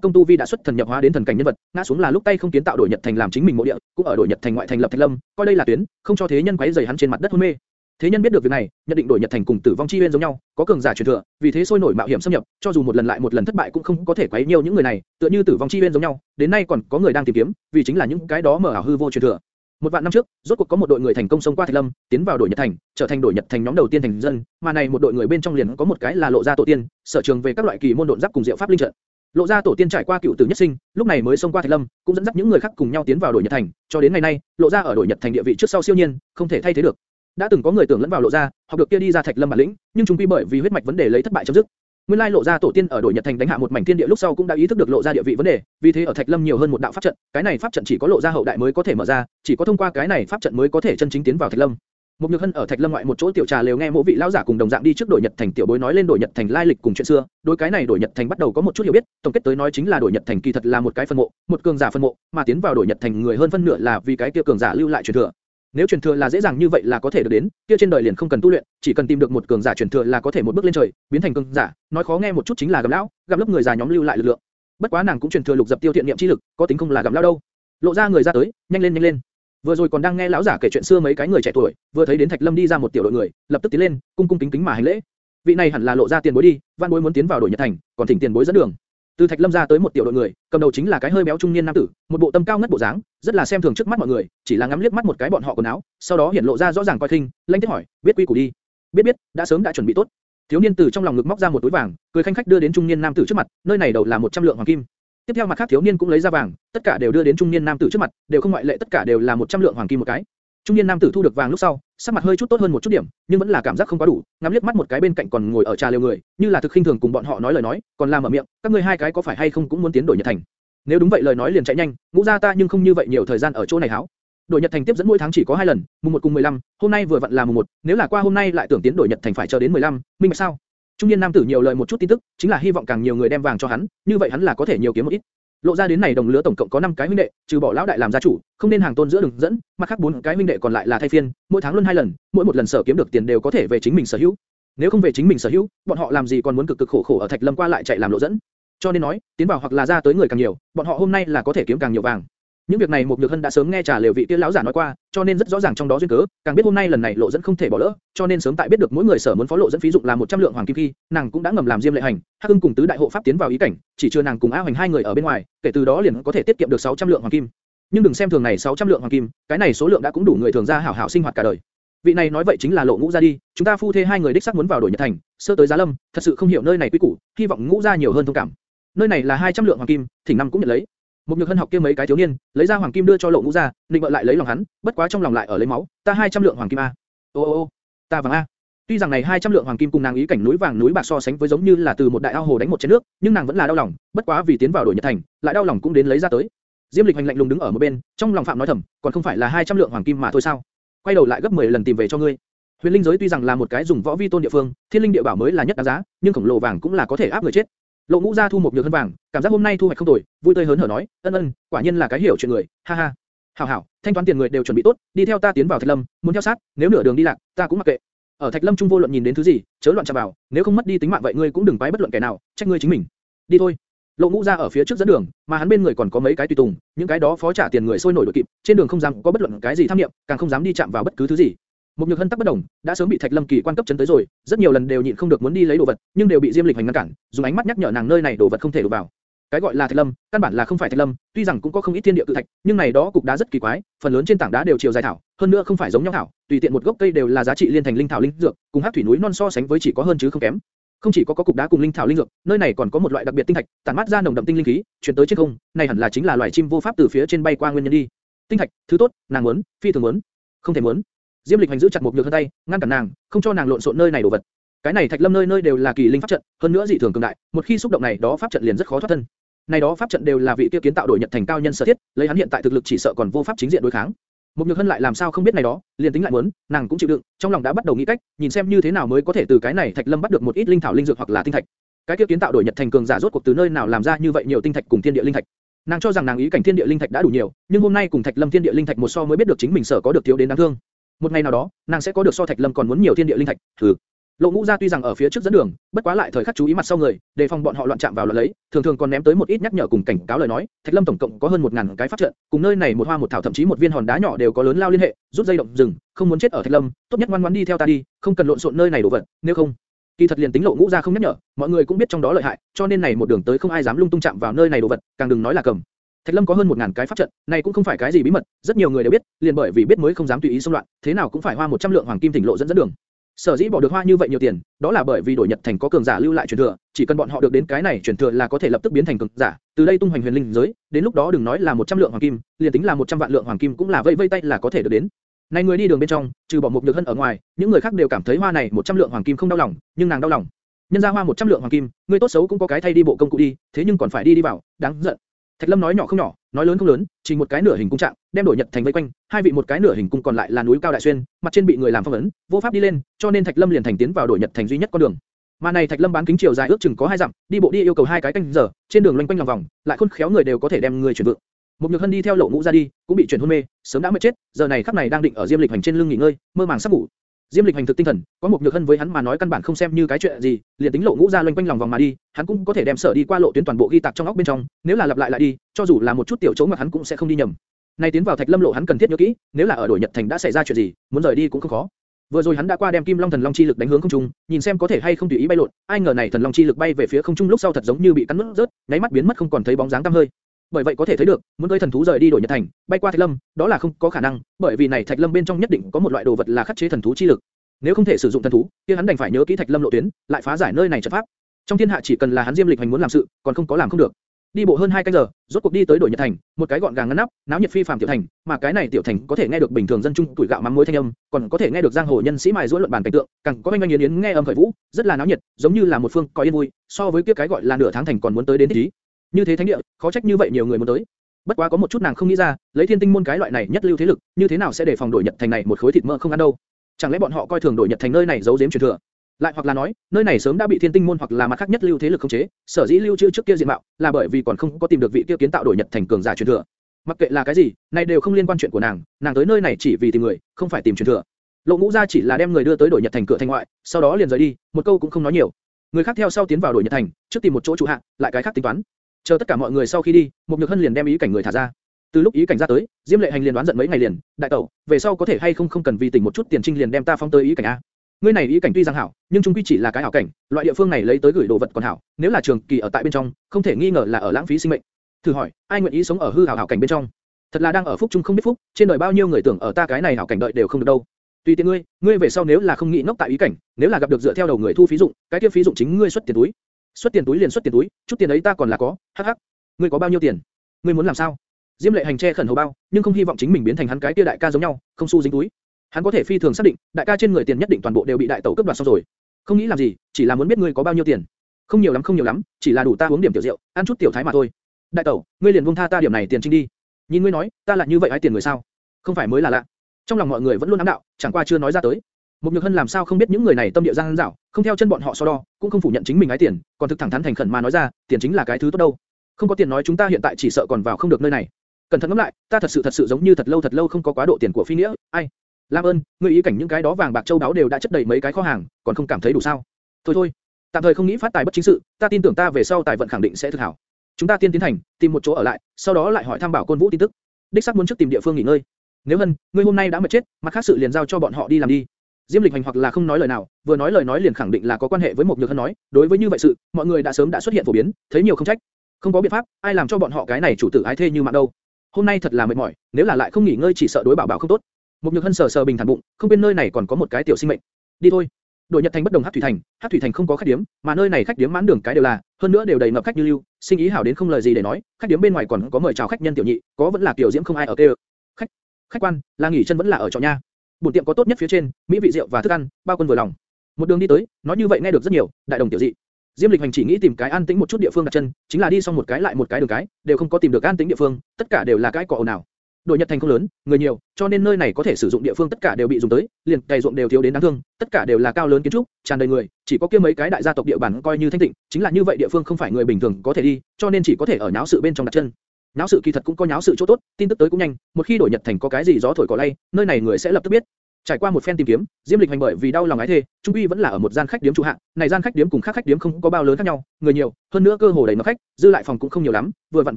công tu vi đã xuất thần nhập hóa đến thần cảnh nhân vật, ngã xuống là lúc tay không kiến tạo đội Nhật Thành làm chính mình mộ địa, cũng ở đội Nhật Thành ngoại thành lập Thạch Lâm, coi đây là tuyến, không cho thế nhân quấy rầy hắn trên mặt đất hôn mê. Thế nhân biết được việc này, nhận định đội Nhật Thành cùng Tử vong chi uyên giống nhau, có cường giả truyền thừa, vì thế sôi nổi mạo hiểm xâm nhập, cho dù một lần lại một lần thất bại cũng không có thể quấy nhiều những người này, tựa như Tử vong chi uyên giống nhau, đến nay còn có người đang tìm kiếm, vì chính là những cái đó mở ảo hư vô truyền thừa. Một vạn năm trước, rốt cuộc có một đội người thành công xông qua Thạch Lâm, tiến vào đội Nhật Thành, trở thành đội Nhật Thành nhóm đầu tiên thành dân, mà này một đội người bên trong liền có một cái là lộ ra tổ tiên, sở trường về các loại kỳ môn độn giáp cùng diệu pháp linh trận. Lộ ra tổ tiên trải qua cựu tử nhất sinh, lúc này mới xông qua Thạch Lâm, cũng dẫn dắt những người khác cùng nhau tiến vào đội Nhật Thành, cho đến ngày nay, lộ ra ở đội Nhật Thành địa vị trước sau siêu nhiên, không thể thay thế được. Đã từng có người tưởng lẫn vào lộ ra, học được kia đi ra Thạch Lâm bản lĩnh, nhưng chúng quy bởi vì huyết mạch vấn đề lấy thất bại chấm dứt. Nguyên lai lộ ra tổ tiên ở đội Nhật Thành đánh hạ một mảnh thiên địa lúc sau cũng đã ý thức được lộ ra địa vị vấn đề, vì thế ở Thạch Lâm nhiều hơn một đạo pháp trận, cái này pháp trận chỉ có lộ ra hậu đại mới có thể mở ra, chỉ có thông qua cái này pháp trận mới có thể chân chính tiến vào Thạch Lâm. Một Nhược Hân ở Thạch Lâm ngoại một chỗ tiểu trà lều nghe mỗi vị lão giả cùng đồng dạng đi trước đội Nhật Thành tiểu bối nói lên đội Nhật Thành lai lịch cùng chuyện xưa, đối cái này đội Nhật Thành bắt đầu có một chút hiểu biết, tổng kết tới nói chính là đội Nhật Thành kỳ thật là một cái phân mộ, một cường giả phân mộ, mà tiến vào đội Nhật Thành người hơn phân nửa là vì cái kia cường giả lưu lại truyền thừa. Nếu truyền thừa là dễ dàng như vậy là có thể được đến, kia trên đời liền không cần tu luyện, chỉ cần tìm được một cường giả truyền thừa là có thể một bước lên trời, biến thành cường giả. Nói khó nghe một chút chính là gặp lão, gặp lớp người già nhóm lưu lại lực lượng. Bất quá nàng cũng truyền thừa lục dập tiêu thiện niệm chi lực, có tính không là gặp lão đâu. Lộ ra người ra tới, nhanh lên nhanh lên. Vừa rồi còn đang nghe lão giả kể chuyện xưa mấy cái người trẻ tuổi, vừa thấy đến Thạch Lâm đi ra một tiểu đội người, lập tức tiến lên, cung cung kính kính mà hành lễ. Vị này hẳn là lộ ra tiền bối đi, văn bối muốn tiến vào đội Nhật Thành, còn thỉnh tiền bối dẫn đường. Từ Thạch Lâm ra tới một tiểu đội người, cầm đầu chính là cái hơi béo trung niên nam tử, một bộ tâm cao ngất bộ dáng, rất là xem thường trước mắt mọi người, chỉ là ngắm liếc mắt một cái bọn họ quần áo, sau đó hiển lộ ra rõ ràng coi khinh, lanh tiếng hỏi, biết quy củ đi. Biết biết, đã sớm đã chuẩn bị tốt. Thiếu niên tử trong lòng ngực móc ra một túi vàng, cười khanh khách đưa đến trung niên nam tử trước mặt, nơi này đầu là 100 lượng hoàng kim. Tiếp theo mặt khác thiếu niên cũng lấy ra vàng, tất cả đều đưa đến trung niên nam tử trước mặt, đều không ngoại lệ tất cả đều là 100 lượng hoàng kim một cái. Trung niên nam tử thu được vàng lúc sau, sắc mặt hơi chút tốt hơn một chút điểm, nhưng vẫn là cảm giác không quá đủ, ngắm liếc mắt một cái bên cạnh còn ngồi ở trà liều người, như là thực khinh thường cùng bọn họ nói lời nói, còn làm mở miệng, các ngươi hai cái có phải hay không cũng muốn tiến đổi Nhật Thành? Nếu đúng vậy lời nói liền chạy nhanh, ngũ gia ta nhưng không như vậy nhiều thời gian ở chỗ này háo. Đổi Nhật Thành tiếp dẫn mỗi tháng chỉ có hai lần, mùng 1 cùng 15, hôm nay vừa vặn là mùng 1, nếu là qua hôm nay lại tưởng tiến đổi Nhật Thành phải chờ đến 15, minh bạch sao? Trung niên nam tử nhiều lời một chút tin tức, chính là hy vọng càng nhiều người đem vàng cho hắn, như vậy hắn là có thể nhiều kiếm một ít. Lộ ra đến này đồng lứa tổng cộng có 5 cái huynh đệ, trừ bỏ lão đại làm gia chủ, không nên hàng tôn giữa đường dẫn, mặt khác bốn cái huynh đệ còn lại là thay phiên, mỗi tháng luân hai lần, mỗi một lần sở kiếm được tiền đều có thể về chính mình sở hữu. Nếu không về chính mình sở hữu, bọn họ làm gì còn muốn cực cực khổ khổ ở Thạch Lâm qua lại chạy làm lộ dẫn. Cho nên nói, tiến vào hoặc là ra tới người càng nhiều, bọn họ hôm nay là có thể kiếm càng nhiều vàng. Những việc này một nhược hân đã sớm nghe trà lều vị kia lão giả nói qua, cho nên rất rõ ràng trong đó duyên cớ, càng biết hôm nay lần này lộ dẫn không thể bỏ lỡ, cho nên sớm tại biết được mỗi người sở muốn phó lộ dẫn phí dụng là 100 lượng hoàng kim khi, nàng cũng đã ngầm làm diêm lệ hành, hắc ưng cùng tứ đại hộ pháp tiến vào ý cảnh, chỉ chưa nàng cùng a hoành hai người ở bên ngoài, kể từ đó liền có thể tiết kiệm được 600 lượng hoàng kim. Nhưng đừng xem thường này 600 lượng hoàng kim, cái này số lượng đã cũng đủ người thường ra hảo hảo sinh hoạt cả đời. Vị này nói vậy chính là lộ ngũ gia đi, chúng ta phu thê hai người đích xác muốn vào đổi nhật thành, sơ tới giá lâm, thật sự không hiểu nơi này quy củ, hy vọng ngũ gia nhiều hơn thông cảm. Nơi này là 200 lượng hoàng kim, thỉnh năm cũng nhận lấy. Một nhược hân học kia mấy cái thiếu niên, lấy ra hoàng kim đưa cho lộ ngũ gia, định vợ lại lấy lòng hắn, bất quá trong lòng lại ở lấy máu, ta 200 lượng hoàng kim a. Ô ô ô, ta vàng a. Tuy rằng này 200 lượng hoàng kim cùng nàng ý cảnh núi vàng núi bạc so sánh với giống như là từ một đại ao hồ đánh một chén nước, nhưng nàng vẫn là đau lòng, bất quá vì tiến vào đổi nhật thành, lại đau lòng cũng đến lấy ra tới. Diêm Lịch hành lạnh lùng đứng ở một bên, trong lòng phạm nói thầm, còn không phải là 200 lượng hoàng kim mà thôi sao? Quay đầu lại gấp 10 lần tìm về cho ngươi. Huyền linh giới tuy rằng là một cái dùng võ vi tôn địa phương, thiên linh địa bảo mới là nhất đáng giá, nhưng khổng lồ vàng cũng là có thể áp người chết. Lộ Ngũ gia thu một nhược hơn vàng, cảm giác hôm nay thu hoạch không tồi, vui tươi hớn hở nói, ân ân, quả nhiên là cái hiểu chuyện người, ha ha. Hảo hảo, thanh toán tiền người đều chuẩn bị tốt, đi theo ta tiến vào Thạch Lâm, muốn theo sát, nếu nửa đường đi lạc, ta cũng mặc kệ. Ở Thạch Lâm trung vô luận nhìn đến thứ gì, chớ loạn chạm vào, nếu không mất đi tính mạng vậy ngươi cũng đừng bái bất luận kẻ nào, trách ngươi chính mình. Đi thôi. Lộ Ngũ gia ở phía trước dẫn đường, mà hắn bên người còn có mấy cái tùy tùng, những cái đó phó trả tiền người sôi nổi đội kịp, trên đường không dám có bất luận cái gì tham niệm, càng không dám đi chạm vào bất cứ thứ gì. Một nhược hân tắc bất đồng, đã sớm bị Thạch Lâm kỳ quan cấp chấn tới rồi, rất nhiều lần đều nhịn không được muốn đi lấy đồ vật, nhưng đều bị Diêm Lịch hành ngăn cản, dùng ánh mắt nhắc nhở nàng nơi này đồ vật không thể đổ vào. Cái gọi là Thạch Lâm, căn bản là không phải Thạch Lâm, tuy rằng cũng có không ít thiên địa cự thạch, nhưng này đó cục đá rất kỳ quái, phần lớn trên tảng đá đều chiều dài thảo, hơn nữa không phải giống nhau thảo, tùy tiện một gốc cây đều là giá trị liên thành linh thảo linh dược, cùng hắc thủy núi non so sánh với chỉ có hơn chứ không kém. Không chỉ có có cục đá cùng linh thảo linh dược, nơi này còn có một loại đặc biệt tinh thạch, tản mát ra nồng đậm tinh linh khí, truyền tới trên không, này hẳn là chính là loài chim vô pháp từ phía trên bay qua nguyên nhân đi. Tinh thạch, thứ tốt, nàng muốn, phi thường muốn, không thể muốn. Diêm Lịch Hành giữ chặt một nhược thân tay, ngăn cản nàng, không cho nàng lộn xộn nơi này đồ vật. Cái này Thạch Lâm nơi nơi đều là kỳ linh pháp trận, hơn nữa dị thường cường đại, một khi xúc động này đó pháp trận liền rất khó thoát thân. Này đó pháp trận đều là vị kia kiến tạo đổi nhật thành cao nhân sở thiết, lấy hắn hiện tại thực lực chỉ sợ còn vô pháp chính diện đối kháng. Một nhược hân lại làm sao không biết này đó, liền tính lại muốn, nàng cũng chịu đựng, trong lòng đã bắt đầu nghĩ cách, nhìn xem như thế nào mới có thể từ cái này Thạch Lâm bắt được một ít linh thảo linh dược hoặc là tinh thạch. Cái kia kiến tạo đổi nhật thành cường giả rốt cuộc từ nơi nào làm ra như vậy nhiều tinh thạch cùng thiên địa linh thạch. Nàng cho rằng nàng ý cảnh thiên địa linh thạch đã đủ nhiều, nhưng hôm nay cùng Thạch Lâm thiên địa linh thạch một so mới biết được chính mình sở có được thiếu đến đáng thương. Một ngày nào đó, nàng sẽ có được so Thạch Lâm còn muốn nhiều thiên địa linh thạch. Thử. Lộ Ngũ gia tuy rằng ở phía trước dẫn đường, bất quá lại thời khắc chú ý mặt sau người, đề phòng bọn họ loạn chạm vào loạn lấy, thường thường còn ném tới một ít nhắc nhở cùng cảnh cáo lời nói. Thạch Lâm tổng cộng có hơn một ngàn cái pháp trận, cùng nơi này một hoa một thảo thậm chí một viên hòn đá nhỏ đều có lớn lao liên hệ, rút dây động rừng, không muốn chết ở Thạch Lâm, tốt nhất ngoan ngoãn đi theo ta đi, không cần lộn xộn nơi này đổ vật, nếu không, kỳ thật liền tính Lộ Ngũ gia không nhắc nhở, mọi người cũng biết trong đó lợi hại, cho nên này một đường tới không ai dám lung tung chạm vào nơi này đồ vật, càng đừng nói là cầm. Thạch Lâm có hơn một ngàn cái pháp trận, này cũng không phải cái gì bí mật, rất nhiều người đều biết, liền bởi vì biết mới không dám tùy ý xông loạn, thế nào cũng phải hoa 100 lượng hoàng kim thỉnh lộ dẫn dẫn đường. Sở dĩ bỏ được hoa như vậy nhiều tiền, đó là bởi vì đổi Nhật thành có cường giả lưu lại truyền thừa, chỉ cần bọn họ được đến cái này truyền thừa là có thể lập tức biến thành cường giả, từ đây tung hoành huyền linh giới, đến lúc đó đừng nói là 100 lượng hoàng kim, liền tính là 100 vạn lượng hoàng kim cũng là vây vây tay là có thể được đến. Này người đi đường bên trong, trừ bỏ một nhược hân ở ngoài, những người khác đều cảm thấy hoa này 100 lượng hoàng kim không đau lòng, nhưng nàng đau lòng. Nhân ra hoa 100 lượng hoàng kim, người tốt xấu cũng có cái thay đi bộ công cụ đi, thế nhưng còn phải đi đi vào, đáng giận. Thạch Lâm nói nhỏ không nhỏ, nói lớn không lớn, chỉ một cái nửa hình cung trạng, đem đổi nhật thành vây quanh, hai vị một cái nửa hình cung còn lại là núi cao đại xuyên, mặt trên bị người làm phong ấn, vô pháp đi lên, cho nên Thạch Lâm liền thành tiến vào đổi nhật thành duy nhất con đường. Mà này Thạch Lâm bán kính chiều dài ước chừng có hai dặm, đi bộ đi yêu cầu hai cái canh giờ, trên đường loanh quanh lòng vòng, lại khôn khéo người đều có thể đem người chuyển vượng. Một nhược hân đi theo lộ ngũ ra đi, cũng bị chuyển hôn mê, sớm đã mệt chết, giờ này khắc này đang định ở diêm lịch hành trên lưng nghỉ ngơi, mơ màng sắp ngủ. Diêm Lịch hành thực tinh thần, có một nhược hân với hắn mà nói căn bản không xem như cái chuyện gì, liền tính lộ ngũ ra loanh quanh lòng vòng mà đi, hắn cũng có thể đem sở đi qua lộ tuyến toàn bộ ghi tạc trong óc bên trong, nếu là lặp lại lại đi, cho dù là một chút tiểu chỗ mà hắn cũng sẽ không đi nhầm. Này tiến vào Thạch Lâm lộ hắn cần thiết nhớ kỹ, nếu là ở đổi Nhật thành đã xảy ra chuyện gì, muốn rời đi cũng không khó. Vừa rồi hắn đã qua đem Kim Long Thần Long chi lực đánh hướng không trung, nhìn xem có thể hay không tùy ý bay lộn, ai ngờ này Thần Long chi lực bay về phía không trung lúc sau thật giống như bị cắn nuốt rớt, nháy mắt biến mất không còn thấy bóng dáng tăm hơi. Bởi vậy có thể thấy được, muốn tới thần thú rời đi đổi Nhật thành, bay qua Thạch Lâm, đó là không có khả năng, bởi vì này Thạch Lâm bên trong nhất định có một loại đồ vật là khắc chế thần thú chi lực. Nếu không thể sử dụng thần thú, kia hắn đành phải nhớ kỹ Thạch Lâm lộ tuyến, lại phá giải nơi này trận pháp. Trong thiên hạ chỉ cần là hắn Diêm Lịch hành muốn làm sự, còn không có làm không được. Đi bộ hơn hai canh giờ, rốt cuộc đi tới đổi Nhật thành, một cái gọn gàng ngăn nắp, náo nhiệt phi phàm tiểu thành, mà cái này tiểu thành có thể nghe được bình thường dân trung tuổi gạo mắm muối thanh âm, còn có thể nghe được giang hồ nhân sĩ mài giũa luận bàn cảnh tượng, càng có anh oanh yến yến nghe âm khởi vũ, rất là náo nhiệt, giống như là một phương có yên vui, so với kia cái gọi là nửa tháng thành còn muốn tới đến trí. Như thế thánh địa, khó trách như vậy nhiều người muốn tới. Bất quá có một chút nàng không nghĩ ra, lấy thiên tinh môn cái loại này nhất lưu thế lực, như thế nào sẽ để phòng đổi Nhật thành này một khối thịt mỡ không ăn đâu? Chẳng lẽ bọn họ coi thường đổi Nhật thành nơi này giấu giếm truyền thừa? Lại hoặc là nói, nơi này sớm đã bị thiên tinh môn hoặc là mặt khác nhất lưu thế lực khống chế, sở dĩ lưu trữ trước kia diện mạo, là bởi vì còn không có tìm được vị kia kiến tạo đổi Nhật thành cường giả truyền thừa. Mặc kệ là cái gì, này đều không liên quan chuyện của nàng, nàng tới nơi này chỉ vì tìm người, không phải tìm truyền thừa. Lộ Ngũ gia chỉ là đem người đưa tới đổi Nhật thành cửa thành ngoại, sau đó liền rời đi, một câu cũng không nói nhiều. Người khác theo sau tiến vào đổi Nhật thành, trước tìm một chỗ trụ hạ, lại cái khác tính toán. Chờ tất cả mọi người sau khi đi, một nhược hân liền đem ý cảnh người thả ra. Từ lúc ý cảnh ra tới, Diêm Lệ Hành liền đoán giận mấy ngày liền, đại tẩu, về sau có thể hay không không cần vì tỉnh một chút tiền trinh liền đem ta phong tới ý cảnh a. Ngươi này ý cảnh tuy rằng hảo, nhưng trung quy chỉ là cái hảo cảnh, loại địa phương này lấy tới gửi đồ vật còn hảo, nếu là trường kỳ ở tại bên trong, không thể nghi ngờ là ở lãng phí sinh mệnh. Thử hỏi, ai nguyện ý sống ở hư hảo hảo cảnh bên trong? Thật là đang ở phúc trung không biết phúc, trên đời bao nhiêu người tưởng ở ta cái này hảo cảnh đợi đều không được đâu. Tùy tiện ngươi, ngươi về sau nếu là không nghĩ ngốc tại ý cảnh, nếu là gặp được dựa theo đầu người thu phí dụng, cái kia phí dụng chính ngươi xuất tiền túi. Xuất tiền túi liền xuất tiền túi, chút tiền ấy ta còn là có, hắc hắc. Ngươi có bao nhiêu tiền? Ngươi muốn làm sao? Diêm Lệ Hành che khẩn hầu bao, nhưng không hy vọng chính mình biến thành hắn cái kia đại ca giống nhau, không xu dính túi. Hắn có thể phi thường xác định, đại ca trên người tiền nhất định toàn bộ đều bị đại tẩu cướp đoạt xong rồi. Không nghĩ làm gì, chỉ là muốn biết ngươi có bao nhiêu tiền. Không nhiều lắm không nhiều lắm, chỉ là đủ ta uống điểm tiểu rượu, ăn chút tiểu thái mà thôi. Đại tẩu, ngươi liền buông tha ta điểm này tiền trinh đi. Nhìn ngươi nói, ta là như vậy ai tiền người sao? Không phải mới là lạ. Trong lòng mọi người vẫn luôn ám đạo, chẳng qua chưa nói ra tới. Một nhược hân làm sao không biết những người này tâm địa gian dảo, không theo chân bọn họ so đo, cũng không phủ nhận chính mình ái tiền, còn thực thẳng thắn thành khẩn mà nói ra, tiền chính là cái thứ tốt đâu. Không có tiền nói chúng ta hiện tại chỉ sợ còn vào không được nơi này. Cẩn thận ngẫm lại, ta thật sự thật sự giống như thật lâu thật lâu không có quá độ tiền của phi nghĩa, ai? Lam ơn, ngươi ý cảnh những cái đó vàng bạc châu báu đều đã chất đầy mấy cái kho hàng, còn không cảm thấy đủ sao? Thôi thôi, tạm thời không nghĩ phát tài bất chính sự, ta tin tưởng ta về sau tài vận khẳng định sẽ thực hảo. Chúng ta tiên tiến thành, tìm một chỗ ở lại, sau đó lại hỏi thăm bảo côn vũ tin tức. Đích xác muốn trước tìm địa phương nghỉ ngơi. Nếu hân, ngươi hôm nay đã mệt chết, mặt khác sự liền giao cho bọn họ đi làm đi. Diêm Lịch Hành hoặc là không nói lời nào, vừa nói lời nói liền khẳng định là có quan hệ với một nhược hân nói, đối với như vậy sự, mọi người đã sớm đã xuất hiện phổ biến, thấy nhiều không trách. Không có biện pháp, ai làm cho bọn họ cái này chủ tử ái thê như mạng đâu. Hôm nay thật là mệt mỏi, nếu là lại không nghỉ ngơi chỉ sợ đối bảo bảo không tốt. Một nhược hân sờ sờ bình thản bụng, không biết nơi này còn có một cái tiểu sinh mệnh. Đi thôi. Đội Nhật thành bất đồng Hắc thủy thành, Hắc thủy thành không có khách điểm, mà nơi này khách điểm mãn đường cái đều là, hơn nữa đều đầy ngập khách như lưu, sinh ý hảo đến không lời gì để nói, khách điểm bên ngoài còn có mời chào khách nhân tiểu nhị, có vẫn là tiểu diễm không ai ở kia. Khách, khách quan, là nghỉ chân vẫn là ở trọ nha bổn tiệm có tốt nhất phía trên, mỹ vị rượu và thức ăn, bao quân vừa lòng. Một đường đi tới, nói như vậy nghe được rất nhiều, đại đồng tiểu dị. Diêm Lịch Hành chỉ nghĩ tìm cái an tĩnh một chút địa phương đặt chân, chính là đi xong một cái lại một cái đường cái, đều không có tìm được an tĩnh địa phương, tất cả đều là cái cỏ nào. Đội Nhật thành không lớn, người nhiều, cho nên nơi này có thể sử dụng địa phương tất cả đều bị dùng tới, liền cày ruộng đều thiếu đến đáng thương, tất cả đều là cao lớn kiến trúc, tràn đầy người, chỉ có kia mấy cái đại gia tộc địa bản coi như thanh tịnh, chính là như vậy địa phương không phải người bình thường có thể đi, cho nên chỉ có thể ở nháo sự bên trong đặt chân náo sự kỳ thật cũng có náo sự chỗ tốt, tin tức tới cũng nhanh, một khi đổi Nhật thành có cái gì gió thổi cỏ lay, nơi này người sẽ lập tức biết. Trải qua một phen tìm kiếm, Diêm Lịch hành bởi vì đau lòng ái thê, trung quy vẫn là ở một gian khách điếm chủ hạ. Này gian khách điếm cùng khác khách điếm không có bao lớn khác nhau, người nhiều, hơn nữa cơ hồ đầy mà khách, dư lại phòng cũng không nhiều lắm, vừa vặn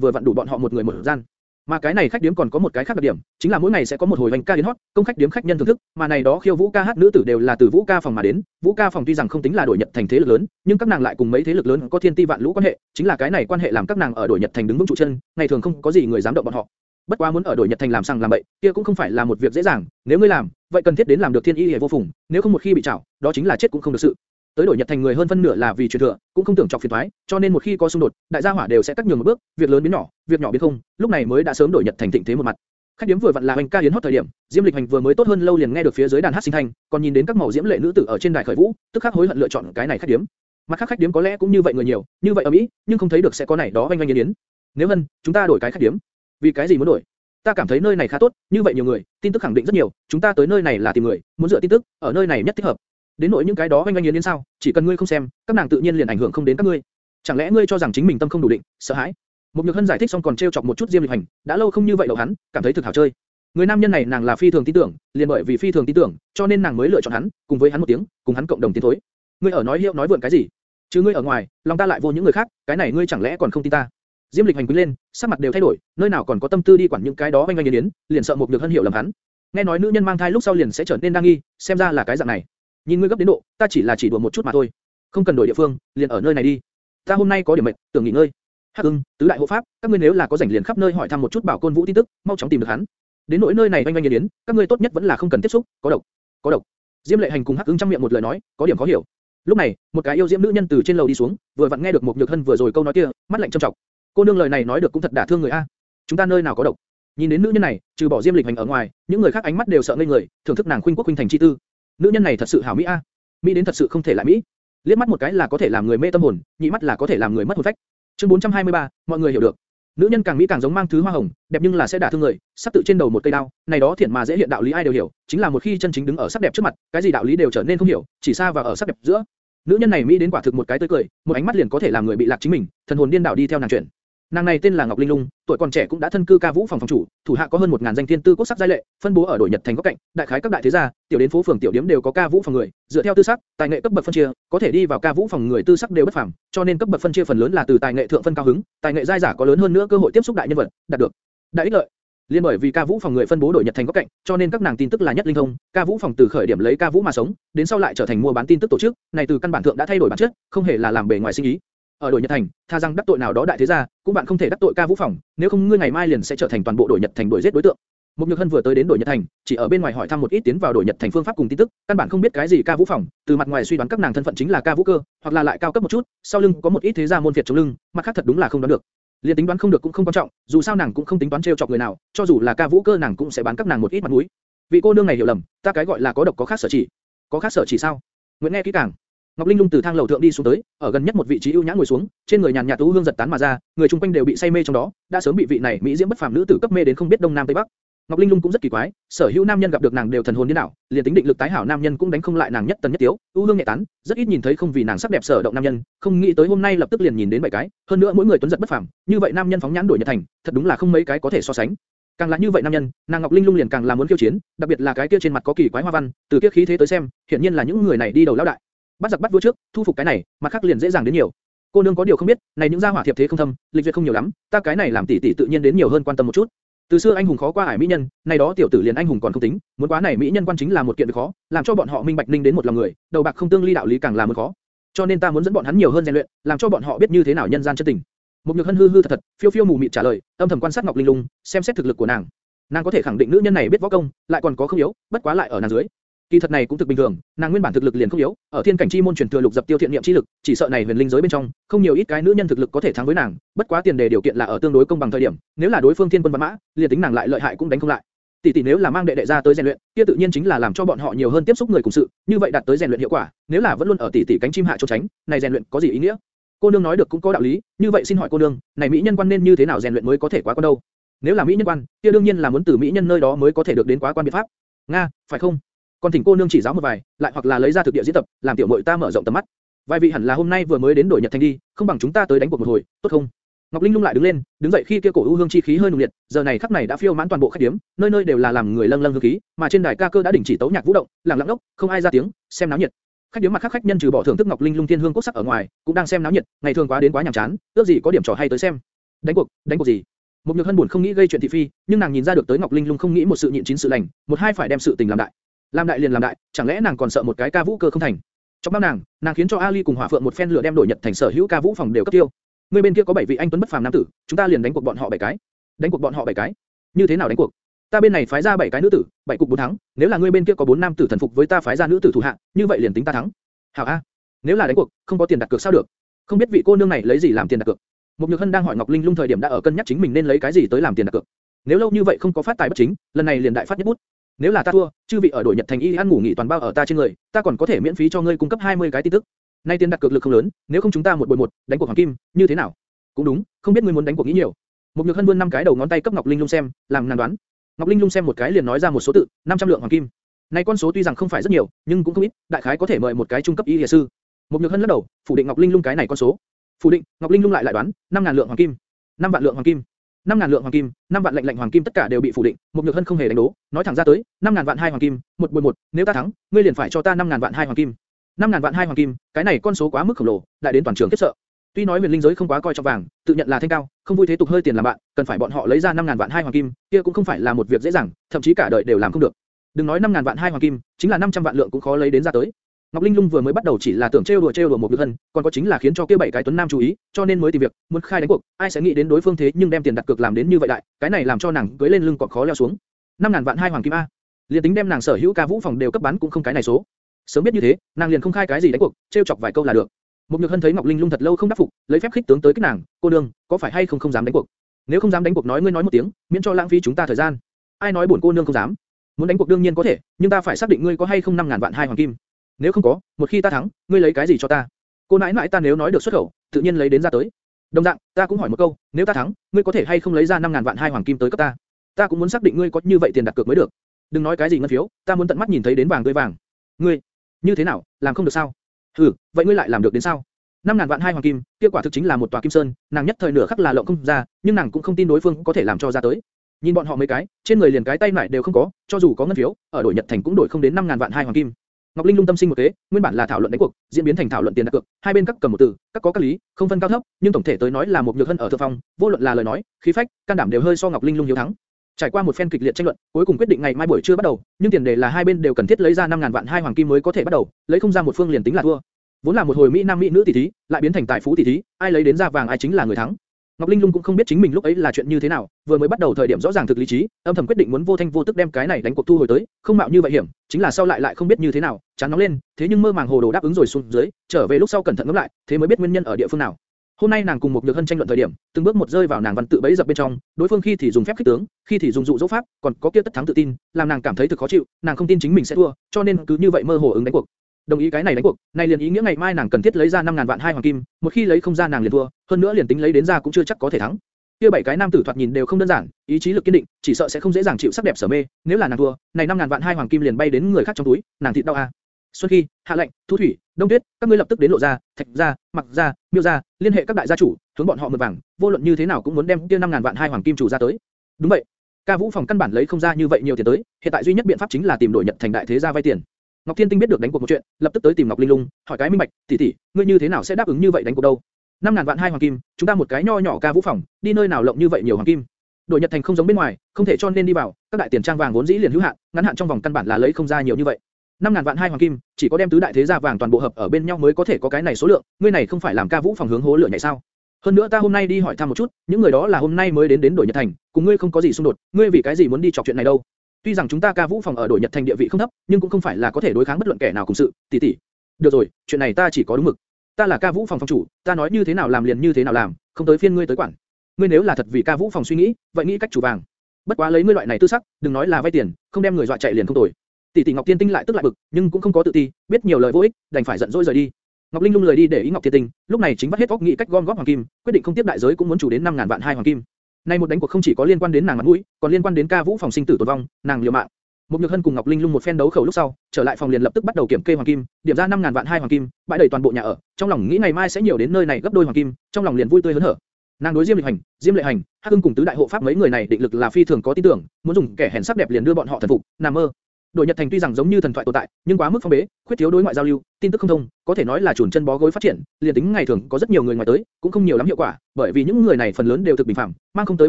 vừa vặn đủ bọn họ một người một gian. Mà cái này khách điếm còn có một cái khác đặc điểm, chính là mỗi ngày sẽ có một hồi hành ca đến hót, công khách điếm khách nhân thưởng thức, mà này đó khiêu vũ ca hát nữ tử đều là từ vũ ca phòng mà đến. Vũ ca phòng tuy rằng không tính là đổi nhật thành thế lực lớn, nhưng các nàng lại cùng mấy thế lực lớn có thiên ti vạn lũ quan hệ, chính là cái này quan hệ làm các nàng ở đổi nhật thành đứng vững trụ chân, ngày thường không có gì người dám động bọn họ. Bất quá muốn ở đổi nhật thành làm sang làm bậy, kia cũng không phải là một việc dễ dàng, nếu ngươi làm, vậy cần thiết đến làm được thiên y hề vô phùng, nếu không một khi bị trảo, đó chính là chết cũng không được sự. Tới đổi Nhật thành người hơn phân nửa là vì truyền thừa, cũng không tưởng chọc phiền toái, cho nên một khi có xung đột, đại gia hỏa đều sẽ cắt nhường một bước, việc lớn biến nhỏ, việc nhỏ biến không, lúc này mới đã sớm đổi Nhật thành thịnh thế một mặt. Khách điểm vừa vặn là hành ca yến hót thời điểm, Diêm Lịch Hành vừa mới tốt hơn lâu liền nghe được phía dưới đàn hát sinh thành, còn nhìn đến các màu diễm lệ nữ tử ở trên đài khởi vũ, tức khắc hối hận lựa chọn cái này khách điểm. Mặt khác khách điểm có lẽ cũng như vậy người nhiều, như vậy ở Mỹ, nhưng không thấy được sẽ có này đó oanh oanh yến yến. Nếu hơn, chúng ta đổi cái khách điểm. Vì cái gì muốn đổi? Ta cảm thấy nơi này khá tốt, như vậy nhiều người, tin tức khẳng định rất nhiều, chúng ta tới nơi này là tìm người, muốn dựa tin tức, ở nơi này nhất thích hợp. Đến nỗi những cái đó oanh oanh yến yến sao, chỉ cần ngươi không xem, các nàng tự nhiên liền ảnh hưởng không đến các ngươi. Chẳng lẽ ngươi cho rằng chính mình tâm không đủ định, sợ hãi? Một nhược hân giải thích xong còn treo chọc một chút Diêm Lịch Hành, đã lâu không như vậy đậu hắn, cảm thấy thực hảo chơi. Người nam nhân này nàng là phi thường tin tưởng, liền bởi vì phi thường tin tưởng, cho nên nàng mới lựa chọn hắn, cùng với hắn một tiếng, cùng hắn cộng đồng tiến thối. Ngươi ở nói hiệu nói vượn cái gì? Chứ ngươi ở ngoài, lòng ta lại vô những người khác, cái này ngươi chẳng lẽ còn không tin ta? Diêm Lịch hành quý lên, sắc mặt đều thay đổi, nơi nào còn có tâm tư đi quản những cái đó oanh oanh yến yến, liền sợ một nhược hân hiểu lầm hắn. Nghe nói nữ nhân mang thai lúc sau liền sẽ trở nên đa nghi, xem ra là cái dạng này. Nhìn ngươi gấp đến độ, ta chỉ là chỉ đùa một chút mà thôi. Không cần đổi địa phương, liền ở nơi này đi. Ta hôm nay có điểm mệt, tưởng nghỉ ngơi. Hắc Ưng, tứ đại hộ pháp, các ngươi nếu là có rảnh liền khắp nơi hỏi thăm một chút Bảo Côn Vũ tin tức, mau chóng tìm được hắn. Đến nỗi nơi này oanh oanh yến yến, các ngươi tốt nhất vẫn là không cần tiếp xúc, có độc, có độc. Diêm Lệ Hành cùng Hắc Ưng trong miệng một lời nói, có điểm khó hiểu. Lúc này, một cái yêu diễm nữ nhân từ trên lầu đi xuống, vừa vặn nghe được một nhược hân vừa rồi câu nói kia, mắt lạnh trầm trọng. Cô nương lời này nói được cũng thật đả thương người a. Chúng ta nơi nào có độc? Nhìn đến nữ nhân này, trừ bỏ Diêm Lịch hành ở ngoài, những người khác ánh mắt đều sợ ngây người, thưởng thức nàng khuynh quốc khuynh thành chi tư. Nữ nhân này thật sự hảo mỹ a. Mỹ đến thật sự không thể lại mỹ. Liếc mắt một cái là có thể làm người mê tâm hồn, nhị mắt là có thể làm người mất hồn phách. Chương 423, mọi người hiểu được. Nữ nhân càng mỹ càng giống mang thứ hoa hồng, đẹp nhưng là sẽ đả thương người, sắp tự trên đầu một cây đao, này đó thiện mà dễ hiện đạo lý ai đều hiểu, chính là một khi chân chính đứng ở sắc đẹp trước mặt, cái gì đạo lý đều trở nên không hiểu, chỉ xa và ở sắc đẹp giữa. Nữ nhân này mỹ đến quả thực một cái tươi cười, một ánh mắt liền có thể làm người bị lạc chính mình, thần hồn điên đảo đi theo nàng chuyển. Nàng này tên là Ngọc Linh Lung, tuổi còn trẻ cũng đã thân cư ca vũ phòng phòng chủ, thủ hạ có hơn 1000 danh thiên tư quốc sắc giai lệ, phân bố ở đội Nhật thành các cạnh, đại khái các đại thế gia, tiểu đến phố phường tiểu điểm đều có ca vũ phòng người, dựa theo tư sắc, tài nghệ cấp bậc phân chia, có thể đi vào ca vũ phòng người tư sắc đều bất phàm, cho nên cấp bậc phân chia phần lớn là từ tài nghệ thượng phân cao hứng, tài nghệ giai giả có lớn hơn nữa cơ hội tiếp xúc đại nhân vật, đạt được đại ích lợi. Liên bởi vì ca vũ phòng người phân bố đổi nhật thành các cạnh, cho nên các nàng tin tức là nhất linh thông. Ca vũ phòng từ khởi điểm lấy ca vũ mà sống, đến sau lại trở thành mua bán tin tức tổ chức, này từ căn bản thượng đã thay đổi bản chất, không hề là làm bề ngoài sinh ý. Ở đội Nhật Thành, tha rằng đắc tội nào đó đại thế gia, cũng bạn không thể đắc tội ca vũ phòng, nếu không ngươi ngày mai liền sẽ trở thành toàn bộ đội Nhật Thành đuổi giết đối tượng. Mục Nhược Hân vừa tới đến đội Nhật Thành, chỉ ở bên ngoài hỏi thăm một ít tiến vào đội Nhật Thành phương pháp cùng tin tức, căn bản không biết cái gì ca vũ phòng, từ mặt ngoài suy đoán các nàng thân phận chính là ca vũ cơ, hoặc là lại cao cấp một chút, sau lưng có một ít thế gia môn phiệt chống lưng, mặt khác thật đúng là không đoán được. Liên tính đoán không được cũng không quan trọng, dù sao nàng cũng không tính toán trêu chọc người nào, cho dù là ca vũ cơ nàng cũng sẽ bán các nàng một ít mặt mũi. Vị cô nương này hiểu lầm, ta cái gọi là có độc có khác sở chỉ. Có khác sở chỉ sao? Nguyễn nghe kỹ càng. Ngọc Linh Lung từ thang lầu thượng đi xuống tới, ở gần nhất một vị trí ưu nhã ngồi xuống, trên người nhàn nhạt tú hương giật tán mà ra, người chung quanh đều bị say mê trong đó, đã sớm bị vị này mỹ diễm bất phàm nữ tử cấp mê đến không biết đông nam tây bắc. Ngọc Linh Lung cũng rất kỳ quái, sở hữu nam nhân gặp được nàng đều thần hồn điên đảo, liền tính định lực tái hảo nam nhân cũng đánh không lại nàng nhất tần nhất tiếu, ưu hương nhẹ tán, rất ít nhìn thấy không vì nàng sắc đẹp sở động nam nhân, không nghĩ tới hôm nay lập tức liền nhìn đến bảy cái, hơn nữa mỗi người tuấn giật bất phàm, như vậy nam nhân phóng nhãn đổi nhật thành, thật đúng là không mấy cái có thể so sánh. Càng là như vậy nam nhân, nàng Ngọc Linh Lung liền càng là muốn khiêu chiến, đặc biệt là cái kia trên mặt có kỳ quái hoa văn, từ kia khí thế tới xem, hiện nhiên là những người này đi đầu lão đại. Bắt giặc bắt vua trước, thu phục cái này, mặt khác liền dễ dàng đến nhiều. Cô nương có điều không biết, này những gia hỏa thiệp thế không thâm, lịch duyệt không nhiều lắm, ta cái này làm tỷ tỷ tự nhiên đến nhiều hơn quan tâm một chút. Từ xưa anh hùng khó qua ải mỹ nhân, này đó tiểu tử liền anh hùng còn không tính, muốn quá này mỹ nhân quan chính là một kiện việc khó, làm cho bọn họ minh bạch ninh đến một lòng người, đầu bạc không tương ly đạo lý càng là một khó. Cho nên ta muốn dẫn bọn hắn nhiều hơn rèn luyện, làm cho bọn họ biết như thế nào nhân gian chân tình. Một nhược hân hư hư thật thật, phiêu phiêu mù mịt trả lời, âm thầm quan sát Ngọc Linh Lung, xem xét thực lực của nàng. Nàng có thể khẳng định nữ nhân này biết võ công, lại còn có không yếu, bất quá lại ở nàng dưới. Kỳ thật này cũng thực bình thường, nàng nguyên bản thực lực liền không yếu, ở thiên cảnh chi môn truyền thừa lục dập tiêu thiện niệm chi lực, chỉ sợ này huyền linh giới bên trong, không nhiều ít cái nữ nhân thực lực có thể thắng với nàng, bất quá tiền đề điều kiện là ở tương đối công bằng thời điểm, nếu là đối phương thiên quân văn mã, liền tính nàng lại lợi hại cũng đánh không lại. tỷ tỷ nếu là mang đệ đệ ra tới rèn luyện, kia tự nhiên chính là làm cho bọn họ nhiều hơn tiếp xúc người cùng sự, như vậy đạt tới rèn luyện hiệu quả. Nếu là vẫn luôn ở tỷ tỷ cánh chim hạ trốn tránh, này rèn luyện có gì ý nghĩa? Cô nương nói được cũng có đạo lý, như vậy xin hỏi cô nương, này mỹ nhân quan nên như thế nào rèn luyện mới có thể quá quan đâu? Nếu là mỹ nhân quan, kia đương nhiên là muốn từ mỹ nhân nơi đó mới có thể được đến quá quan biện pháp. Nga, phải không? Còn thỉnh cô nương chỉ giáo một vài, lại hoặc là lấy ra thực địa diễn tập, làm tiểu muội ta mở rộng tầm mắt. Vài vị hẳn là hôm nay vừa mới đến đổi Nhật Thành đi, không bằng chúng ta tới đánh cuộc một hồi, tốt không? Ngọc Linh lung lại đứng lên, đứng dậy khi kia cổ u hương chi khí hơi nồng liệt, giờ này khắc này đã phiêu mãn toàn bộ khách điếm, nơi nơi đều là làm người lâng lâng hương khí, mà trên đài ca cơ đã đình chỉ tấu nhạc vũ động, lặng lặng đốc, không ai ra tiếng, xem náo nhiệt. Khách điếm mặt khác khách nhân trừ bỏ thưởng thức Ngọc Linh lung thiên hương quốc sắc ở ngoài, cũng đang xem náo nhiệt, ngày thường quá đến quá nhàm chán, ước gì có điểm trò hay tới xem. Đánh cuộc, đánh cuộc gì? Một nhược hân buồn không nghĩ gây chuyện thị phi, nhưng nàng nhìn ra được tới Ngọc Linh lung không nghĩ một sự nhịn chín sự lành, một hai phải đem sự tình làm đại. Làm đại liền làm đại, chẳng lẽ nàng còn sợ một cái ca vũ cơ không thành? Trong bao nàng, nàng khiến cho Ali cùng Hỏa Phượng một phen lửa đem đổi Nhật thành sở hữu ca vũ phòng đều cấp tiêu. Người bên kia có bảy vị anh tuấn bất phàm nam tử, chúng ta liền đánh cuộc bọn họ bảy cái. Đánh cuộc bọn họ bảy cái. Như thế nào đánh cuộc? Ta bên này phái ra bảy cái nữ tử, bảy cục bốn thắng, nếu là ngươi bên kia có bốn nam tử thần phục với ta phái ra nữ tử thủ hạ, như vậy liền tính ta thắng. Hảo a. Nếu là đánh cuộc, không có tiền đặt cược sao được? Không biết vị cô nương này lấy gì làm tiền đặt cược? Một Nhược Hân đang hỏi Ngọc Linh Lung thời điểm đã ở cân nhắc chính mình nên lấy cái gì tới làm tiền đặt cược. Nếu lâu như vậy không có phát tài bất chính, lần này liền đại phát nhất bút. Nếu là ta thua, chư vị ở đổi Nhật thành y ăn ngủ nghỉ toàn bao ở ta trên người, ta còn có thể miễn phí cho ngươi cung cấp 20 cái tin tức. Nay tiền đặt cược lực không lớn, nếu không chúng ta một buổi một, đánh cuộc hoàng kim, như thế nào? Cũng đúng, không biết ngươi muốn đánh cuộc nghĩ nhiều. Một Nhược Hân vươn năm cái đầu ngón tay cấp Ngọc Linh Lung xem, làm nàng đoán. Ngọc Linh Lung xem một cái liền nói ra một số tự, 500 lượng hoàng kim. Này con số tuy rằng không phải rất nhiều, nhưng cũng không ít, đại khái có thể mời một cái trung cấp y y sư. Một Nhược Hân lắc đầu, phủ định Ngọc Linh Lung cái này con số. Phủ định, Ngọc Linh Lung lại lại đoán, 5000 lượng hoàng kim. 5 vạn lượng hoàng kim. 5000 lượng hoàng kim, 5 vạn lệnh lệnh hoàng kim tất cả đều bị phủ định, một nhược hân không hề đánh đố, nói thẳng ra tới, 5000 vạn hai hoàng kim, một bồi một, nếu ta thắng, ngươi liền phải cho ta 5000 vạn hai hoàng kim. 5000 vạn hai hoàng kim, cái này con số quá mức khổng lồ, đại đến toàn trường khiếp sợ. Tuy nói huyền linh giới không quá coi trọng vàng, tự nhận là thanh cao, không vui thế tục hơi tiền làm bạn, cần phải bọn họ lấy ra 5000 vạn hai hoàng kim, kia cũng không phải là một việc dễ dàng, thậm chí cả đời đều làm không được. Đừng nói 5000 vạn hai hoàng kim, chính là 500 vạn lượng cũng khó lấy đến ra tới. Ngọc Linh Lung vừa mới bắt đầu chỉ là tưởng trêu đùa trêu đùa một Nhược thân, còn có chính là khiến cho kia bảy cái tuấn nam chú ý, cho nên mới tìm việc, muốn khai đánh cuộc, ai sẽ nghĩ đến đối phương thế nhưng đem tiền đặt cược làm đến như vậy đại, cái này làm cho nàng cưỡi lên lưng còn khó leo xuống. 5000 vạn hai hoàng kim a. Liên tính đem nàng sở hữu ca vũ phòng đều cấp bán cũng không cái này số. Sớm biết như thế, nàng liền không khai cái gì đánh cuộc, trêu chọc vài câu là được. Một Nhược Hân thấy Ngọc Linh Lung thật lâu không đáp phục, lấy phép khích tướng tới kích nàng, cô nương, có phải hay không không dám đánh cuộc? Nếu không dám đánh cuộc nói ngươi nói một tiếng, miễn cho lãng phí chúng ta thời gian. Ai nói buồn cô nương không dám? Muốn đánh cuộc đương nhiên có thể, nhưng ta phải xác định ngươi có hay không 5000 vạn hai hoàng kim. Nếu không có, một khi ta thắng, ngươi lấy cái gì cho ta? Cô nãi nãi ta nếu nói được xuất khẩu, tự nhiên lấy đến ra tới. Đồng dạng, ta cũng hỏi một câu, nếu ta thắng, ngươi có thể hay không lấy ra 5000 vạn hai hoàng kim tới cấp ta? Ta cũng muốn xác định ngươi có như vậy tiền đặt cược mới được. Đừng nói cái gì ngân phiếu, ta muốn tận mắt nhìn thấy đến vàng tươi vàng. Ngươi, như thế nào, làm không được sao? Hừ, vậy ngươi lại làm được đến sao? 5000 vạn hai hoàng kim, kết quả thực chính là một tòa kim sơn, nàng nhất thời nửa khắc là lộng không ra, nhưng nàng cũng không tin đối phương có thể làm cho ra tới. Nhìn bọn họ mấy cái, trên người liền cái tay nải đều không có, cho dù có ngân phiếu, ở đổi Nhật thành cũng đổi không đến 5000 vạn hai hoàng kim. Ngọc Linh lung tâm sinh một kế, nguyên bản là thảo luận đánh cuộc, diễn biến thành thảo luận tiền đặt cược, hai bên các cầm một từ, các có các lý, không phân cao thấp, nhưng tổng thể tới nói là một nhược thân ở thượng phong, vô luận là lời nói, khí phách, can đảm đều hơi so Ngọc Linh lung hiếu thắng. Trải qua một phen kịch liệt tranh luận, cuối cùng quyết định ngày mai buổi trưa bắt đầu, nhưng tiền đề là hai bên đều cần thiết lấy ra 5000 vạn hai hoàng kim mới có thể bắt đầu, lấy không ra một phương liền tính là thua. Vốn là một hồi mỹ nam mỹ nữ tỷ thí, lại biến thành tài phú tỷ thí, ai lấy đến ra vàng ai chính là người thắng. Ngọc Linh Lung cũng không biết chính mình lúc ấy là chuyện như thế nào, vừa mới bắt đầu thời điểm rõ ràng thực lý trí, âm thầm quyết định muốn vô thanh vô tức đem cái này đánh cuộc thu hồi tới, không mạo như vậy hiểm, chính là sau lại lại không biết như thế nào, chán nóng lên, thế nhưng mơ màng hồ đồ đáp ứng rồi xuống dưới, trở về lúc sau cẩn thận ngẫm lại, thế mới biết nguyên nhân ở địa phương nào. Hôm nay nàng cùng một nhược hân tranh luận thời điểm, từng bước một rơi vào nàng văn tự bẫy dập bên trong, đối phương khi thì dùng phép khích tướng, khi thì dùng dụ dỗ pháp, còn có kia tất thắng tự tin, làm nàng cảm thấy thực khó chịu, nàng không tin chính mình sẽ thua, cho nên cứ như vậy mơ hồ ứng đánh cuộc. Đồng ý cái này đánh cuộc, này liền ý nghĩa ngày mai nàng cần thiết lấy ra 5000 vạn hai hoàng kim, một khi lấy không ra nàng liền thua, hơn nữa liền tính lấy đến ra cũng chưa chắc có thể thắng. Kia bảy cái nam tử thoạt nhìn đều không đơn giản, ý chí lực kiên định, chỉ sợ sẽ không dễ dàng chịu sắc đẹp sở mê, nếu là nàng thua, này 5000 vạn hai hoàng kim liền bay đến người khác trong túi, nàng thịt đau a. À. Xuân khi, Hạ lệnh, Thu thủy, Đông tuyết, các ngươi lập tức đến lộ ra, Thạch gia, Mặc gia, Miêu gia, liên hệ các đại gia chủ, hướng bọn họ mượn vàng, vô luận như thế nào cũng muốn đem kia 5000 vạn hai hoàng kim chủ ra tới. Đúng vậy. Ca Vũ phòng căn bản lấy không ra như vậy nhiều tiền tới, hiện tại duy nhất biện pháp chính là tìm đổi Nhật thành đại thế gia vay tiền. Ngọc Thiên Tinh biết được đánh cuộc một chuyện, lập tức tới tìm Ngọc Linh Lung, hỏi cái minh bạch, tỷ tỷ, ngươi như thế nào sẽ đáp ứng như vậy đánh cuộc đâu? năm ngàn vạn hai hoàng kim, chúng ta một cái nho nhỏ ca vũ phòng, đi nơi nào lộng như vậy nhiều hoàng kim? Đội Nhật Thành không giống bên ngoài, không thể cho nên đi vào, các đại tiền trang vàng vốn dĩ liền hữu hạn, ngắn hạn trong vòng căn bản là lấy không ra nhiều như vậy. năm ngàn vạn hai hoàng kim, chỉ có đem tứ đại thế gia vàng toàn bộ hợp ở bên nhau mới có thể có cái này số lượng, ngươi này không phải làm ca vũ phòng hướng hố lửa nhảy sao? Hơn nữa ta hôm nay đi hỏi thăm một chút, những người đó là hôm nay mới đến đến đội Nhật Thành, cùng ngươi không có gì xung đột, ngươi vì cái gì muốn đi chọc chuyện này đâu? Tuy rằng chúng ta ca vũ phòng ở đội Nhật Thành địa vị không thấp, nhưng cũng không phải là có thể đối kháng bất luận kẻ nào cùng sự, tỷ tỷ. Được rồi, chuyện này ta chỉ có đúng mực. Ta là ca vũ phòng phòng chủ, ta nói như thế nào làm liền như thế nào làm, không tới phiên ngươi tới quản. Ngươi nếu là thật vì ca vũ phòng suy nghĩ, vậy nghĩ cách chủ vàng. Bất quá lấy ngươi loại này tư sắc, đừng nói là vay tiền, không đem người dọa chạy liền không tồi. Tỷ tỷ Ngọc Tiên Tinh lại tức lại bực, nhưng cũng không có tự ti, biết nhiều lời vô ích, đành phải giận dỗi rời đi. Ngọc Linh lung lời đi để ý Ngọc Thiên Tinh, lúc này chính bắt hết óc nghĩ cách gom góp hoàng kim, quyết định không tiếp đại giới cũng muốn chủ đến 5000 vạn hai hoàng kim. Nay một đánh cuộc không chỉ có liên quan đến nàng mặt mũi, còn liên quan đến ca vũ phòng sinh tử tồn vong, nàng liều mạng. Một Nhược Hân cùng Ngọc Linh Lung một phen đấu khẩu lúc sau, trở lại phòng liền lập tức bắt đầu kiểm kê hoàng kim, điểm ra 5000 vạn hai hoàng kim, bãi đầy toàn bộ nhà ở, trong lòng nghĩ ngày mai sẽ nhiều đến nơi này gấp đôi hoàng kim, trong lòng liền vui tươi hớn hở. Nàng đối Diêm Lịch Hành, Diêm Lệ Hành, Hắc Hưng cùng tứ đại hộ pháp mấy người này định lực là phi thường có tin tưởng, muốn dùng kẻ hèn sắc đẹp liền đưa bọn họ thần phục, nằm mơ. Đội Nhật Thành tuy rằng giống như thần thoại tồn tại, nhưng quá mức phong bế, khuyết thiếu đối ngoại giao lưu, tin tức không thông, có thể nói là chuồn chân bó gối phát triển, liền tính ngày thường có rất nhiều người ngoài tới, cũng không nhiều lắm hiệu quả, bởi vì những người này phần lớn đều thực bình phẳng, mang không tới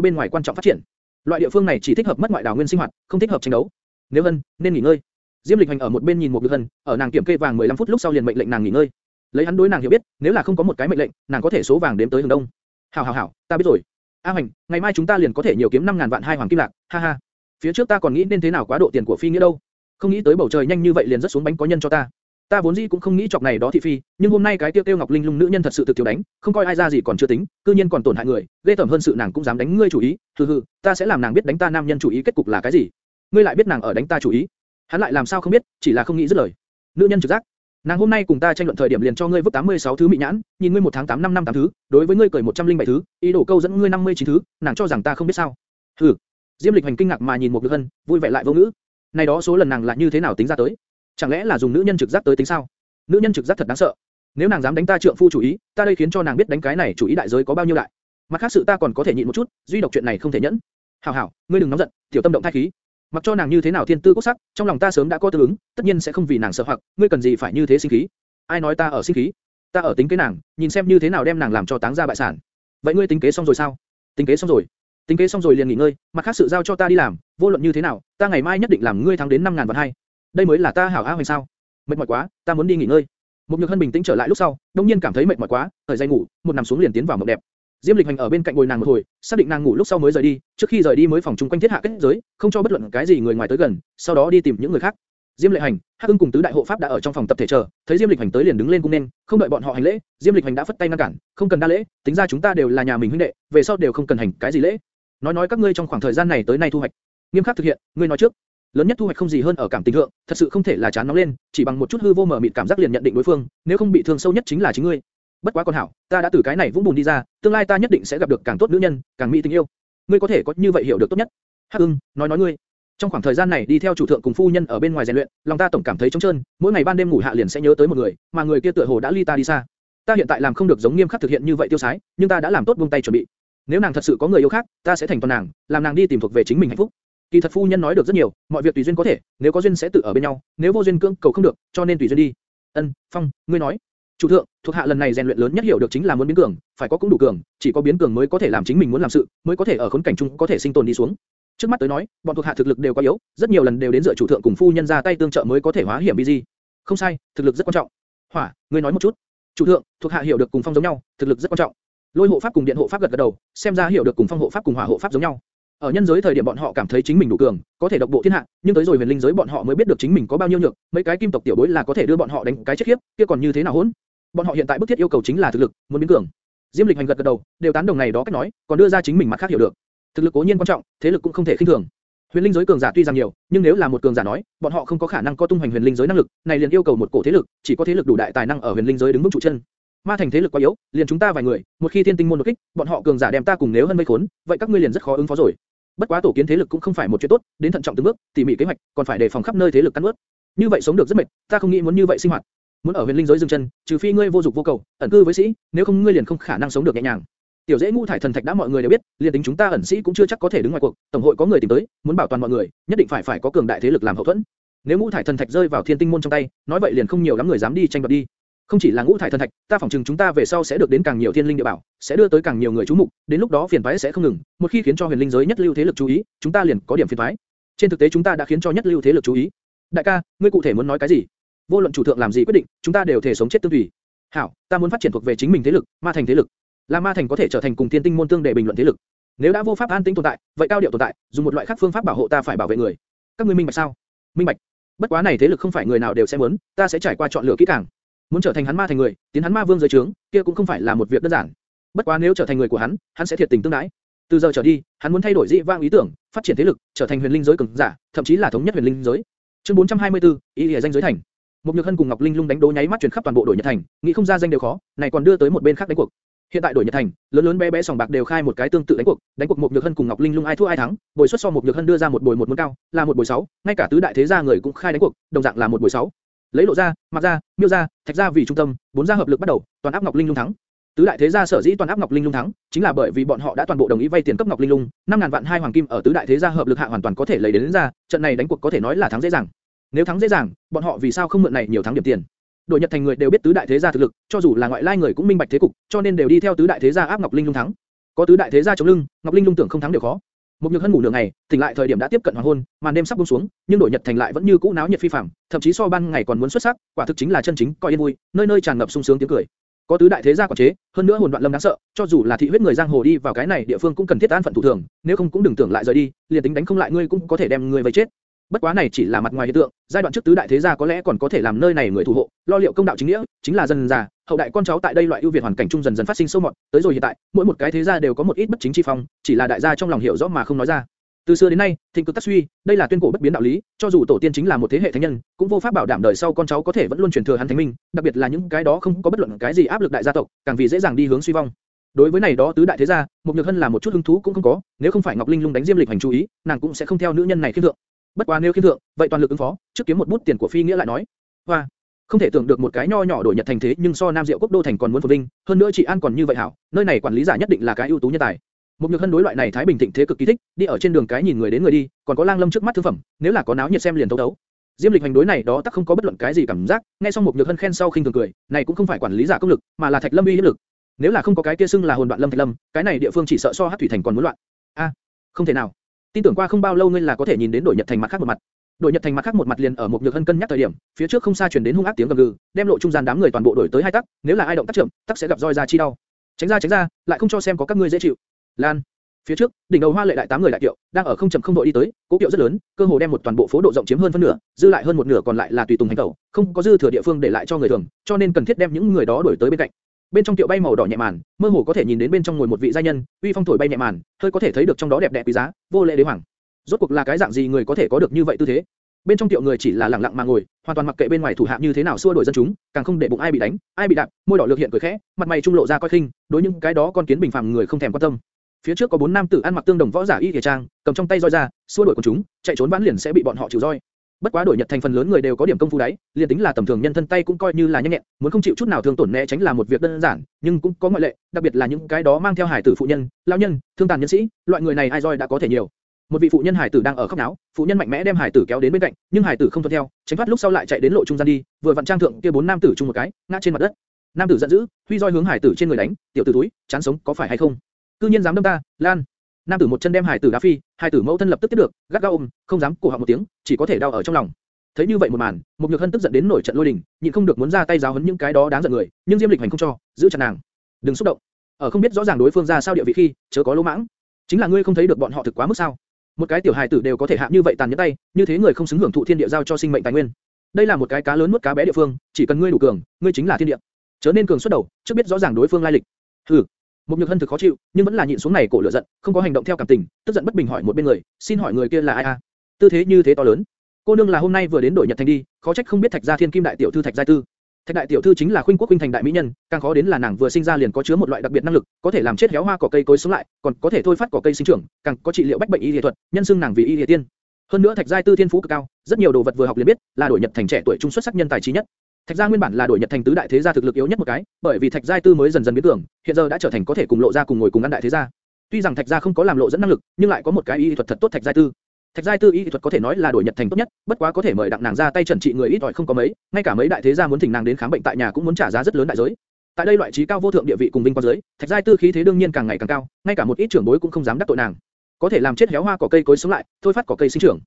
bên ngoài quan trọng phát triển. Loại địa phương này chỉ thích hợp mất ngoại đảo nguyên sinh hoạt, không thích hợp tranh đấu. Nếu Hân, nên nghỉ ngơi. Diêm Lịch Hành ở một bên nhìn một lượt Hân, ở nàng kiểm kê vàng 15 phút lúc sau liền mệnh lệnh nàng nghỉ ngơi. Lấy hắn đối nàng hiểu biết, nếu là không có một cái mệnh lệnh, nàng có thể số vàng đếm tới hướng đông. Hảo hảo hảo, ta biết rồi. A Hoành, ngày mai chúng ta liền có thể nhiều kiếm 5000 vạn hai hoàng kim lạc, ha ha. Phía trước ta còn nghĩ nên thế nào quá độ tiền của phi nghĩa đâu, không nghĩ tới bầu trời nhanh như vậy liền rất xuống bánh có nhân cho ta. Ta vốn dĩ cũng không nghĩ chọc này đó thị phi, nhưng hôm nay cái tiêu tiêu ngọc linh lung nữ nhân thật sự thực thiếu đánh, không coi ai ra gì còn chưa tính, cư nhiên còn tổn hại người, ghê tởm hơn sự nàng cũng dám đánh ngươi chủ ý, hừ hừ, ta sẽ làm nàng biết đánh ta nam nhân chủ ý kết cục là cái gì. Ngươi lại biết nàng ở đánh ta chủ ý, hắn lại làm sao không biết, chỉ là không nghĩ dứt lời. Nữ nhân trực giác, nàng hôm nay cùng ta tranh luận thời điểm liền cho ngươi vứt 86 thứ mị nhãn, nhìn ngươi một tháng 8 năm năm tám thứ, đối với ngươi cười 107 thứ, ý đồ câu dẫn ngươi 59 thứ, nàng cho rằng ta không biết sao. Hừ. Diêm Lịch hành kinh ngạc mà nhìn một Nhược Hân, vui vẻ lại vô ngữ. Này đó số lần nàng là như thế nào tính ra tới? Chẳng lẽ là dùng nữ nhân trực giác tới tính sao? Nữ nhân trực giác thật đáng sợ. Nếu nàng dám đánh ta trượng phu chủ ý, ta đây khiến cho nàng biết đánh cái này chủ ý đại giới có bao nhiêu đại. Mặt khác sự ta còn có thể nhịn một chút, duy độc chuyện này không thể nhẫn. Hảo hảo, ngươi đừng nóng giận, tiểu tâm động thai khí. Mặc cho nàng như thế nào thiên tư quốc sắc, trong lòng ta sớm đã có tư ứng, tất nhiên sẽ không vì nàng sợ hoặc, ngươi cần gì phải như thế sinh khí? Ai nói ta ở sinh khí? Ta ở tính kế nàng, nhìn xem như thế nào đem nàng làm cho táng ra bại sản. Vậy ngươi tính kế xong rồi sao? Tính kế xong rồi. Tính kế xong rồi liền nghỉ ngơi, mặt khác sự giao cho ta đi làm, vô luận như thế nào, ta ngày mai nhất định làm ngươi thắng đến 5000 vạn hai. Đây mới là ta hảo a hoành sao? Mệt mỏi quá, ta muốn đi nghỉ ngơi. Một Nhược Hân bình tĩnh trở lại lúc sau, đột nhiên cảm thấy mệt mỏi quá, thời gian ngủ, một nằm xuống liền tiến vào mộng đẹp. Diêm Lịch Hành ở bên cạnh ngồi nàng một hồi, xác định nàng ngủ lúc sau mới rời đi, trước khi rời đi mới phòng chung quanh thiết hạ kết giới, không cho bất luận cái gì người ngoài tới gần, sau đó đi tìm những người khác. Diêm Lệ Hành, Hắc Ưng cùng tứ đại hộ pháp đã ở trong phòng tập thể chờ, thấy Diêm Lịch Hành tới liền đứng lên cung nên, không đợi bọn họ hành lễ, Diêm Lịch Hành đã phất tay ngăn cản, không cần đa lễ, tính ra chúng ta đều là nhà mình huynh đệ, về sau đều không cần hành cái gì lễ. Nói nói các ngươi trong khoảng thời gian này tới nay thu hoạch, nghiêm khắc thực hiện, ngươi nói trước. Lớn nhất thu hoạch không gì hơn ở cảm tình thượng, thật sự không thể là chán nóng lên, chỉ bằng một chút hư vô mở mịt cảm giác liền nhận định đối phương, nếu không bị thương sâu nhất chính là chính ngươi. Bất quá con hảo, ta đã từ cái này vũng bùn đi ra, tương lai ta nhất định sẽ gặp được càng tốt nữ nhân, càng mỹ tình yêu. Ngươi có thể có như vậy hiểu được tốt nhất. Hắc Ưng, nói nói ngươi. Trong khoảng thời gian này đi theo chủ thượng cùng phu nhân ở bên ngoài rèn luyện, lòng ta tổng cảm thấy trống trơn, mỗi ngày ban đêm ngủ hạ liền sẽ nhớ tới một người, mà người kia tựa hồ đã ly ta đi xa. Ta hiện tại làm không được giống nghiêm khắc thực hiện như vậy tiêu sái, nhưng ta đã làm tốt buông tay chuẩn bị. Nếu nàng thật sự có người yêu khác, ta sẽ thành toàn nàng, làm nàng đi tìm thuộc về chính mình hạnh phúc. Kỳ thật phu nhân nói được rất nhiều, mọi việc tùy duyên có thể, nếu có duyên sẽ tự ở bên nhau, nếu vô duyên cưỡng cầu không được, cho nên tùy duyên đi. Ân, Phong, ngươi nói. Chủ thượng, thuộc hạ lần này rèn luyện lớn nhất hiểu được chính là muốn biến cường, phải có cũng đủ cường, chỉ có biến cường mới có thể làm chính mình muốn làm sự, mới có thể ở khốn cảnh chung có thể sinh tồn đi xuống. Trước mắt tới nói, bọn thuộc hạ thực lực đều quá yếu, rất nhiều lần đều đến dựa chủ thượng cùng phu nhân ra tay tương trợ mới có thể hóa hiểm bi gì. Không sai, thực lực rất quan trọng. Hỏa, ngươi nói một chút. Chủ thượng, thuộc hạ hiểu được cùng phong giống nhau, thực lực rất quan trọng. Lôi hộ pháp cùng điện hộ pháp gật gật đầu, xem ra hiểu được cùng phong hộ pháp cùng hỏa hộ pháp giống nhau. Ở nhân giới thời điểm bọn họ cảm thấy chính mình đủ cường, có thể độc bộ thiên hạ, nhưng tới rồi huyền linh giới bọn họ mới biết được chính mình có bao nhiêu nhược, mấy cái kim tộc tiểu bối là có thể đưa bọn họ đánh cái chết khiếp, kia còn như thế nào hỗn? Bọn họ hiện tại bức thiết yêu cầu chính là thực lực, muốn biến cường. Diêm Lịch hành gật gật đầu, đều tán đồng này đó cách nói, còn đưa ra chính mình mặt khác hiểu được. Thực lực cố nhiên quan trọng, thế lực cũng không thể khinh thường. Huyền linh giới cường giả tuy rằng nhiều, nhưng nếu là một cường giả nói, bọn họ không có khả năng có tung hoành huyền linh giới năng lực, này liền yêu cầu một cổ thế lực, chỉ có thế lực đủ đại tài năng ở huyền linh giới đứng vững trụ chân. Ma thành thế lực quá yếu, liền chúng ta vài người, một khi thiên tinh môn đột kích, bọn họ cường giả đem ta cùng nếu hơn vây khốn, vậy các ngươi liền rất khó ứng phó rồi. Bất quá tổ kiến thế lực cũng không phải một chuyện tốt, đến thận trọng từng bước, tỉ mỉ kế hoạch, còn phải đề phòng khắp nơi thế lực cắn nuốt. Như vậy sống được rất mệt, ta không nghĩ muốn như vậy sinh hoạt. Muốn ở huyền linh giới dừng chân, trừ phi ngươi vô dục vô cầu, ẩn cư với sĩ, nếu không ngươi liền không khả năng sống được nhẹ nhàng. Tiểu dễ ngũ thải thần thạch đã mọi người đều biết, liền tính chúng ta ẩn sĩ cũng chưa chắc có thể đứng ngoài cuộc, tổng hội có người tìm tới, muốn bảo toàn mọi người, nhất định phải phải có cường đại thế lực làm hậu thuẫn. Nếu ngũ thải thần thạch rơi vào thiên tinh môn trong tay, nói vậy liền không nhiều lắm người dám đi tranh đoạt đi. Không chỉ là ngũ thải thần thạch, ta phỏng chừng chúng ta về sau sẽ được đến càng nhiều thiên linh địa bảo, sẽ đưa tới càng nhiều người chú mục, đến lúc đó phiền toái sẽ không ngừng, một khi khiến cho huyền linh giới nhất lưu thế lực chú ý, chúng ta liền có điểm phiền toái. Trên thực tế chúng ta đã khiến cho nhất lưu thế lực chú ý. Đại ca, ngươi cụ thể muốn nói cái gì? Vô luận chủ thượng làm gì quyết định, chúng ta đều thể sống chết tương tùy. Hảo, ta muốn phát triển thuộc về chính mình thế lực, ma thành thế lực. Là ma thành có thể trở thành cùng thiên tinh môn tương để bình luận thế lực. Nếu đã vô pháp an tĩnh tồn tại, vậy cao điệu tồn tại, dùng một loại khác phương pháp bảo hộ ta phải bảo vệ người. Các ngươi minh bạch sao? Minh bạch. Bất quá này thế lực không phải người nào đều sẽ muốn, ta sẽ trải qua chọn lựa kỹ càng. Muốn trở thành hắn ma thành người, tiến hắn ma vương dưới trướng, kia cũng không phải là một việc đơn giản. Bất quá nếu trở thành người của hắn, hắn sẽ thiệt tình tương đái. Từ giờ trở đi, hắn muốn thay đổi dị vang ý tưởng, phát triển thế lực, trở thành huyền linh giới cường giả, thậm chí là thống nhất huyền linh giới. Chương 424, ý lìa danh giới thành. Một Nhược Hân cùng Ngọc Linh Lung đánh đố nháy mắt truyền khắp toàn bộ đội Nhật Thành, nghĩ không ra danh đều khó, này còn đưa tới một bên khác đánh cuộc. Hiện tại đội Nhật Thành, lớn lớn bé bé sòng bạc đều khai một cái tương tự đánh cuộc, đánh cuộc một Nhược Hân cùng Ngọc Linh Lung ai thua ai thắng, bồi suất so một Nhược Hân đưa ra một bồi một muốn cao, là một bồi sáu, ngay cả tứ đại thế gia người cũng khai đánh cuộc, đồng dạng là một bồi sáu. Lấy lộ ra, mặc ra, miêu ra, thạch ra vì trung tâm, bốn gia hợp lực bắt đầu, toàn áp Ngọc Linh Lung thắng. Tứ đại thế gia sở dĩ toàn áp Ngọc Linh Lung thắng, chính là bởi vì bọn họ đã toàn bộ đồng ý vay tiền cấp Ngọc Linh Lung, năm ngàn vạn hai hoàng kim ở tứ đại thế gia hợp lực hạ hoàn toàn có thể lấy đến, đến ra, trận này đánh cuộc có thể nói là thắng dễ dàng. Nếu thắng dễ dàng, bọn họ vì sao không mượn này nhiều thắng điểm tiền? Đội Nhật thành người đều biết tứ đại thế gia thực lực, cho dù là ngoại lai người cũng minh bạch thế cục, cho nên đều đi theo tứ đại thế gia áp Ngọc Linh Lung thắng. Có tứ đại thế gia chống lưng, Ngọc Linh Lung tưởng không thắng đều khó. Một nhược hân ngủ nửa ngày, tỉnh lại thời điểm đã tiếp cận hoàng hôn, màn đêm sắp buông xuống, nhưng đội Nhật thành lại vẫn như cũ náo nhiệt phi phàm, thậm chí so ban ngày còn muốn xuất sắc, quả thực chính là chân chính coi yên vui, nơi nơi tràn ngập sung sướng tiếng cười. Có tứ đại thế gia quản chế, hơn nữa hồn đoạn lâm đáng sợ, cho dù là thị huyết người giang hồ đi vào cái này địa phương cũng cần thiết an phận thủ thường, nếu không cũng đừng tưởng lại rời đi, liền tính đánh không lại ngươi cũng có thể đem ngươi vây chết. Bất quá này chỉ là mặt ngoài hiện tượng, giai đoạn trước tứ đại thế gia có lẽ còn có thể làm nơi này người thủ hộ, lo liệu công đạo chính nghĩa, chính là dần già, hậu đại con cháu tại đây loại ưu việt hoàn cảnh trung dần dần phát sinh sâu mọt, tới rồi hiện tại, mỗi một cái thế gia đều có một ít bất chính chi phong, chỉ là đại gia trong lòng hiểu rõ mà không nói ra. Từ xưa đến nay, thịnh cực tất suy, đây là tuyên cổ bất biến đạo lý, cho dù tổ tiên chính là một thế hệ thánh nhân, cũng vô pháp bảo đảm đời sau con cháu có thể vẫn luôn truyền thừa hắn thánh minh, đặc biệt là những cái đó không có bất luận cái gì áp lực đại gia tộc, càng vì dễ dàng đi hướng suy vong. Đối với này đó tứ đại thế gia, một nhược hân là một chút hứng thú cũng không có, nếu không phải Ngọc Linh Lung đánh Diêm Lịch hành chú ý, nàng cũng sẽ không theo nữ nhân này khiêm thượng. Bất quá nếu khiêm thượng, vậy toàn lực ứng phó, trước kiếm một bút tiền của phi nghĩa lại nói. Hoa, không thể tưởng được một cái nho nhỏ đổi nhật thành thế nhưng so Nam Diệu quốc đô thành còn muốn phồn vinh, hơn nữa chị an còn như vậy hảo, nơi này quản lý giả nhất định là cái ưu tú nhân tài. Một nhược hân đối loại này thái bình thịnh thế cực kỳ thích, đi ở trên đường cái nhìn người đến người đi, còn có lang lâm trước mắt thứ phẩm, nếu là có náo nhiệt xem liền thấu đấu. Diêm Lịch hành đối này đó tắc không có bất luận cái gì cảm giác, nghe xong một nhược hân khen sau khinh thường cười, này cũng không phải quản lý giả công lực, mà là Thạch Lâm uy hiếp lực. Nếu là không có cái kia xưng là hồn đoạn Lâm Thạch Lâm, cái này địa phương chỉ sợ so Hắc Thủy Thành còn muốn loạn. A, không thể nào. Tin tưởng qua không bao lâu ngươi là có thể nhìn đến đổi Nhật Thành mặt khác một mặt. Đổi Nhật Thành mặt khác một mặt liền ở một nhược hân cân nhắc thời điểm, phía trước không xa truyền đến hung ác tiếng gầm gừ, đem lộ trung gian đám người toàn bộ đổi tới hai tắc, nếu là ai động tác chậm, tắc sẽ gặp roi ra chi đau. Tránh ra tránh ra, lại không cho xem có các ngươi dễ chịu. Lan. Phía trước, đỉnh đầu hoa lệ đại tám người đại kiệu, đang ở không chậm không đội đi tới, cố kiệu rất lớn, cơ hồ đem một toàn bộ phố độ rộng chiếm hơn phân nửa, dư lại hơn một nửa còn lại là tùy tùng hành tẩu, không có dư thừa địa phương để lại cho người thường, cho nên cần thiết đem những người đó đuổi tới bên cạnh. Bên trong tiệu bay màu đỏ nhẹ màn, mơ hồ có thể nhìn đến bên trong ngồi một vị gia nhân, uy phong thổi bay nhẹ màn, hơi có thể thấy được trong đó đẹp đẽ quý giá, vô lệ đế hoàng. Rốt cuộc là cái dạng gì người có thể có được như vậy tư thế? Bên trong tiệu người chỉ là lặng lặng mà ngồi, hoàn toàn mặc kệ bên ngoài thủ hạ như thế nào xua đuổi dân chúng, càng không để bụng ai bị đánh, ai bị đạp, môi đỏ lược hiện cười khẽ, mặt mày trung lộ ra coi khinh, đối những cái đó con kiến bình phàm người không thèm quan tâm. Phía trước có bốn nam tử ăn mặc tương đồng võ giả y thể trang, cầm trong tay roi ra, xua đuổi con chúng, chạy trốn vãn liền sẽ bị bọn họ chịu roi. Bất quá đổi Nhật thành phần lớn người đều có điểm công phu đấy, liền tính là tầm thường nhân thân tay cũng coi như là nhanh nhẹn, muốn không chịu chút nào thương tổn né tránh là một việc đơn giản, nhưng cũng có ngoại lệ, đặc biệt là những cái đó mang theo hải tử phụ nhân, lão nhân, thương tàn nhân sĩ, loại người này ai roi đã có thể nhiều. Một vị phụ nhân hải tử đang ở khóc náo, phụ nhân mạnh mẽ đem hải tử kéo đến bên cạnh, nhưng hải tử không thuận theo, tránh thoát lúc sau lại chạy đến lộ trung gian đi, vừa vặn trang thượng kia bốn nam tử chung một cái, ngã trên mặt đất. Nam tử giận dữ, huy roi hướng hải tử trên người đánh, tiểu tử túi, chán sống, có phải hay không? Cư nhiên dám đâm ta, Lan. Nam tử một chân đem hải tử đá phi, hải tử mẫu thân lập tức tiếp được, gắt gao ôm, không dám cổ họng một tiếng, chỉ có thể đau ở trong lòng. Thấy như vậy một màn, một nhược hân tức giận đến nổi trận lôi đình, nhịn không được muốn ra tay giáo huấn những cái đó đáng giận người, nhưng Diêm Lịch Hành không cho, giữ chặt nàng. Đừng xúc động. Ở không biết rõ ràng đối phương ra sao địa vị khi, chớ có lỗ mãng. Chính là ngươi không thấy được bọn họ thực quá mức sao? Một cái tiểu hài tử đều có thể hạ như vậy tàn nhẫn tay, như thế người không xứng hưởng thụ thiên địa giao cho sinh mệnh tài nguyên. Đây là một cái cá lớn nuốt cá bé địa phương, chỉ cần ngươi đủ cường, ngươi chính là thiên địa. Chớ nên cường xuất đầu, trước biết rõ ràng đối phương lai lịch. Hừ. Một nhược hân thực khó chịu, nhưng vẫn là nhịn xuống này cổ lửa giận, không có hành động theo cảm tình, tức giận bất bình hỏi một bên người, xin hỏi người kia là ai a? Tư thế như thế to lớn. Cô nương là hôm nay vừa đến đổi Nhật Thành đi, khó trách không biết Thạch Gia Thiên Kim đại tiểu thư Thạch Gia Tư. Thạch đại tiểu thư chính là khuynh quốc khuynh thành đại mỹ nhân, càng khó đến là nàng vừa sinh ra liền có chứa một loại đặc biệt năng lực, có thể làm chết héo hoa cỏ cây cối sống lại, còn có thể thôi phát cỏ cây sinh trưởng, càng có trị liệu bách bệnh y y thuật, nhân xưng nàng vì y y tiên. Hơn nữa Thạch Gia Tư thiên phú cực cao, rất nhiều đồ vật vừa học liền biết, là đổi Nhật thành trẻ tuổi trung xuất sắc nhân tài trí nhất. Thạch Gia nguyên bản là đổi Nhật thành tứ đại thế gia thực lực yếu nhất một cái, bởi vì Thạch Gia Tư mới dần dần biến cường, hiện giờ đã trở thành có thể cùng lộ gia cùng ngồi cùng ăn đại thế gia. Tuy rằng Thạch Gia không có làm lộ dẫn năng lực, nhưng lại có một cái y thuật thật tốt Thạch Gia Tư. Thạch Gia Tư y thuật có thể nói là đổi Nhật thành tốt nhất, bất quá có thể mời đặng nàng ra tay trần trị người ít ỏi không có mấy, ngay cả mấy đại thế gia muốn thỉnh nàng đến khám bệnh tại nhà cũng muốn trả giá rất lớn đại giới. Tại đây loại trí cao vô thượng địa vị cùng vinh quang dưới, Thạch Gia Tư khí thế đương nhiên càng ngày càng cao, ngay cả một ít trưởng bối cũng không dám đắc tội nàng. Có thể làm chết héo hoa cỏ cây cối sống lại, thôi phát cỏ cây sinh trưởng.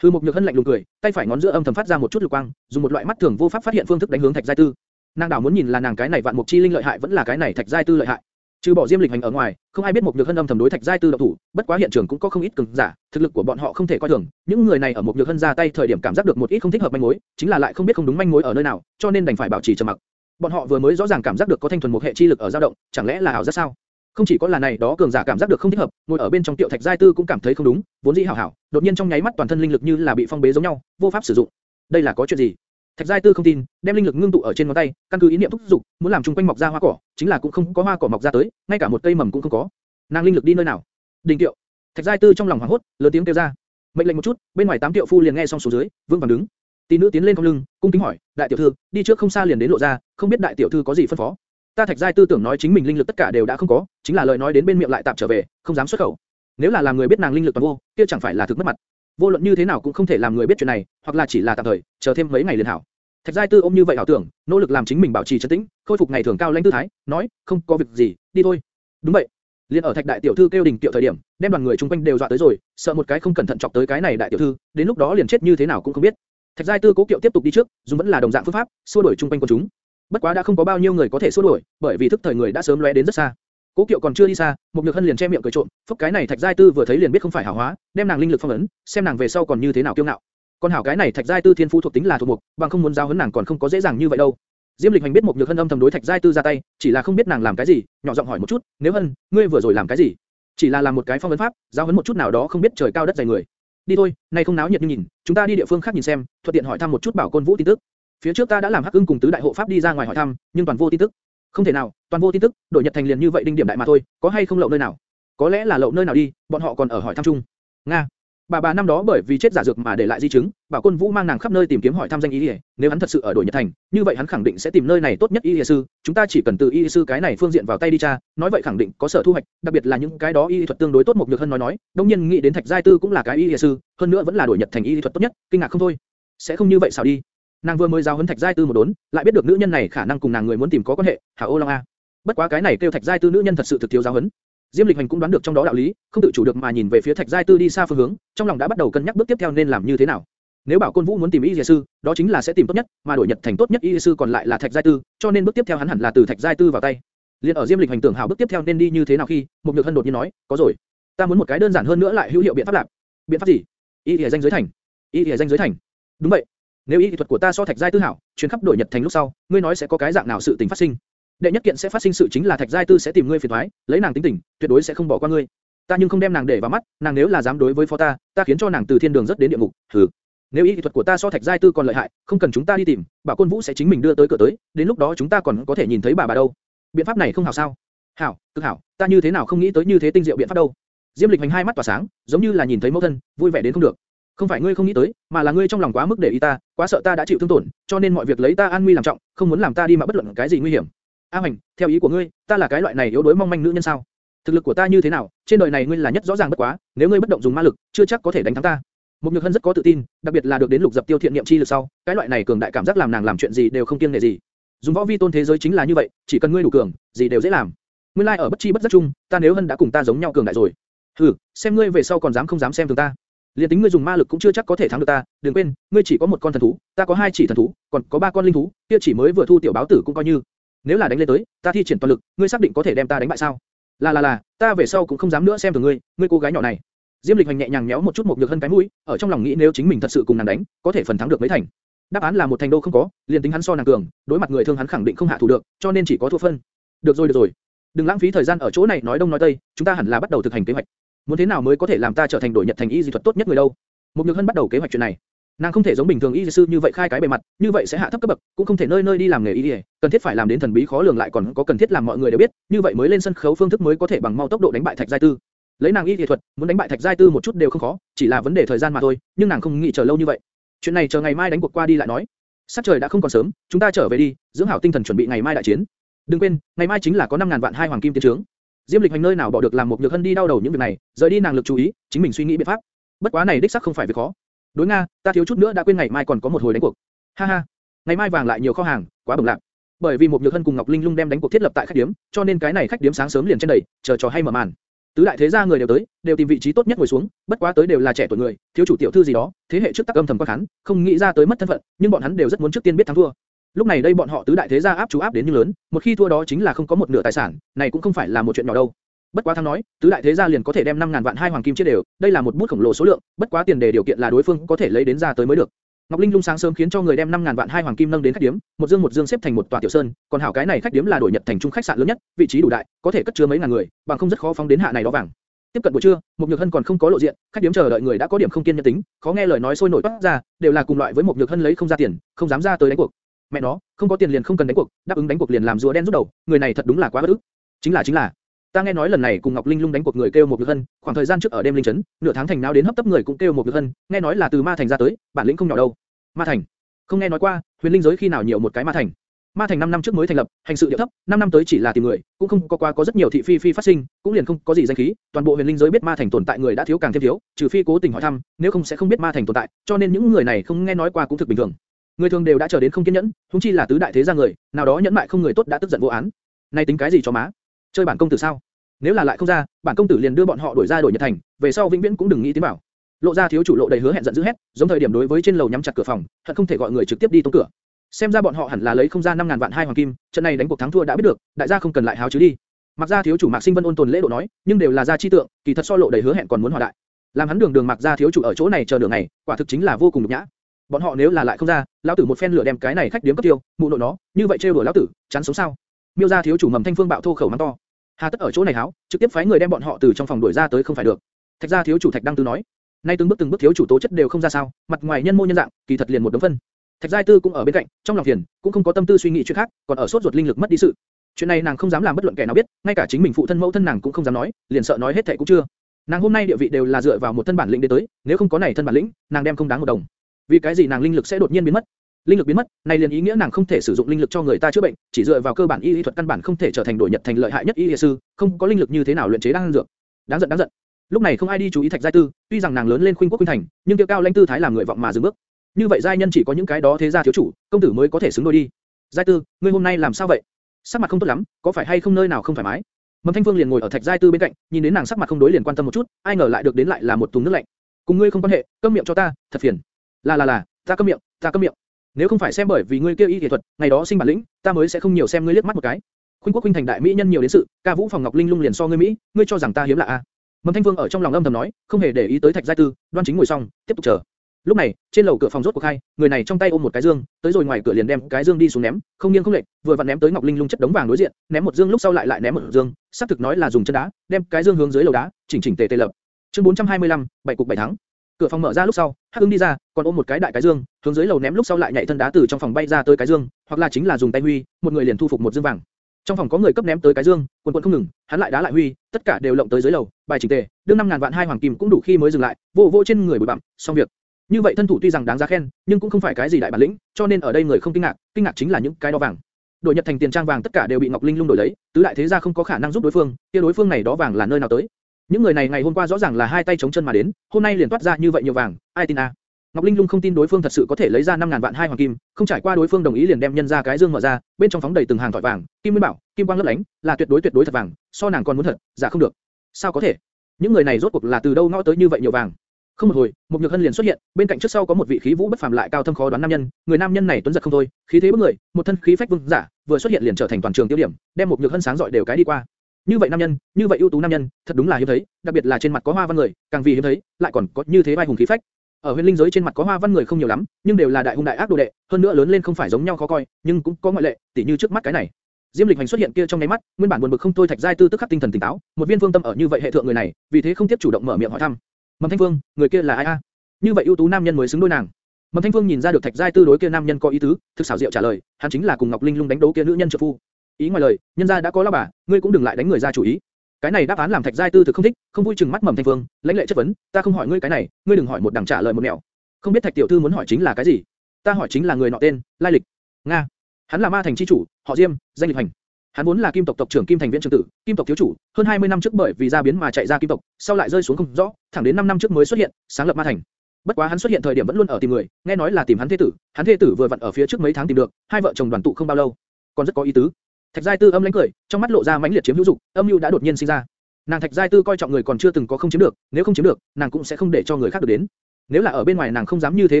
Hư Mục Nhược Hân lạnh lùng cười, tay phải ngón giữa âm thầm phát ra một chút lục quang, dùng một loại mắt thường vô pháp phát hiện phương thức đánh hướng Thạch Giai Tư. Nàng đảo muốn nhìn là nàng cái này vạn mục chi linh lợi hại vẫn là cái này Thạch Giai Tư lợi hại. Trừ bỏ Diêm Lịch Hành ở ngoài, không ai biết mục nhược hân âm thầm đối Thạch Giai Tư độc thủ, bất quá hiện trường cũng có không ít cường giả, thực lực của bọn họ không thể coi thường. Những người này ở mục nhược hân ra tay thời điểm cảm giác được một ít không thích hợp manh mối, chính là lại không biết không đúng manh mối ở nơi nào, cho nên đành phải bảo trì trầm mặc. Bọn họ vừa mới rõ ràng cảm giác được có thanh thuần một hệ chi lực ở dao động, chẳng lẽ là ảo giác sao? Không chỉ có là này đó cường giả cảm giác được không thích hợp, ngồi ở bên trong tiểu thạch giai tư cũng cảm thấy không đúng, vốn dĩ hảo hảo, đột nhiên trong nháy mắt toàn thân linh lực như là bị phong bế giống nhau, vô pháp sử dụng. Đây là có chuyện gì? Thạch giai tư không tin, đem linh lực ngưng tụ ở trên ngón tay, căn cứ ý niệm thúc dục, muốn làm trung quanh mọc ra hoa cỏ, chính là cũng không có hoa cỏ mọc ra tới, ngay cả một cây mầm cũng không có. Nàng linh lực đi nơi nào? Đình tiệu. Thạch giai tư trong lòng hoảng hốt, lớn tiếng kêu ra. Mệnh lệnh một chút, bên ngoài tám tiệu phu liền nghe xong xuống dưới, vương vàng đứng. Tỷ nữ tiến lên không lưng, cung kính hỏi, đại tiểu thư, đi trước không xa liền đến lộ ra, không biết đại tiểu thư có gì phân phó? Ta thạch giai tư tưởng nói chính mình linh lực tất cả đều đã không có, chính là lời nói đến bên miệng lại tạm trở về, không dám xuất khẩu. Nếu là làm người biết nàng linh lực toàn vô, kia chẳng phải là thực mất mặt. Vô luận như thế nào cũng không thể làm người biết chuyện này, hoặc là chỉ là tạm thời, chờ thêm mấy ngày liền hảo. Thạch giai tư ôm như vậy ảo tưởng, nỗ lực làm chính mình bảo trì trấn tĩnh, khôi phục ngày thường cao lãnh tư thái, nói, không có việc gì, đi thôi. Đúng vậy. Liên ở Thạch đại tiểu thư kêu đình tiểu thời điểm, đem đoàn người chung quanh đều dọa tới rồi, sợ một cái không cẩn thận chọc tới cái này đại tiểu thư, đến lúc đó liền chết như thế nào cũng không biết. Thạch giai tư cố kiệu tiếp tục đi trước, dùng vẫn là đồng dạng phương pháp, xua đuổi chung quanh quần chúng. Bất quá đã không có bao nhiêu người có thể xua đuổi, bởi vì thức thời người đã sớm lóe đến rất xa. Cố Kiệu còn chưa đi xa, một nhược hân liền che miệng cười trộm, phốc cái này Thạch Giai Tư vừa thấy liền biết không phải hảo hóa, đem nàng linh lực phong ấn, xem nàng về sau còn như thế nào kiêu ngạo. Còn hảo cái này Thạch Giai Tư thiên phú thuộc tính là thuộc mục, bằng không muốn giao hấn nàng còn không có dễ dàng như vậy đâu. Diêm Lịch Hành biết một nhược hân âm thầm đối Thạch Giai Tư ra tay, chỉ là không biết nàng làm cái gì, nhỏ giọng hỏi một chút, nếu hân, ngươi vừa rồi làm cái gì? Chỉ là làm một cái phong ấn pháp, giao hấn một chút nào đó không biết trời cao đất dày người. Đi thôi, nay không náo nhiệt như nhìn, chúng ta đi địa phương khác nhìn xem, thuận tiện hỏi thăm một chút bảo côn vũ tin tức. Phía trước ta đã làm hắc ưng cùng tứ đại hộ pháp đi ra ngoài hỏi thăm, nhưng toàn vô tin tức. Không thể nào, toàn vô tin tức, đội Nhật thành liền như vậy đinh điểm đại mà thôi, có hay không lậu nơi nào? Có lẽ là lậu nơi nào đi, bọn họ còn ở hỏi thăm chung. Nga. Bà bà năm đó bởi vì chết giả dược mà để lại di chứng, bảo Côn Vũ mang nàng khắp nơi tìm kiếm hỏi thăm danh y y, nếu hắn thật sự ở đội Nhật thành, như vậy hắn khẳng định sẽ tìm nơi này tốt nhất y y sư, chúng ta chỉ cần từ y y sư cái này phương diện vào tay đi tra, nói vậy khẳng định có sở thu hoạch, đặc biệt là những cái đó y thuật tương đối tốt một nhược hơn nói nói, đông nhiên nghĩ đến Thạch Giai Tư cũng là cái y y sư, hơn nữa vẫn là đội Nhật thành y thuật tốt nhất, kinh ngạc không thôi. Sẽ không như vậy sao đi? Nàng vừa mới giao huấn Thạch Giai Tư một đốn, lại biết được nữ nhân này khả năng cùng nàng người muốn tìm có quan hệ, hảo ô long a. Bất quá cái này kêu Thạch Giai Tư nữ nhân thật sự thực thiếu giao huấn. Diêm Lịch Hành cũng đoán được trong đó đạo lý, không tự chủ được mà nhìn về phía Thạch Giai Tư đi xa phương hướng, trong lòng đã bắt đầu cân nhắc bước tiếp theo nên làm như thế nào. Nếu bảo Côn Vũ muốn tìm y sư, đó chính là sẽ tìm tốt nhất, mà đổi Nhật thành tốt nhất y sư còn lại là Thạch Giai Tư, cho nên bước tiếp theo hắn hẳn là từ Thạch Giai Tư vào tay. Liên ở Diêm Lịch Hành tưởng hảo bước tiếp theo nên đi như thế nào khi, một nhược hân đột nhiên nói, có rồi, ta muốn một cái đơn giản hơn nữa lại hữu hiệu biện pháp làm. Biện pháp gì? Y danh giới thành. Y y danh giới thành. Đúng vậy. Nếu y thuật của ta so Thạch Giai Tư hảo, chuyến khắp đổi Nhật thành lúc sau, ngươi nói sẽ có cái dạng nào sự tình phát sinh? Đệ nhất kiện sẽ phát sinh sự chính là Thạch Giai Tư sẽ tìm ngươi phiền toái, lấy nàng tính tình, tuyệt đối sẽ không bỏ qua ngươi. Ta nhưng không đem nàng để vào mắt, nàng nếu là dám đối với phó ta, ta khiến cho nàng từ thiên đường rất đến địa ngục. Hừ. Nếu y thuật của ta so Thạch Giai Tư còn lợi hại, không cần chúng ta đi tìm, Bảo Côn Vũ sẽ chính mình đưa tới cửa tới, đến lúc đó chúng ta còn có thể nhìn thấy bà bà đâu. Biện pháp này không hảo sao? Hảo, cực hảo, ta như thế nào không nghĩ tới như thế tinh diệu biện pháp đâu. Diêm Lịch Hành hai mắt tỏa sáng, giống như là nhìn thấy mẫu thân, vui vẻ đến không được. Không phải ngươi không nghĩ tới, mà là ngươi trong lòng quá mức để ý ta, quá sợ ta đã chịu thương tổn, cho nên mọi việc lấy ta an nguy làm trọng, không muốn làm ta đi mà bất luận cái gì nguy hiểm. A Hoành, theo ý của ngươi, ta là cái loại này yếu đuối mong manh nữ nhân sao? Thực lực của ta như thế nào, trên đời này ngươi là nhất rõ ràng bất quá, nếu ngươi bất động dùng ma lực, chưa chắc có thể đánh thắng ta. Mục Nhược Hân rất có tự tin, đặc biệt là được đến lục dập tiêu thiện niệm chi lực sau, cái loại này cường đại cảm giác làm nàng làm chuyện gì đều không kiêng nể gì. Dùng võ vi tôn thế giới chính là như vậy, chỉ cần ngươi đủ cường, gì đều dễ làm. Nguyên lai like ở bất chi bất giác chung, ta nếu Hân đã cùng ta giống nhau cường đại rồi. Hừ, xem ngươi về sau còn dám không dám xem thường ta. Liên tính ngươi dùng ma lực cũng chưa chắc có thể thắng được ta, đừng quên, ngươi chỉ có một con thần thú, ta có hai chỉ thần thú, còn có ba con linh thú, kia chỉ mới vừa thu tiểu báo tử cũng coi như. Nếu là đánh lên tới, ta thi triển toàn lực, ngươi xác định có thể đem ta đánh bại sao? Là là là, ta về sau cũng không dám nữa xem thường ngươi, ngươi cô gái nhỏ này. Diêm Lịch Hành nhẹ nhàng nhéo một chút một nhược hân cái mũi, ở trong lòng nghĩ nếu chính mình thật sự cùng nàng đánh, có thể phần thắng được mấy thành. Đáp án là một thành đô không có, liền tính hắn so nàng cường, đối mặt người thương hắn khẳng định không hạ thủ được, cho nên chỉ có thua phân. Được rồi được rồi, đừng lãng phí thời gian ở chỗ này nói đông nói tây, chúng ta hẳn là bắt đầu thực hành kế hoạch. Muốn thế nào mới có thể làm ta trở thành đổi nhật thành y dị thuật tốt nhất người đâu? Một nhược hân bắt đầu kế hoạch chuyện này. Nàng không thể giống bình thường y sư như vậy khai cái bề mặt, như vậy sẽ hạ thấp cấp bậc, cũng không thể nơi nơi đi làm nghề y, cần thiết phải làm đến thần bí khó lường lại còn có cần thiết làm mọi người đều biết, như vậy mới lên sân khấu phương thức mới có thể bằng mau tốc độ đánh bại Thạch Giai Tư. Lấy nàng y y thuật, muốn đánh bại Thạch Giai Tư một chút đều không khó, chỉ là vấn đề thời gian mà thôi, nhưng nàng không nghĩ chờ lâu như vậy. Chuyện này chờ ngày mai đánh cuộc qua đi lại nói. sắp trời đã không còn sớm, chúng ta trở về đi, dưỡng hảo tinh thần chuẩn bị ngày mai đại chiến. Đừng quên, ngày mai chính là có 5000 vạn hai hoàng kim tiến trướng. Diêm Lịch hành nơi nào bỏ được làm một nhược hân đi đau đầu những việc này, rời đi nàng lực chú ý, chính mình suy nghĩ biện pháp. Bất quá này đích xác không phải việc khó. Đối Nga, ta thiếu chút nữa đã quên ngày mai còn có một hồi đánh cuộc. Ha ha, ngày mai vàng lại nhiều kho hàng, quá bừng lạc. Bởi vì một nhược hân cùng Ngọc Linh Lung đem đánh cuộc thiết lập tại khách điếm, cho nên cái này khách điếm sáng sớm liền trên đầy, chờ trò hay mở màn. Tứ đại thế gia người đều tới, đều tìm vị trí tốt nhất ngồi xuống, bất quá tới đều là trẻ tuổi người, thiếu chủ tiểu thư gì đó, thế hệ trước tắc âm thầm quan khán, không nghĩ ra tới mất thân phận, nhưng bọn hắn đều rất muốn trước tiên biết thắng thua. Lúc này đây bọn họ tứ đại thế gia áp chú áp đến như lớn, một khi thua đó chính là không có một nửa tài sản, này cũng không phải là một chuyện nhỏ đâu. Bất quá thắng nói, tứ đại thế gia liền có thể đem 5000 vạn hai hoàng kim chia đều, đây là một bút khổng lồ số lượng, bất quá tiền đề điều kiện là đối phương có thể lấy đến ra tới mới được. Ngọc Linh lung sáng sớm khiến cho người đem 5000 vạn hai hoàng kim nâng đến khách điếm, một dương một dương xếp thành một tòa tiểu sơn, còn hảo cái này khách điếm là đổi nhật thành trung khách sạn lớn nhất, vị trí đủ đại, có thể cất chứa mấy ngàn người, bằng không rất khó phóng đến hạ này đó vàng. Tiếp cận buổi trưa, một nhược hân còn không có lộ diện, khách điếm chờ đợi người đã có điểm không kiên nhẫn tính, khó nghe lời nói sôi nổi toát ra, đều là cùng loại với một nhược hân lấy không ra tiền, không dám ra tới đánh cuộc. Mẹ nó, không có tiền liền không cần đánh cuộc, đáp ứng đánh cuộc liền làm rùa đen rút đầu, người này thật đúng là quá bất ức. Chính là chính là, ta nghe nói lần này cùng Ngọc Linh Lung đánh cuộc người kêu một nhược hân, khoảng thời gian trước ở đêm linh chấn, nửa tháng thành nào đến hấp tấp người cũng kêu một nhược hân, nghe nói là từ ma thành ra tới, bản lĩnh không nhỏ đâu. Ma thành, không nghe nói qua, huyền linh giới khi nào nhiều một cái ma thành. Ma Thành 5 năm trước mới thành lập, hành sự địa thấp, 5 năm tới chỉ là tìm người, cũng không có qua có rất nhiều thị phi phi phát sinh, cũng liền không có gì danh khí, toàn bộ huyền linh giới biết Ma Thành tồn tại người đã thiếu càng thêm thiếu, trừ phi cố tình hỏi thăm, nếu không sẽ không biết Ma Thành tồn tại, cho nên những người này không nghe nói qua cũng thực bình thường. Người thường đều đã chờ đến không kiên nhẫn, chúng chi là tứ đại thế gia người, nào đó nhẫn mại không người tốt đã tức giận vô án. Này tính cái gì cho má? Chơi bản công tử sao? Nếu là lại không ra, bản công tử liền đưa bọn họ đuổi ra đổi Nhật Thành, về sau vĩnh viễn cũng đừng nghĩ tiến bảo. Lộ ra thiếu chủ lộ đầy hứa hẹn giận dữ hét, giống thời điểm đối với trên lầu nhắm chặt cửa phòng, thật không thể gọi người trực tiếp đi tông cửa. Xem ra bọn họ hẳn là lấy không ra 5000 vạn hai hoàng kim, trận này đánh cuộc thắng thua đã biết được, đại gia không cần lại háo chứ đi. Mặc gia thiếu chủ Mạc Sinh Vân ôn tồn lễ độ nói, nhưng đều là gia chi tượng, kỳ thật so lộ đầy hứa hẹn còn muốn hòa đại. Làm hắn đường đường Mạc gia thiếu chủ ở chỗ này chờ đường này, quả thực chính là vô cùng nhục nhã. Bọn họ nếu là lại không ra, lão tử một phen lửa đem cái này khách điếm cấp tiêu, mụ nội nó, như vậy trêu đùa lão tử, chán sống sao? Miêu gia thiếu chủ mầm thanh phương bạo thô khẩu mắng to. Hà tất ở chỗ này háo, trực tiếp phái người đem bọn họ từ trong phòng đuổi ra tới không phải được. Thạch gia thiếu chủ Thạch Đăng Tư nói, nay từng bước từng bước thiếu chủ tố chất đều không ra sao, mặt ngoài nhân mô nhân dạng, kỳ thật liền một đống phân. Thạch Giai Tư cũng ở bên cạnh, trong lòng phiền, cũng không có tâm tư suy nghĩ chuyện khác, còn ở sốt ruột linh lực mất đi sự. Chuyện này nàng không dám làm bất luận kẻ nào biết, ngay cả chính mình phụ thân mẫu thân nàng cũng không dám nói, liền sợ nói hết thảy cũng chưa. Nàng hôm nay địa vị đều là dựa vào một thân bản lĩnh đến tới, nếu không có này thân bản lĩnh, nàng đem không đáng một đồng. Vì cái gì nàng linh lực sẽ đột nhiên biến mất? Linh lực biến mất, này liền ý nghĩa nàng không thể sử dụng linh lực cho người ta chữa bệnh, chỉ dựa vào cơ bản y y thuật căn bản không thể trở thành đổi nhật thành lợi hại nhất y y sư, không có linh lực như thế nào luyện chế đan dược. Đáng giận đáng giận. Lúc này không ai đi chú ý Thạch Giai Tư, tuy rằng nàng lớn lên khuynh quốc khuynh thành, nhưng tiêu cao lãnh tư thái làm người vọng mà dừng bước. Như vậy giai nhân chỉ có những cái đó thế gia thiếu chủ, công tử mới có thể xứng đôi đi. Giai Tư, ngươi hôm nay làm sao vậy? Sắc mặt không tốt lắm, có phải hay không nơi nào không thoải mái? Mầm Thanh Phương liền ngồi ở Thạch Giai Tư bên cạnh, nhìn đến nàng sắc mặt không đối liền quan tâm một chút, ai ngờ lại được đến lại là một thùng nước lạnh. Cùng ngươi không quan hệ, câm miệng cho ta, thật phiền. Là là là, ta câm miệng, ta câm miệng. Nếu không phải xem bởi vì ngươi kia y thể thuật, ngày đó sinh bản lĩnh, ta mới sẽ không nhiều xem ngươi liếc mắt một cái. Khuynh quốc khuynh thành đại mỹ nhân nhiều đến sự, ca vũ phòng ngọc linh lung liền so ngươi mỹ, ngươi cho rằng ta hiếm lạ à? Mầm Thanh vương ở trong lòng âm thầm nói, không hề để ý tới Thạch Giai Tư, đoan chính ngồi xong, tiếp tục chờ. Lúc này, trên lầu cửa phòng rốt cuộc khai, người này trong tay ôm một cái dương, tới rồi ngoài cửa liền đem cái dương đi xuống ném, không nghiêng không lệch, vừa vặn ném tới Ngọc Linh Lung chất đống vàng đối diện, ném một dương lúc sau lại lại ném một dương, xác thực nói là dùng chân đá, đem cái dương hướng dưới lầu đá, chỉnh chỉnh tề tề lập. Chương 425, bảy cục bảy thắng. Cửa phòng mở ra lúc sau, Hắc Ưng đi ra, còn ôm một cái đại cái dương, hướng dưới lầu ném lúc sau lại nhảy thân đá từ trong phòng bay ra tới cái dương, hoặc là chính là dùng tay huy, một người liền thu phục một dương vàng. Trong phòng có người cấp ném tới cái dương, quần quần không ngừng, hắn lại đá lại huy, tất cả đều lộng tới dưới lầu, bài chỉnh tề, đương năm ngàn vạn hai hoàng kim cũng đủ khi mới dừng lại, vô vô trên người bụi bặm, xong việc. Như vậy thân thủ tuy rằng đáng giá khen, nhưng cũng không phải cái gì đại bản lĩnh, cho nên ở đây người không kinh ngạc, kinh ngạc chính là những cái đó vàng. Đổi nhật thành tiền trang vàng tất cả đều bị Ngọc Linh Lung đổi lấy, tứ đại thế gia không có khả năng giúp đối phương, kia đối phương này đó vàng là nơi nào tới? Những người này ngày hôm qua rõ ràng là hai tay chống chân mà đến, hôm nay liền toát ra như vậy nhiều vàng, ai tin? À? Ngọc Linh Lung không tin đối phương thật sự có thể lấy ra 5000 vạn hai hoàng kim, không trải qua đối phương đồng ý liền đem nhân ra cái dương mở ra, bên trong phóng đầy từng hàng thỏi vàng, kim nguyên bảo, kim quang lấp lánh, là tuyệt đối tuyệt đối thật vàng, so nàng còn muốn thật, giả không được. Sao có thể? Những người này rốt cuộc là từ đâu ngõ tới như vậy nhiều vàng? Không một hồi, một nhược hân liền xuất hiện, bên cạnh trước sau có một vị khí vũ bất phàm lại cao thâm khó đoán nam nhân, người nam nhân này tuấn giật không thôi, khí thế bức người, một thân khí phách vương giả, vừa xuất hiện liền trở thành toàn trường tiêu điểm, đem một nhược hân sáng rọi đều cái đi qua. Như vậy nam nhân, như vậy ưu tú nam nhân, thật đúng là hiếm thấy, đặc biệt là trên mặt có hoa văn người, càng vì hiếm thấy, lại còn có như thế vai hùng khí phách. Ở huyền linh giới trên mặt có hoa văn người không nhiều lắm, nhưng đều là đại hung đại ác đồ đệ, hơn nữa lớn lên không phải giống nhau khó coi, nhưng cũng có ngoại lệ, tỉ như trước mắt cái này. Diêm Lịch Hành xuất hiện kia trong nháy mắt, nguyên bản buồn bực không thôi Thạch Giai Tư tức khắc tinh thần tỉnh táo, một viên phương tâm ở như vậy hệ thượng người này, vì thế không tiếp chủ động mở miệng hỏi thăm. Mầm Thanh Vương, người kia là ai a? Như vậy ưu tú nam nhân mới xứng đôi nàng. Mầm Thanh Vương nhìn ra được Thạch Giai Tư đối kia nam nhân có ý tứ, thực xảo diệu trả lời, hắn chính là cùng Ngọc Linh Lung đánh đấu kia nữ nhân trợ phu. Ý ngoài lời, nhân gia đã có lão bà, ngươi cũng đừng lại đánh người ra chủ ý. Cái này đáp án làm Thạch Giai Tư thực không thích, không vui chừng mắt Mầm Thanh Vương, lãnh lệ chất vấn, ta không hỏi ngươi cái này, ngươi đừng hỏi một đằng trả lời một nẻo. Không biết Thạch tiểu thư muốn hỏi chính là cái gì? Ta hỏi chính là người nọ tên, lai lịch. Nga. Hắn là Ma Thành chi chủ, họ Diêm, danh lịch hành. Hắn vốn là Kim tộc tộc trưởng Kim Thành Viễn trưởng tử, Kim tộc thiếu chủ, hơn 20 năm trước bởi vì gia biến mà chạy ra Kim tộc, sau lại rơi xuống không rõ, thẳng đến 5 năm trước mới xuất hiện, sáng lập Ma Thành. Bất quá hắn xuất hiện thời điểm vẫn luôn ở tìm người, nghe nói là tìm hắn thế tử, hắn thế tử vừa vặn ở phía trước mấy tháng tìm được, hai vợ chồng đoàn tụ không bao lâu, còn rất có ý tứ. Thạch Giai Tư âm lãnh cười, trong mắt lộ ra mãnh liệt chiếm hữu dục, âm Lưu đã đột nhiên sinh ra. Nàng Thạch Giai Tư coi trọng người còn chưa từng có không chiếm được, nếu không chiếm được, nàng cũng sẽ không để cho người khác được đến. Nếu là ở bên ngoài nàng không dám như thế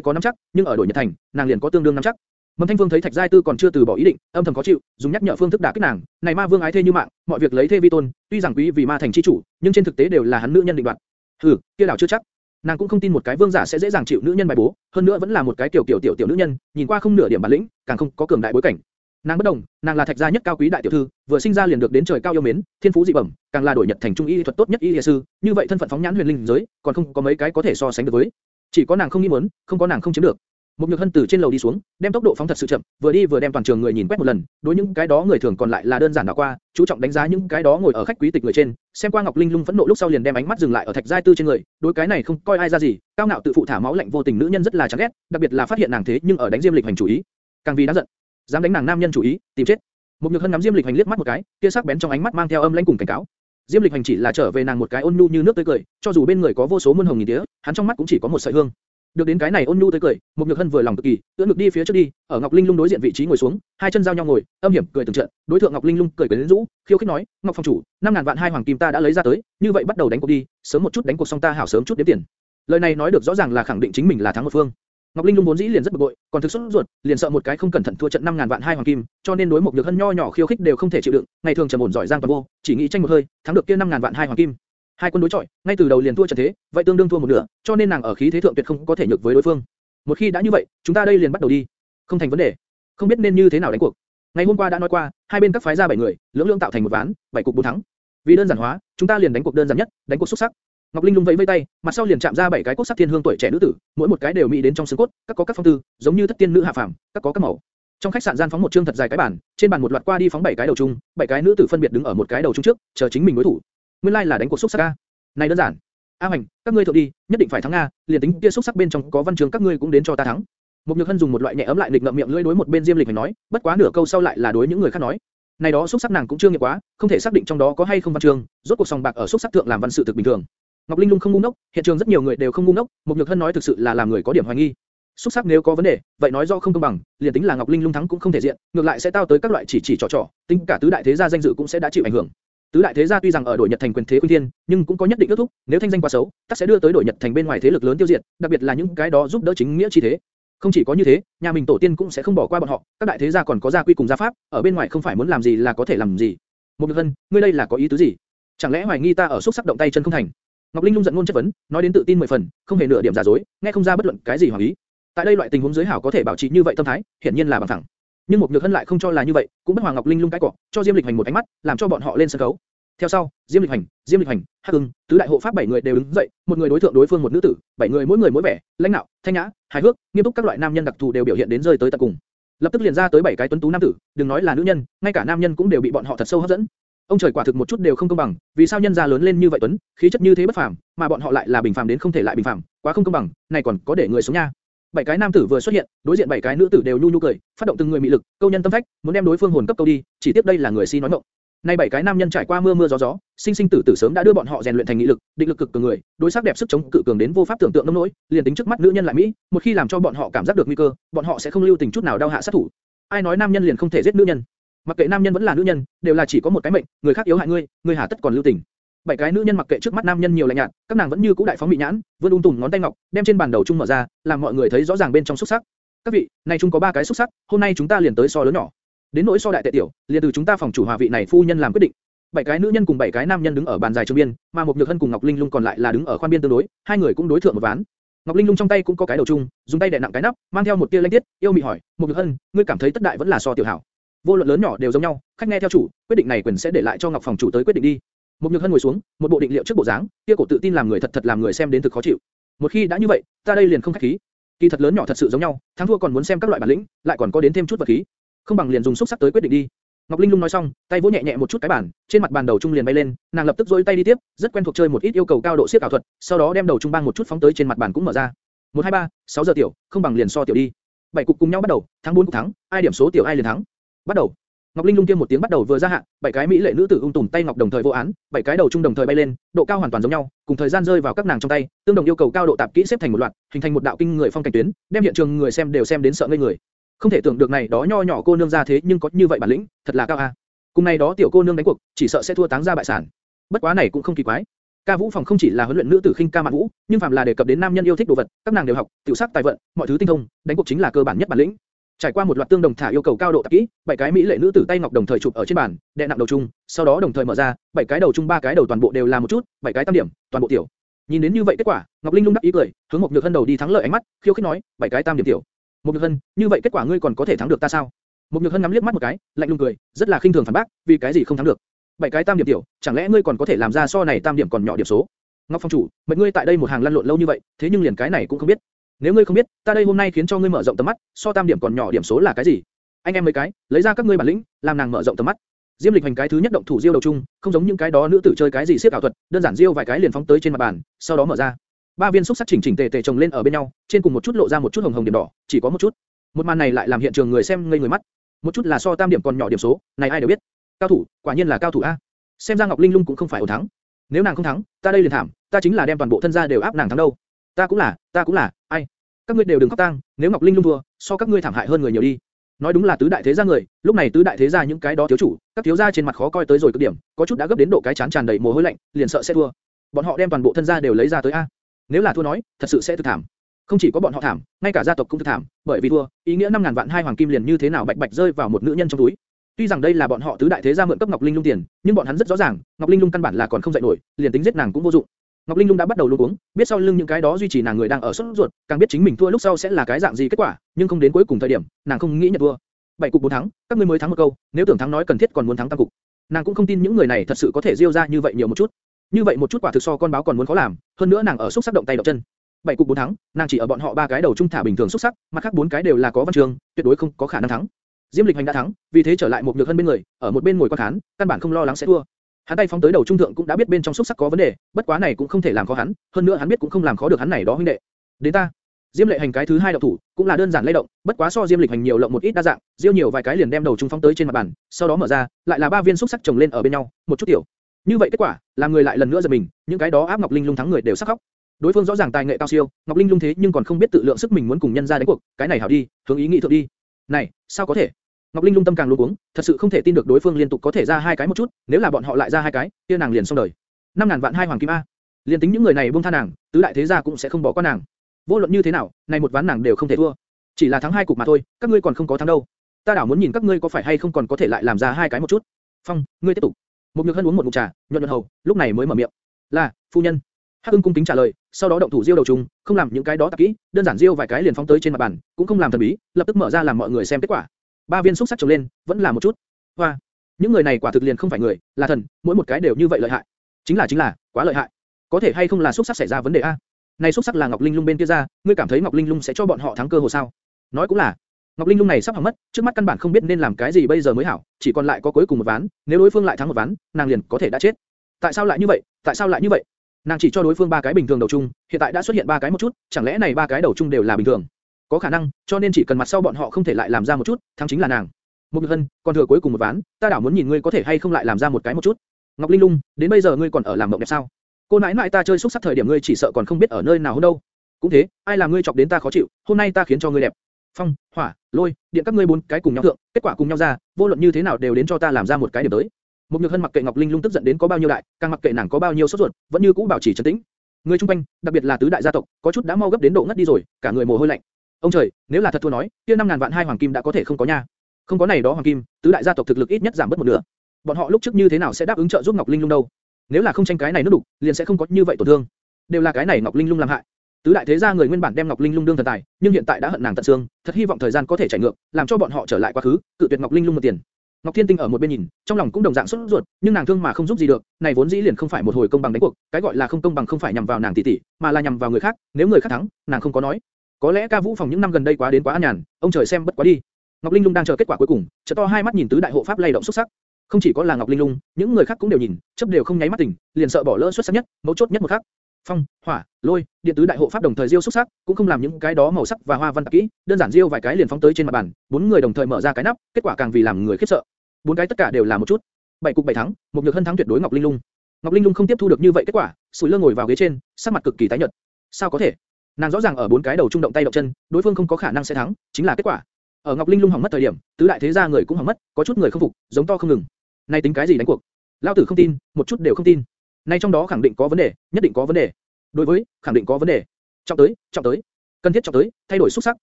có nắm chắc, nhưng ở đổi Nhật Thành, nàng liền có tương đương nắm chắc. Mầm Thanh Vương thấy Thạch Giai Tư còn chưa từ bỏ ý định, âm thầm khó chịu, dùng nhắc nhở phương thức đả kích nàng, này ma vương ái thê như mạng, mọi việc lấy thê vi tôn, tuy rằng quý vì ma thành chi chủ, nhưng trên thực tế đều là hắn nữ nhân định đoạt. Hừ, kia đảo chưa chắc. nàng cũng không tin một cái vương giả sẽ dễ dàng chịu nữ nhân bài bố, hơn nữa vẫn là một cái tiểu tiểu tiểu tiểu nữ nhân, nhìn qua không nửa điểm bản lĩnh, càng không có cường đại bối cảnh. Nàng bất đồng, nàng là thạch gia nhất cao quý đại tiểu thư, vừa sinh ra liền được đến trời cao yêu mến, thiên phú dị bẩm, càng là đổi nhật thành trung y thuật tốt nhất y y sư, như vậy thân phận phóng nhãn huyền linh giới, còn không có mấy cái có thể so sánh được với. Chỉ có nàng không nghĩ muốn, không có nàng không chiếm được. Một nhược hân từ trên lầu đi xuống, đem tốc độ phóng thật sự chậm, vừa đi vừa đem toàn trường người nhìn quét một lần, đối những cái đó người thường còn lại là đơn giản đảo qua, chú trọng đánh giá những cái đó ngồi ở khách quý tịch người trên, xem qua Ngọc Linh Lung phẫn nộ lúc sau liền đem ánh mắt dừng lại ở Thạch Giai Tư trên người, đối cái này không coi ai ra gì, cao ngạo tự phụ thả máu lạnh vô tình nữ nhân rất là chán ghét, đặc biệt là phát hiện nàng thế nhưng ở đánh Diêm Lịch hành chủ ý, càng vì đáng giận, dám đánh nàng nam nhân chủ ý, tìm chết. Một nhược hân ngắm Diêm Lịch hành liếc mắt một cái, kia sắc bén trong ánh mắt mang theo âm lãnh cùng cảnh cáo. Diêm Lịch hành chỉ là trở về nàng một cái ôn nhu như nước tươi cười, cho dù bên người có vô số muôn hồng nghìn tía, hắn trong mắt cũng chỉ có một sợi hương. Được đến cái này ôn nhu tươi cười, một nhược hân vừa lòng cực kỳ, ưỡn ngực đi phía trước đi, ở Ngọc Linh Lung đối diện vị trí ngồi xuống, hai chân giao nhau ngồi, âm hiểm cười từng trận, đối thượng Ngọc Linh Lung cười quyến rũ, khiêu khích nói, Ngọc phong chủ, năm ngàn vạn hai hoàng kim ta đã lấy ra tới, như vậy bắt đầu đánh cuộc đi, sớm một chút đánh cuộc xong ta hảo sớm chút đếm tiền. Lời này nói được rõ ràng là khẳng định chính mình là thắng một phương. Ngọc Linh Lung vốn dĩ liền rất bực bội, còn thực xuất ruột, liền sợ một cái không cẩn thận thua trận năm ngàn vạn hai hoàng kim, cho nên đối một nhược hân nho nhỏ khiêu khích đều không thể chịu đựng, ngày thường trầm ổn giỏi giang toàn vô, chỉ nghĩ tranh một hơi, thắng được kia năm ngàn vạn hai hoàng kim. Hai quân đối chọi, ngay từ đầu liền thua trận thế, vậy tương đương thua một nửa, cho nên nàng ở khí thế thượng tuyệt không có thể nhược với đối phương. Một khi đã như vậy, chúng ta đây liền bắt đầu đi. Không thành vấn đề. Không biết nên như thế nào đánh cuộc. Ngày hôm qua đã nói qua, hai bên các phái ra bảy người, lưỡng lưỡng tạo thành một ván, bảy cục bốn thắng. Vì đơn giản hóa, chúng ta liền đánh cuộc đơn giản nhất, đánh cuộc xuất sắc. Ngọc Linh lung vẫy vẫy tay, mặt sau liền chạm ra bảy cái cốt sắc thiên hương tuổi trẻ nữ tử, mỗi một cái đều mỹ đến trong xương cốt, các có các phong tư, giống như thất tiên nữ hạ phàm, các có các màu. Trong khách sạn gian phóng một trương thật dài cái bàn, trên bàn một loạt qua đi phóng bảy cái đầu chung, bảy cái nữ tử phân biệt đứng ở một cái đầu chung trước, chờ chính mình đối thủ. Nguyên lai like là đánh cuộc xúc sắc a. Này đơn giản. A Hoành, các ngươi thượng đi, nhất định phải thắng a, liền tính kia xúc sắc bên trong có văn chương các ngươi cũng đến cho ta thắng. Một Nhược Hân dùng một loại nhẹ ấm lại nghịch ngậm miệng lưỡi đối một bên Diêm Lịch Hành nói, bất quá nửa câu sau lại là đối những người khác nói. Này đó xúc sắc nàng cũng chưa nghiệp quá, không thể xác định trong đó có hay không văn chương, rốt cuộc sòng bạc ở xúc sắc thượng làm văn sự thực bình thường. Ngọc Linh Lung không ngu ngốc, hiện trường rất nhiều người đều không ngu ngốc, Mục Nhược Hân nói thực sự là làm người có điểm hoài nghi. Xuất sắc nếu có vấn đề, vậy nói do không công bằng, liền tính là Ngọc Linh Lung thắng cũng không thể diện, ngược lại sẽ tao tới các loại chỉ chỉ trò trò, tính cả tứ đại thế gia danh dự cũng sẽ đã chịu ảnh hưởng. Tứ đại thế gia tuy rằng ở đổi Nhật thành quyền thế khuynh thiên, nhưng cũng có nhất định ước thúc, nếu thanh danh quá xấu, tất sẽ đưa tới đổi Nhật thành bên ngoài thế lực lớn tiêu diệt, đặc biệt là những cái đó giúp đỡ chính nghĩa chi thế. Không chỉ có như thế, nhà mình tổ tiên cũng sẽ không bỏ qua bọn họ, các đại thế gia còn có gia quy cùng gia pháp, ở bên ngoài không phải muốn làm gì là có thể làm gì. Một Nhược Hân, ngươi đây là có ý tứ gì? Chẳng lẽ hoài nghi ta ở xúc sắc động tay chân không thành? Ngọc Linh lung giận ngôn chất vấn, nói đến tự tin mười phần, không hề nửa điểm giả dối, nghe không ra bất luận cái gì hoàng ý. Tại đây loại tình huống dưới hảo có thể bảo trì như vậy tâm thái, hiển nhiên là bằng thẳng. Nhưng một nhược hân lại không cho là như vậy, cũng bất hoàng Ngọc Linh lung cái cỏ, cho Diêm Lịch Hành một ánh mắt, làm cho bọn họ lên sân khấu. Theo sau, Diêm Lịch Hành, Diêm Lịch Hành, Hắc Ưng, tứ đại hộ pháp bảy người đều đứng dậy, một người đối thượng đối phương một nữ tử, bảy người mỗi người mỗi vẻ, lãnh nạo, thanh nhã, hài hước, nghiêm túc các loại nam nhân đặc thù đều biểu hiện đến rơi tới tận cùng. Lập tức liền ra tới bảy cái tuấn tú nam tử, đừng nói là nữ nhân, ngay cả nam nhân cũng đều bị bọn họ thật sâu hấp dẫn. Ông trời quả thực một chút đều không công bằng, vì sao nhân gia lớn lên như vậy tuấn, khí chất như thế bất phàm, mà bọn họ lại là bình phàm đến không thể lại bình phàm, quá không công bằng, này còn có để người sống nha. Bảy cái nam tử vừa xuất hiện, đối diện bảy cái nữ tử đều nhu nhu cười, phát động từng người mị lực, câu nhân tâm phách, muốn đem đối phương hồn cấp câu đi, chỉ tiếp đây là người si nói mộng. Nay bảy cái nam nhân trải qua mưa mưa gió gió, sinh sinh tử tử sớm đã đưa bọn họ rèn luyện thành nghị lực, định lực cực cường người, đối sắc đẹp sức chống cự cường đến vô pháp tưởng tượng nông nỗi, liền tính trước mắt nữ nhân lại mỹ, một khi làm cho bọn họ cảm giác được nguy cơ, bọn họ sẽ không lưu tình chút nào đau hạ sát thủ. Ai nói nam nhân liền không thể giết nữ nhân? Mặc kệ nam nhân vẫn là nữ nhân, đều là chỉ có một cái mệnh, người khác yếu hại ngươi, ngươi hà tất còn lưu tình. Bảy cái nữ nhân mặc kệ trước mắt nam nhân nhiều lạnh nhạt, các nàng vẫn như cũ đại phóng bị nhãn, vươn ung tùm ngón tay ngọc, đem trên bàn đầu chung mở ra, làm mọi người thấy rõ ràng bên trong xúc sắc. Các vị, này chung có ba cái xúc sắc, hôm nay chúng ta liền tới so lớn nhỏ. Đến nỗi so đại tệ tiểu, liền từ chúng ta phòng chủ hòa vị này phu nhân làm quyết định. Bảy cái nữ nhân cùng bảy cái nam nhân đứng ở bàn dài trường biên, mà một nhược hân cùng Ngọc Linh Lung còn lại là đứng ở khoan biên tương đối, hai người cũng đối thượng một ván. Ngọc Linh Lung trong tay cũng có cái đầu chung, dùng tay đè nặng cái nắp, mang theo một tia lanh tiết, yêu mị hỏi, một nhược hân, ngươi cảm thấy tất đại vẫn là so tiểu hảo. Vô luận lớn nhỏ đều giống nhau, khách nghe theo chủ, quyết định này quyền sẽ để lại cho Ngọc phòng chủ tới quyết định đi. Một nhược hân ngồi xuống, một bộ định liệu trước bộ dáng, kia cổ tự tin làm người thật thật làm người xem đến thực khó chịu. Một khi đã như vậy, ta đây liền không khách khí. Kỳ thật lớn nhỏ thật sự giống nhau, thắng thua còn muốn xem các loại bản lĩnh, lại còn có đến thêm chút vật khí. Không bằng liền dùng xúc sắc tới quyết định đi. Ngọc Linh Lung nói xong, tay vỗ nhẹ nhẹ một chút cái bàn, trên mặt bàn đầu trung liền bay lên, nàng lập tức duỗi tay đi tiếp, rất quen thuộc chơi một ít yêu cầu cao độ siết ảo thuật, sau đó đem đầu trung băng một chút phóng tới trên mặt bàn cũng mở ra. Một hai ba, sáu giờ tiểu, không bằng liền so tiểu đi. Bảy cục cùng nhau bắt đầu, thắng bốn cục thắng, ai điểm số tiểu ai liền thắng. Bắt đầu. Ngọc Linh Lung kia một tiếng bắt đầu vừa ra hạ, bảy cái mỹ lệ nữ tử ung tùm tay ngọc đồng thời vô án, bảy cái đầu trung đồng thời bay lên, độ cao hoàn toàn giống nhau, cùng thời gian rơi vào các nàng trong tay, tương đồng yêu cầu cao độ tạp kỹ xếp thành một loạt, hình thành một đạo kinh người phong cảnh tuyến, đem hiện trường người xem đều xem đến sợ ngây người. Không thể tưởng được này đó nho nhỏ cô nương ra thế nhưng có như vậy bản lĩnh, thật là cao a. Cùng này đó tiểu cô nương đánh cuộc, chỉ sợ sẽ thua táng ra bại sản. Bất quá này cũng không kỳ quái. Ca Vũ phòng không chỉ là huấn luyện nữ tử khinh ca mạn vũ, nhưng phàm là đề cập đến nam nhân yêu thích đồ vật, các nàng đều học, tiểu sắc tài vận, mọi thứ tinh thông, đánh cuộc chính là cơ bản nhất bản lĩnh. Trải qua một loạt tương đồng thả yêu cầu cao độ tập kỹ, bảy cái mỹ lệ nữ tử tay ngọc đồng thời chụp ở trên bàn, đè nặng đầu chung, sau đó đồng thời mở ra, bảy cái đầu chung ba cái đầu toàn bộ đều là một chút, bảy cái tam điểm, toàn bộ tiểu. Nhìn đến như vậy kết quả, Ngọc Linh lung đắc ý cười, hướng một Nhược Hân đầu đi thắng lợi ánh mắt, khiêu khích nói, bảy cái tam điểm tiểu. Một Nhược Hân, như vậy kết quả ngươi còn có thể thắng được ta sao? Một Nhược Hân ngắm liếc mắt một cái, lạnh lùng cười, rất là khinh thường phản bác, vì cái gì không thắng được? Bảy cái tam điểm tiểu, chẳng lẽ ngươi còn có thể làm ra so này tam điểm còn nhỏ điểm số? Ngọc Phong chủ, mệnh ngươi tại đây một hàng lăn lộn lâu như vậy, thế nhưng liền cái này cũng không biết. Nếu ngươi không biết, ta đây hôm nay khiến cho ngươi mở rộng tầm mắt, so tam điểm còn nhỏ điểm số là cái gì? Anh em mấy cái, lấy ra các ngươi bản lĩnh, làm nàng mở rộng tầm mắt. Diêm Lịch hành cái thứ nhất động thủ diêu đầu chung, không giống những cái đó nữ tử chơi cái gì siết ảo thuật, đơn giản diêu vài cái liền phóng tới trên mặt bàn, sau đó mở ra. Ba viên xúc sắc chỉnh chỉnh tề tề chồng lên ở bên nhau, trên cùng một chút lộ ra một chút hồng hồng điểm đỏ, chỉ có một chút. Một màn này lại làm hiện trường người xem ngây người mắt. Một chút là so tam điểm còn nhỏ điểm số, này ai đều biết. Cao thủ, quả nhiên là cao thủ a. Xem ra Ngọc Linh Lung cũng không phải ổn thắng. Nếu nàng không thắng, ta đây liền thảm, ta chính là đem toàn bộ thân gia đều áp nàng thắng đâu. Ta cũng là, ta cũng là, ai? Các ngươi đều đừng khóc tang, nếu Ngọc Linh Lung thua, so các ngươi thảm hại hơn người nhiều đi. Nói đúng là tứ đại thế gia người, lúc này tứ đại thế gia những cái đó thiếu chủ, các thiếu gia trên mặt khó coi tới rồi cực điểm, có chút đã gấp đến độ cái chán tràn đầy mồ hôi lạnh, liền sợ sẽ thua. Bọn họ đem toàn bộ thân gia đều lấy ra tới a. Nếu là thua nói, thật sự sẽ thực thảm. Không chỉ có bọn họ thảm, ngay cả gia tộc cũng thực thảm, bởi vì thua, ý nghĩa 5000 vạn hai hoàng kim liền như thế nào bạch bạch rơi vào một nữ nhân trong túi. Tuy rằng đây là bọn họ tứ đại thế gia mượn cấp Ngọc Linh Lung tiền, nhưng bọn hắn rất rõ ràng, Ngọc Linh Lung căn bản là còn không dậy nổi, liền tính giết nàng cũng vô dụng. Ngọc Linh Lung đã bắt đầu luống cuống, biết sau lưng những cái đó duy trì nàng người đang ở sốt ruột, càng biết chính mình thua lúc sau sẽ là cái dạng gì kết quả, nhưng không đến cuối cùng thời điểm, nàng không nghĩ nhận thua. Bảy cục bốn thắng, các ngươi mới thắng một câu, nếu tưởng thắng nói cần thiết còn muốn thắng tam cục. Nàng cũng không tin những người này thật sự có thể giêu ra như vậy nhiều một chút. Như vậy một chút quả thực so con báo còn muốn khó làm, hơn nữa nàng ở xúc sắc động tay động chân. Bảy cục bốn thắng, nàng chỉ ở bọn họ ba cái đầu trung thả bình thường xúc sắc, mặt khác bốn cái đều là có văn trường, tuyệt đối không có khả năng thắng. Diêm Lịch Hành đã thắng, vì thế trở lại một nhược hơn bên người, ở một bên ngồi quan khán, căn bản không lo lắng sẽ thua. Hắn tay phóng tới đầu trung thượng cũng đã biết bên trong xúc sắc có vấn đề, bất quá này cũng không thể làm khó hắn, hơn nữa hắn biết cũng không làm khó được hắn này đó huynh đệ. Đến ta, Diêm Lệ Hành cái thứ hai động thủ, cũng là đơn giản lay động, bất quá so Diêm Lịch Hành nhiều lộng một ít đa dạng, diêu nhiều vài cái liền đem đầu trung phóng tới trên mặt bàn, sau đó mở ra, lại là ba viên xúc sắc chồng lên ở bên nhau, một chút tiểu. Như vậy kết quả, làm người lại lần nữa giật mình, những cái đó áp Ngọc Linh Lung thắng người đều sắc khóc. Đối phương rõ ràng tài nghệ cao siêu, Ngọc Linh Lung thế nhưng còn không biết tự lượng sức mình muốn cùng nhân gia đánh cuộc, cái này hảo đi, hướng ý nghĩ thượng đi. Này, sao có thể? Ngọc Linh lung tâm càng luống cuống, thật sự không thể tin được đối phương liên tục có thể ra hai cái một chút, nếu là bọn họ lại ra hai cái, kia nàng liền xong đời. Năm ngàn vạn hai hoàng kim a. Liên tính những người này buông tha nàng, tứ đại thế gia cũng sẽ không bỏ qua nàng. Vô luận như thế nào, này một ván nàng đều không thể thua. Chỉ là thắng hai cục mà thôi, các ngươi còn không có thắng đâu. Ta đảo muốn nhìn các ngươi có phải hay không còn có thể lại làm ra hai cái một chút. Phong, ngươi tiếp tục. Một nhược hân uống một ngụm trà, nhuận nhuận hầu, lúc này mới mở miệng. Là, phu nhân. Hắc Ưng cung kính trả lời, sau đó động thủ diêu đầu trùng, không làm những cái đó tạp kỹ, đơn giản diêu vài cái liền phóng tới trên mặt bàn, cũng không làm thần bí, lập tức mở ra làm mọi người xem kết quả. Ba viên xúc sắc trồng lên, vẫn là một chút. Hoa, những người này quả thực liền không phải người, là thần, mỗi một cái đều như vậy lợi hại. Chính là chính là, quá lợi hại. Có thể hay không là xúc sắc xảy ra vấn đề a? Này xúc sắc là Ngọc Linh Lung bên kia ra, ngươi cảm thấy Ngọc Linh Lung sẽ cho bọn họ thắng cơ hồ sao? Nói cũng là, Ngọc Linh Lung này sắp hỏng mất, trước mắt căn bản không biết nên làm cái gì bây giờ mới hảo, chỉ còn lại có cuối cùng một ván, nếu đối phương lại thắng một ván, nàng liền có thể đã chết. Tại sao lại như vậy? Tại sao lại như vậy? Nàng chỉ cho đối phương ba cái bình thường đầu chung, hiện tại đã xuất hiện ba cái một chút, chẳng lẽ này ba cái đầu chung đều là bình thường? Có khả năng, cho nên chỉ cần mặt sau bọn họ không thể lại làm ra một chút, thắng chính là nàng. Một Nhược Hân, còn thừa cuối cùng một ván, ta đảo muốn nhìn ngươi có thể hay không lại làm ra một cái một chút. Ngọc Linh Lung, đến bây giờ ngươi còn ở làm mộng đẹp sao? Cô nãi nãi ta chơi xúc sắc thời điểm ngươi chỉ sợ còn không biết ở nơi nào hơn đâu. Cũng thế, ai làm ngươi chọc đến ta khó chịu, hôm nay ta khiến cho ngươi đẹp. Phong, hỏa, lôi, điện các ngươi bốn cái cùng nhau thượng, kết quả cùng nhau ra, vô luận như thế nào đều đến cho ta làm ra một cái điểm tới. Một Nhược Hân mặc kệ Ngọc Linh Lung tức giận đến có bao nhiêu đại, càng mặc kệ nàng có bao nhiêu sốt ruột, vẫn như cũ bảo trì trấn tĩnh. Người trung quanh, đặc biệt là tứ đại gia tộc, có chút đã mau gấp đến độ ngất đi rồi, cả người mồ hôi lạnh. Ông trời, nếu là thật thua nói, kia năm ngàn vạn hai hoàng kim đã có thể không có nha. Không có này đó hoàng kim, tứ đại gia tộc thực lực ít nhất giảm bớt một nửa. Bọn họ lúc trước như thế nào sẽ đáp ứng trợ giúp Ngọc Linh Lung đâu? Nếu là không tranh cái này nữa đủ, liền sẽ không có như vậy tổn thương. Đều là cái này Ngọc Linh Lung làm hại. Tứ đại thế gia người nguyên bản đem Ngọc Linh Lung đương thần tài, nhưng hiện tại đã hận nàng tận xương, thật hy vọng thời gian có thể chảy ngược, làm cho bọn họ trở lại quá khứ, cự tuyệt Ngọc Linh Lung một tiền. Ngọc Thiên Tinh ở một bên nhìn, trong lòng cũng đồng dạng sốt ruột, nhưng nàng thương mà không giúp gì được, này vốn dĩ liền không phải một hồi công bằng đánh cuộc, cái gọi là không công bằng không phải nhằm vào nàng tỷ tỷ, mà là nhằm vào người khác, nếu người khác thắng, nàng không có nói. Có lẽ ca vũ phòng những năm gần đây quá đến quá an nhàn, ông trời xem bất quá đi. Ngọc Linh Lung đang chờ kết quả cuối cùng, trợ to hai mắt nhìn tứ đại hộ pháp lay động xuất sắc. Không chỉ có là Ngọc Linh Lung, những người khác cũng đều nhìn, chớp đều không nháy mắt tỉnh, liền sợ bỏ lỡ xuất sắc nhất, mấu chốt nhất một khắc. Phong, hỏa, lôi, điện tứ đại hộ pháp đồng thời diêu xuất sắc, cũng không làm những cái đó màu sắc và hoa văn tạp kỹ, đơn giản diêu vài cái liền phóng tới trên mặt bàn, bốn người đồng thời mở ra cái nắp, kết quả càng vì làm người khiếp sợ. Bốn cái tất cả đều là một chút. Bảy cục bảy thắng, một nhược hân thắng tuyệt đối Ngọc Linh Lung. Ngọc Linh Lung không tiếp thu được như vậy kết quả, sủi lơ ngồi vào ghế trên, sắc mặt cực kỳ tái nhợt. Sao có thể? Nàng rõ ràng ở bốn cái đầu trung động tay động chân, đối phương không có khả năng sẽ thắng, chính là kết quả. Ở Ngọc Linh Lung hỏng mất thời điểm, tứ đại thế gia người cũng hỏng mất, có chút người không phục, giống to không ngừng. Này tính cái gì đánh cuộc? Lão tử không tin, một chút đều không tin. Này trong đó khẳng định có vấn đề, nhất định có vấn đề. Đối với, khẳng định có vấn đề. Trọng tới, trọng tới. Cần thiết trọng tới, thay đổi xuất sắc,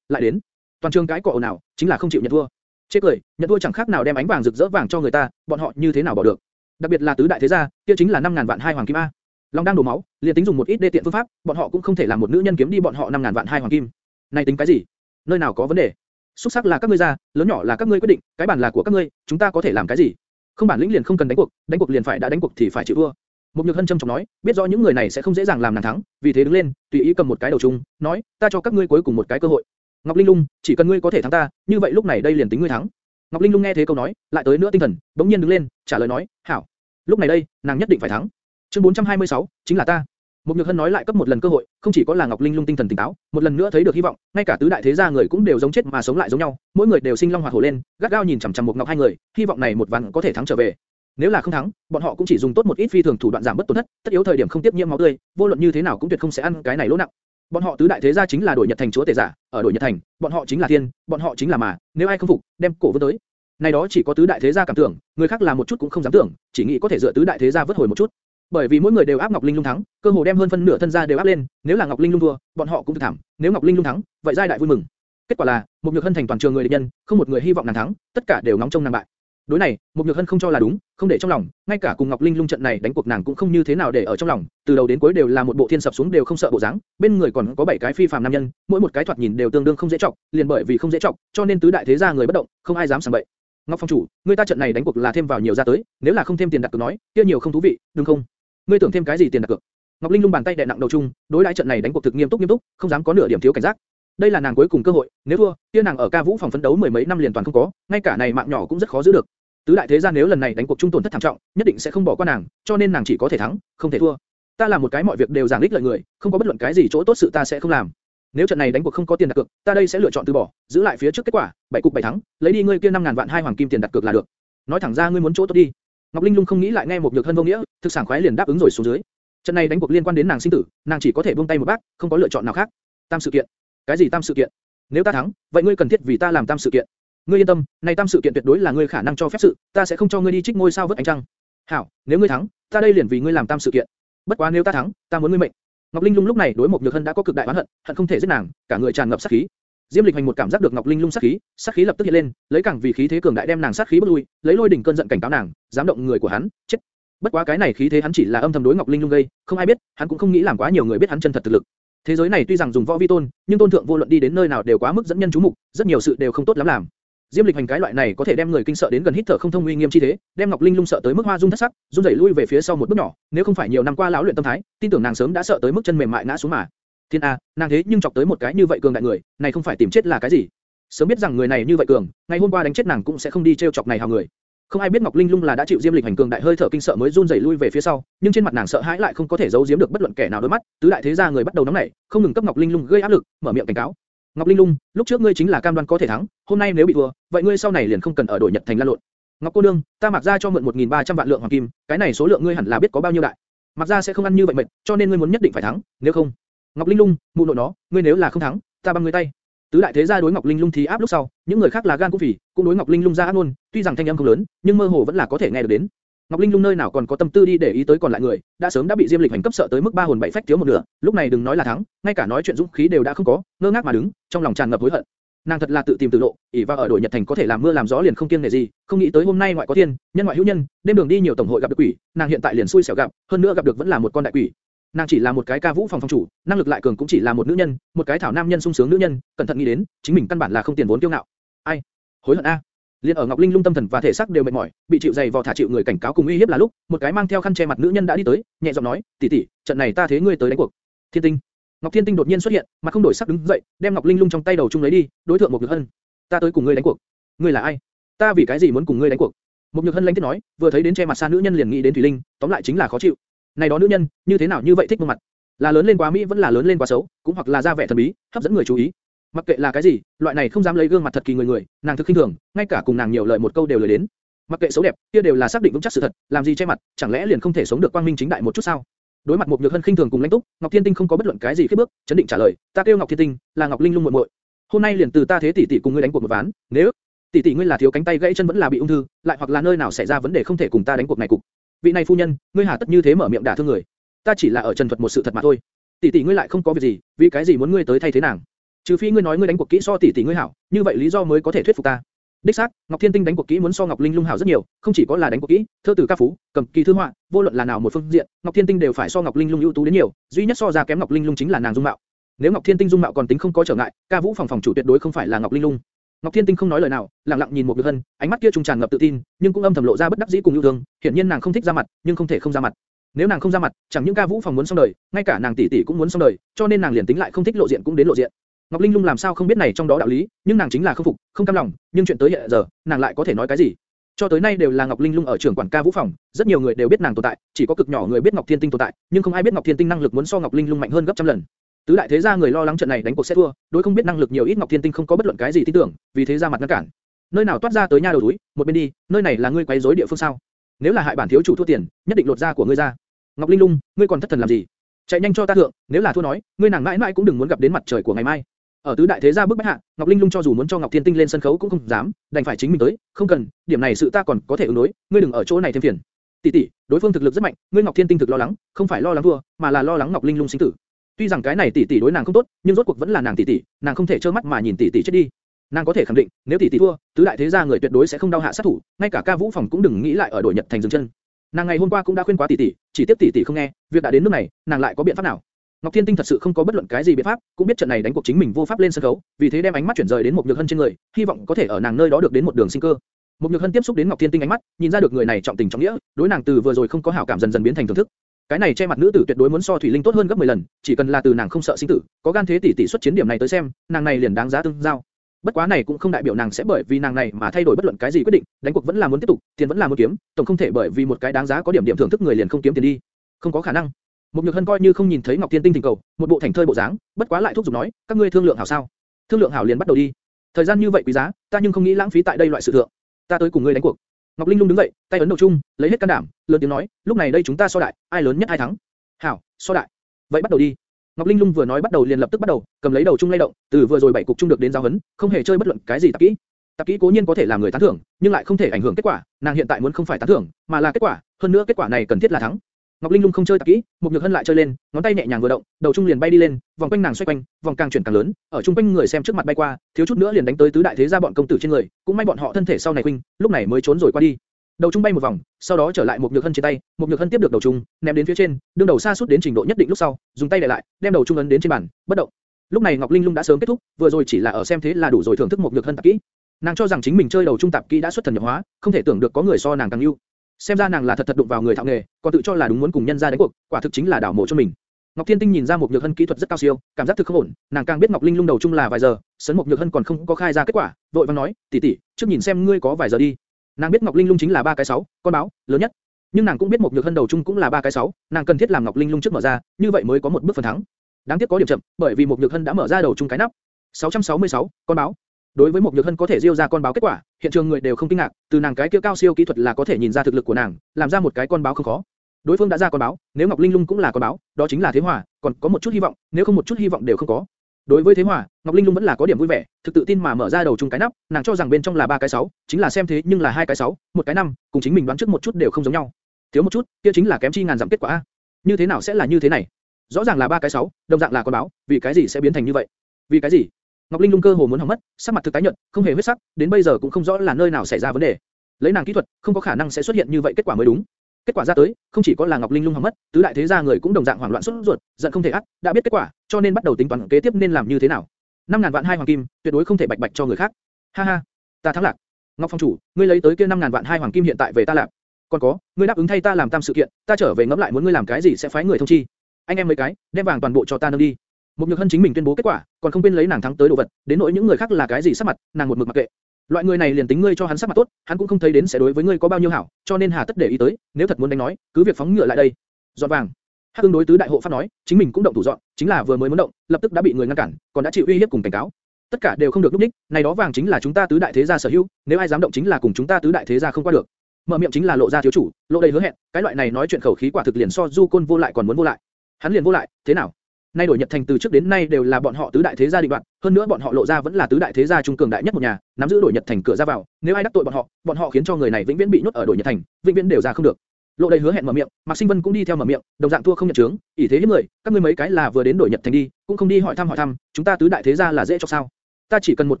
lại đến. Toàn trường cái cọ nào, chính là không chịu nhận thua. Chết cười, nhận thua chẳng khác nào đem ánh vàng rực rỡ vàng cho người ta, bọn họ như thế nào bỏ được? Đặc biệt là tứ đại thế gia, kia chính là năm ngàn vạn hai hoàng kim a. Long đang đổ máu, liền tính dùng một ít đê tiện phương pháp, bọn họ cũng không thể làm một nữ nhân kiếm đi bọn họ năm ngàn vạn hai hoàng kim. Này tính cái gì? Nơi nào có vấn đề? Xuất sắc là các ngươi ra, lớn nhỏ là các ngươi quyết định, cái bản là của các ngươi, chúng ta có thể làm cái gì? Không bản lĩnh liền không cần đánh cuộc, đánh cuộc liền phải đã đánh cuộc thì phải chịu thua. Một Nhược Hân trầm trọng nói, biết rõ những người này sẽ không dễ dàng làm nàng thắng, vì thế đứng lên, tùy ý cầm một cái đầu chung, nói, ta cho các ngươi cuối cùng một cái cơ hội. Ngọc Linh Lung, chỉ cần ngươi có thể thắng ta, như vậy lúc này đây liền tính ngươi thắng. Ngọc Linh Lung nghe thế câu nói, lại tới nữa tinh thần, bỗng nhiên đứng lên, trả lời nói, hảo. Lúc này đây, nàng nhất định phải thắng. Chương 426, chính là ta. Một Nhược Hân nói lại cấp một lần cơ hội, không chỉ có là Ngọc Linh Lung tinh thần tỉnh táo, một lần nữa thấy được hy vọng, ngay cả tứ đại thế gia người cũng đều giống chết mà sống lại giống nhau, mỗi người đều sinh long hoạt hổ lên, gắt gao nhìn chằm chằm một Ngọc hai người, hy vọng này một ván có thể thắng trở về. Nếu là không thắng, bọn họ cũng chỉ dùng tốt một ít phi thường thủ đoạn giảm bất tổn thất, tất yếu thời điểm không tiếp nhiễm máu tươi, vô luận như thế nào cũng tuyệt không sẽ ăn cái này lỗ nặng. Bọn họ tứ đại thế gia chính là đổi Nhật thành chúa tể giả, ở đổi Nhật thành, bọn họ chính là thiên, bọn họ chính là mà, nếu ai không phục, đem cổ vươn tới. Này đó chỉ có tứ đại thế gia cảm tưởng, người khác làm một chút cũng không dám tưởng, chỉ nghĩ có thể dựa tứ đại thế gia vớt hồi một chút. Bởi vì mỗi người đều áp Ngọc Linh Lung thắng, cơ hồ đem hơn phân nửa thân gia đều áp lên, nếu là Ngọc Linh Lung thua, bọn họ cũng thảm, nếu Ngọc Linh Lung thắng, vậy giai đại vui mừng. Kết quả là, một nhược hân thành toàn trường người địch nhân, không một người hy vọng nàng thắng, tất cả đều nóng trong nàng bại. Đối này, một nhược hân không cho là đúng, không để trong lòng, ngay cả cùng Ngọc Linh Lung trận này đánh cuộc nàng cũng không như thế nào để ở trong lòng, từ đầu đến cuối đều là một bộ thiên sập xuống đều không sợ bộ dáng, bên người còn có bảy cái phi phàm nam nhân, mỗi một cái thoạt nhìn đều tương đương không dễ trọng, liền bởi vì không dễ trọng, cho nên tứ đại thế gia người bất động, không ai dám sảng bậy. Ngọc Phong chủ, người ta trận này đánh cuộc là thêm vào nhiều ra tới, nếu là không thêm tiền đặt cược nói, kia nhiều không thú vị, đúng không? Ngươi tưởng thêm cái gì tiền đặt cược? Ngọc Linh lung bàn tay đè nặng đầu chung, đối đãi trận này đánh cuộc thực nghiêm túc nghiêm túc, không dám có nửa điểm thiếu cảnh giác. Đây là nàng cuối cùng cơ hội, nếu thua, kia nàng ở ca vũ phòng phấn đấu mười mấy năm liền toàn không có, ngay cả này mạng nhỏ cũng rất khó giữ được. Tứ đại thế gia nếu lần này đánh cuộc trung tổn thất thảm trọng, nhất định sẽ không bỏ qua nàng, cho nên nàng chỉ có thể thắng, không thể thua. Ta làm một cái mọi việc đều giảng lích lợi người, không có bất luận cái gì chỗ tốt sự ta sẽ không làm. Nếu trận này đánh cuộc không có tiền đặt cược, ta đây sẽ lựa chọn từ bỏ, giữ lại phía trước kết quả, bảy cục bảy thắng, lấy đi ngươi kia năm ngàn vạn hai hoàng kim tiền đặt cược là được. Nói thẳng ra ngươi muốn chỗ tốt đi. Ngọc Linh Lung không nghĩ lại nghe một nhược thân vô nghĩa, thực sản khoái liền đáp ứng rồi xuống dưới. Trận này đánh cuộc liên quan đến nàng sinh tử, nàng chỉ có thể buông tay một bác, không có lựa chọn nào khác. Tam sự kiện. Cái gì tam sự kiện? Nếu ta thắng, vậy ngươi cần thiết vì ta làm tam sự kiện. Ngươi yên tâm, này tam sự kiện tuyệt đối là ngươi khả năng cho phép sự, ta sẽ không cho ngươi đi trích ngôi sao vớt ánh trăng. Hảo, nếu ngươi thắng, ta đây liền vì ngươi làm tam sự kiện. Bất quá nếu ta thắng, ta muốn ngươi mệnh. Ngọc Linh Lung lúc này đối một nhược hân đã có cực đại oán hận, hận không thể giết nàng, cả người tràn ngập sát khí. Diêm Lịch Hành một cảm giác được Ngọc Linh Lung sát khí, sát khí lập tức hiện lên, lấy càng vì khí thế cường đại đem nàng sát khí bức lui, lấy lôi đỉnh cơn giận cảnh cáo nàng, dám động người của hắn, chết. Bất quá cái này khí thế hắn chỉ là âm thầm đối Ngọc Linh Lung gây, không ai biết, hắn cũng không nghĩ làm quá nhiều người biết hắn chân thật thực lực. Thế giới này tuy rằng dùng võ vi tôn, nhưng tôn thượng vô luận đi đến nơi nào đều quá mức dẫn nhân chú mục, rất nhiều sự đều không tốt lắm làm. Diêm Lịch Hành cái loại này có thể đem người kinh sợ đến gần hít thở không thông uy nghiêm chi thế, đem Ngọc Linh Lung sợ tới mức hoa dung thất sắc, run rẩy lui về phía sau một bước nhỏ, nếu không phải nhiều năm qua lão luyện tâm thái, tin tưởng nàng sớm đã sợ tới mức chân mềm mại ngã xuống mà. Thiên a, nàng thế nhưng chọc tới một cái như vậy cường đại người, này không phải tìm chết là cái gì? Sớm biết rằng người này như vậy cường, ngày hôm qua đánh chết nàng cũng sẽ không đi treo chọc này hào người. Không ai biết Ngọc Linh Lung là đã chịu Diêm Lịch Hành cường đại hơi thở kinh sợ mới run rẩy lui về phía sau, nhưng trên mặt nàng sợ hãi lại không có thể giấu giếm được bất luận kẻ nào đôi mắt, tứ đại thế gia người bắt đầu nóng nảy, không ngừng cấp Ngọc Linh Lung gây áp lực, mở miệng cảnh cáo. Ngọc Linh Lung, lúc trước ngươi chính là cam đoan có thể thắng, hôm nay nếu bị thua, vậy ngươi sau này liền không cần ở đổi Nhật thành la lộn. Ngọc cô nương, ta mặc ra cho mượn 1.300 vạn lượng hoàng kim, cái này số lượng ngươi hẳn là biết có bao nhiêu đại. Mặc ra sẽ không ăn như vậy mệt, cho nên ngươi muốn nhất định phải thắng, nếu không. Ngọc Linh Lung, mụ nội nó, ngươi nếu là không thắng, ta băm ngươi tay. Tứ đại thế gia đối Ngọc Linh Lung thì áp lúc sau, những người khác là gan cũng phỉ, cũng đối Ngọc Linh Lung ra ác luôn, tuy rằng thanh âm không lớn, nhưng mơ hồ vẫn là có thể nghe được đến. Ngọc Linh Lung nơi nào còn có tâm tư đi để ý tới còn lại người, đã sớm đã bị Diêm Lịch hành cấp sợ tới mức ba hồn bảy phách thiếu một nửa, lúc này đừng nói là thắng, ngay cả nói chuyện dũng khí đều đã không có, ngơ ngác mà đứng, trong lòng tràn ngập hối hận. Nàng thật là tự tìm tự lộ, ỷ vào ở đổi Nhật thành có thể làm mưa làm gió liền không kiêng nể gì, không nghĩ tới hôm nay ngoại có thiên, nhân ngoại hữu nhân, đêm đường đi nhiều tổng hội gặp được quỷ, nàng hiện tại liền xui xẻo gặp, hơn nữa gặp được vẫn là một con đại quỷ. Nàng chỉ là một cái ca vũ phòng phòng chủ, năng lực lại cường cũng chỉ là một nữ nhân, một cái thảo nam nhân sung sướng nữ nhân, cẩn thận nghĩ đến, chính mình căn bản là không tiền vốn kiêu ngạo. Ai? Hối hận a. Liên ở Ngọc Linh lung tâm thần và thể xác đều mệt mỏi, bị chịu dày vò thả chịu người cảnh cáo cùng uy hiếp là lúc, một cái mang theo khăn che mặt nữ nhân đã đi tới, nhẹ giọng nói, tỷ tỷ, trận này ta thế ngươi tới đánh cuộc. Thiên Tinh. Ngọc Thiên Tinh đột nhiên xuất hiện, mà không đổi sắc đứng dậy, đem Ngọc Linh lung trong tay đầu chung lấy đi, đối thượng một nhược hân. Ta tới cùng ngươi đánh cuộc. Ngươi là ai? Ta vì cái gì muốn cùng ngươi đánh cuộc? Một nhược hân lanh tiết nói, vừa thấy đến che mặt xa nữ nhân liền nghĩ đến thủy linh, tóm lại chính là khó chịu. Này đó nữ nhân, như thế nào như vậy thích gương mặt? Là lớn lên quá mỹ vẫn là lớn lên quá xấu, cũng hoặc là ra vẻ thần bí, hấp dẫn người chú ý. Mặc kệ là cái gì, loại này không dám lấy gương mặt thật kỳ người người, nàng thực khinh thường, ngay cả cùng nàng nhiều lời một câu đều lời đến. Mặc kệ xấu đẹp, kia đều là xác định vững chắc sự thật, làm gì che mặt, chẳng lẽ liền không thể sống được quang minh chính đại một chút sao? Đối mặt một nhược hân khinh thường cùng lãnh túc, Ngọc Thiên Tinh không có bất luận cái gì khiếp bước, chấn định trả lời, ta kêu Ngọc Thiên Tinh, là Ngọc Linh Lung muội muội. Hôm nay liền từ ta thế tỷ tỷ cùng ngươi đánh cuộc một ván, nếu tỷ tỷ ngươi là thiếu cánh tay gãy chân vẫn là bị ung thư, lại hoặc là nơi nào xảy ra vấn đề không thể cùng ta đánh cuộc này cục. Vị này phu nhân, ngươi hà tất như thế mở miệng đả thương người? Ta chỉ là ở trần thuật một sự thật mà thôi. Tỷ tỷ ngươi lại không có việc gì, vì cái gì muốn ngươi tới thay thế nàng? Trừ phi ngươi nói ngươi đánh cuộc kỹ so tỷ tỷ ngươi hảo, như vậy lý do mới có thể thuyết phục ta. Đích xác, Ngọc Thiên Tinh đánh cuộc kỹ muốn so Ngọc Linh Lung hảo rất nhiều, không chỉ có là đánh cuộc kỹ, thơ từ ca phú, cầm kỳ thư họa, vô luận là nào một phương diện, Ngọc Thiên Tinh đều phải so Ngọc Linh Lung ưu tú đến nhiều, duy nhất so ra kém Ngọc Linh Lung chính là nàng dung mạo. Nếu Ngọc Thiên Tinh dung mạo còn tính không có trở ngại, ca vũ phòng phòng chủ tuyệt đối không phải là Ngọc Linh Lung. Ngọc Thiên Tinh không nói lời nào, lặng lặng nhìn một Nhược Hân, ánh mắt kia trung tràn ngập tự tin, nhưng cũng âm thầm lộ ra bất đắc dĩ cùng yêu thương. Hiển nhiên nàng không thích ra mặt, nhưng không thể không ra mặt. Nếu nàng không ra mặt, chẳng những ca vũ phòng muốn xong đời, ngay cả nàng tỷ tỷ cũng muốn xong đời, cho nên nàng liền tính lại không thích lộ diện cũng đến lộ diện. Ngọc Linh Lung làm sao không biết này trong đó đạo lý, nhưng nàng chính là không phục, không cam lòng, nhưng chuyện tới hiện giờ, nàng lại có thể nói cái gì? Cho tới nay đều là Ngọc Linh Lung ở trưởng quản ca vũ phòng, rất nhiều người đều biết nàng tồn tại, chỉ có cực nhỏ người biết Ngọc Thiên Tinh tồn tại, nhưng không ai biết Ngọc Thiên Tinh năng lực muốn so Ngọc Linh Lung mạnh hơn gấp trăm lần. Tứ đại thế gia người lo lắng trận này đánh cuộc sẽ thua, đối không biết năng lực nhiều ít Ngọc Thiên Tinh không có bất luận cái gì tin tưởng, vì thế ra mặt ngăn cản. Nơi nào toát ra tới nha đầu túi, một bên đi, nơi này là ngươi quấy rối địa phương sao? Nếu là hại bản thiếu chủ thua tiền, nhất định lột da của ngươi ra. Ngọc Linh Lung, ngươi còn thất thần làm gì? Chạy nhanh cho ta thượng, nếu là thua nói, ngươi nàng mãi mãi cũng đừng muốn gặp đến mặt trời của ngày mai. Ở tứ đại thế gia bức bách hạ, Ngọc Linh Lung cho dù muốn cho Ngọc Thiên Tinh lên sân khấu cũng không dám, đành phải chính mình tới, không cần, điểm này sự ta còn có thể ứng đối, ngươi đừng ở chỗ này thêm phiền. Tỷ tỷ, đối phương thực lực rất mạnh, ngươi Ngọc Thiên Tinh thực lo lắng, không phải lo lắng thua, mà là lo lắng Ngọc Linh Lung sinh tử. Tuy rằng cái này tỷ tỷ đối nàng không tốt, nhưng rốt cuộc vẫn là nàng tỷ tỷ, nàng không thể trơ mắt mà nhìn tỷ tỷ chết đi. Nàng có thể khẳng định, nếu tỷ tỷ thua, tứ đại thế gia người tuyệt đối sẽ không đau hạ sát thủ, ngay cả ca vũ phòng cũng đừng nghĩ lại ở đội Nhật thành dừng chân. Nàng ngày hôm qua cũng đã khuyên quá tỷ tỷ, chỉ tiếp tỷ tỷ không nghe, việc đã đến nước này, nàng lại có biện pháp nào? Ngọc Thiên Tinh thật sự không có bất luận cái gì biện pháp, cũng biết trận này đánh cuộc chính mình vô pháp lên sân khấu, vì thế đem ánh mắt chuyển rời đến một nhược hân trên người, hy vọng có thể ở nàng nơi đó được đến một đường sinh cơ. Một nhược hân tiếp xúc đến Ngọc Thiên Tinh ánh mắt, nhìn ra được người này trọng tình trọng nghĩa, đối nàng từ vừa rồi không có hảo cảm dần dần biến thành thưởng thức. Cái này che mặt nữ tử tuyệt đối muốn so thủy linh tốt hơn gấp 10 lần, chỉ cần là từ nàng không sợ sinh tử, có gan thế tỷ tỷ xuất chiến điểm này tới xem, nàng này liền đáng giá tương giao. Bất quá này cũng không đại biểu nàng sẽ bởi vì nàng này mà thay đổi bất luận cái gì quyết định, đánh cuộc vẫn là muốn tiếp tục, tiền vẫn là muốn kiếm, tổng không thể bởi vì một cái đáng giá có điểm điểm thưởng thức người liền không kiếm tiền đi. Không có khả năng. Một nhược hân coi như không nhìn thấy Ngọc Thiên Tinh thỉnh cầu, một bộ thành thơi bộ dáng, bất quá lại thúc giục nói, các ngươi thương lượng hảo sao? Thương lượng hảo liền bắt đầu đi. Thời gian như vậy quý giá, ta nhưng không nghĩ lãng phí tại đây loại sự thượng. Ta tới cùng ngươi đánh cuộc. Ngọc Linh lung đứng dậy, tay ấn đầu chung, lấy hết can đảm, lớn tiếng nói, lúc này đây chúng ta so đại, ai lớn nhất ai thắng. Hảo, so đại. Vậy bắt đầu đi. Ngọc Linh lung vừa nói bắt đầu liền lập tức bắt đầu, cầm lấy đầu chung lay động, từ vừa rồi bảy cục chung được đến giao huấn, không hề chơi bất luận cái gì tạp kỹ. Tạp kỹ cố nhiên có thể làm người tán thưởng, nhưng lại không thể ảnh hưởng kết quả. Nàng hiện tại muốn không phải tán thưởng, mà là kết quả. Hơn nữa kết quả này cần thiết là thắng. Ngọc Linh Lung không chơi tạp kỹ, một nhược hân lại chơi lên, ngón tay nhẹ nhàng vừa động, đầu trung liền bay đi lên, vòng quanh nàng xoay quanh, vòng càng chuyển càng lớn, ở trung quanh người xem trước mặt bay qua, thiếu chút nữa liền đánh tới tứ đại thế gia bọn công tử trên người, cũng may bọn họ thân thể sau này quỳnh, lúc này mới trốn rồi qua đi. Đầu trung bay một vòng, sau đó trở lại một nhược hân trên tay, một nhược hân tiếp được đầu trung, ném đến phía trên, đương đầu xa suốt đến trình độ nhất định lúc sau, dùng tay để lại, đem đầu trung ấn đến trên bàn, bất động. Lúc này Ngọc Linh Lung đã sớm kết thúc, vừa rồi chỉ là ở xem thế là đủ rồi thưởng thức một nhược hân tạp kỹ. Nàng cho rằng chính mình chơi đầu trung tạp kỹ đã xuất thần nhập hóa, không thể tưởng được có người so nàng càng ưu xem ra nàng là thật thật đụng vào người thạo nghề, còn tự cho là đúng muốn cùng nhân gia đánh cuộc, quả thực chính là đảo mộ cho mình. Ngọc Thiên Tinh nhìn ra một nhược hân kỹ thuật rất cao siêu, cảm giác thực không ổn, nàng càng biết Ngọc Linh lung đầu chung là vài giờ, sấn một nhược hân còn không có khai ra kết quả, vội vàng nói, tỷ tỷ, trước nhìn xem ngươi có vài giờ đi. Nàng biết Ngọc Linh lung chính là ba cái sáu, con báo, lớn nhất. Nhưng nàng cũng biết một nhược hân đầu chung cũng là ba cái sáu, nàng cần thiết làm Ngọc Linh lung trước mở ra, như vậy mới có một bước phần thắng. Đáng tiếc có điểm chậm, bởi vì một nhược hân đã mở ra đầu chung cái nắp. 666, con báo. Đối với một nhược hân có thể diêu ra con báo kết quả, hiện trường người đều không kinh ngạc, từ nàng cái kia cao siêu kỹ thuật là có thể nhìn ra thực lực của nàng, làm ra một cái con báo không khó. Đối phương đã ra con báo, nếu Ngọc Linh Lung cũng là con báo, đó chính là thế hòa, còn có một chút hy vọng, nếu không một chút hy vọng đều không có. Đối với thế hòa, Ngọc Linh Lung vẫn là có điểm vui vẻ, thực tự tin mà mở ra đầu chung cái nắp, nàng cho rằng bên trong là ba cái sáu, chính là xem thế nhưng là hai cái sáu, một cái năm, cùng chính mình đoán trước một chút đều không giống nhau. Thiếu một chút, kia chính là kém chi ngàn dặm kết quả a. Như thế nào sẽ là như thế này? Rõ ràng là ba cái sáu, đồng dạng là con báo, vì cái gì sẽ biến thành như vậy? Vì cái gì? Ngọc Linh Lung cơ hồ muốn hỏng mất, sắc mặt thực tái nhợt, không hề huyết sắc, đến bây giờ cũng không rõ là nơi nào xảy ra vấn đề. Lấy nàng kỹ thuật, không có khả năng sẽ xuất hiện như vậy kết quả mới đúng. Kết quả ra tới, không chỉ có là Ngọc Linh Lung hỏng mất, tứ đại thế gia người cũng đồng dạng hoảng loạn sốt ruột, giận không thể át, đã biết kết quả, cho nên bắt đầu tính toán kế tiếp nên làm như thế nào. Năm ngàn vạn hai hoàng kim, tuyệt đối không thể bạch bạch cho người khác. Ha ha, ta thắng lạc. Ngọc Phong chủ, ngươi lấy tới kia năm ngàn vạn hai hoàng kim hiện tại về ta làm. Còn có, ngươi đáp ứng thay ta làm tam sự kiện, ta trở về ngẫm lại muốn ngươi làm cái gì sẽ phái người thông chi. Anh em mấy cái, đem vàng toàn bộ cho ta nâng đi. Một nhược hân chính mình tuyên bố kết quả, còn không quên lấy nàng thắng tới đồ vật, đến nỗi những người khác là cái gì sắc mặt, nàng một mực mặc kệ. Loại người này liền tính ngươi cho hắn sắc mặt tốt, hắn cũng không thấy đến sẽ đối với ngươi có bao nhiêu hảo, cho nên hà tất để ý tới, nếu thật muốn đánh nói, cứ việc phóng ngựa lại đây. Dọn vàng. Hắc Ưng đối tứ đại hộ pháp nói, chính mình cũng động thủ dọn, chính là vừa mới muốn động, lập tức đã bị người ngăn cản, còn đã chịu uy hiếp cùng cảnh cáo. Tất cả đều không được lúc ních, này đó vàng chính là chúng ta tứ đại thế gia sở hữu, nếu ai dám động chính là cùng chúng ta tứ đại thế gia không qua được. Mở miệng chính là lộ ra thiếu chủ, lộ đầy hứa hẹn, cái loại này nói chuyện khẩu khí quả thực liền so du côn vô lại còn muốn vô lại. Hắn liền vô lại, thế nào? Nay đổi Nhật Thành từ trước đến nay đều là bọn họ tứ đại thế gia định đoạn, hơn nữa bọn họ lộ ra vẫn là tứ đại thế gia trung cường đại nhất một nhà, nắm giữ đổi Nhật Thành cửa ra vào, nếu ai đắc tội bọn họ, bọn họ khiến cho người này vĩnh viễn bị nhốt ở đổi Nhật Thành, vĩnh viễn đều ra không được. Lộ đầy hứa hẹn mở miệng, Mạc Sinh Vân cũng đi theo mở miệng, đồng dạng thua không nhận chứng, ỷ thế hiếp người, các ngươi mấy cái là vừa đến đổi Nhật Thành đi, cũng không đi hỏi thăm hỏi thăm, chúng ta tứ đại thế gia là dễ cho sao? ta chỉ cần một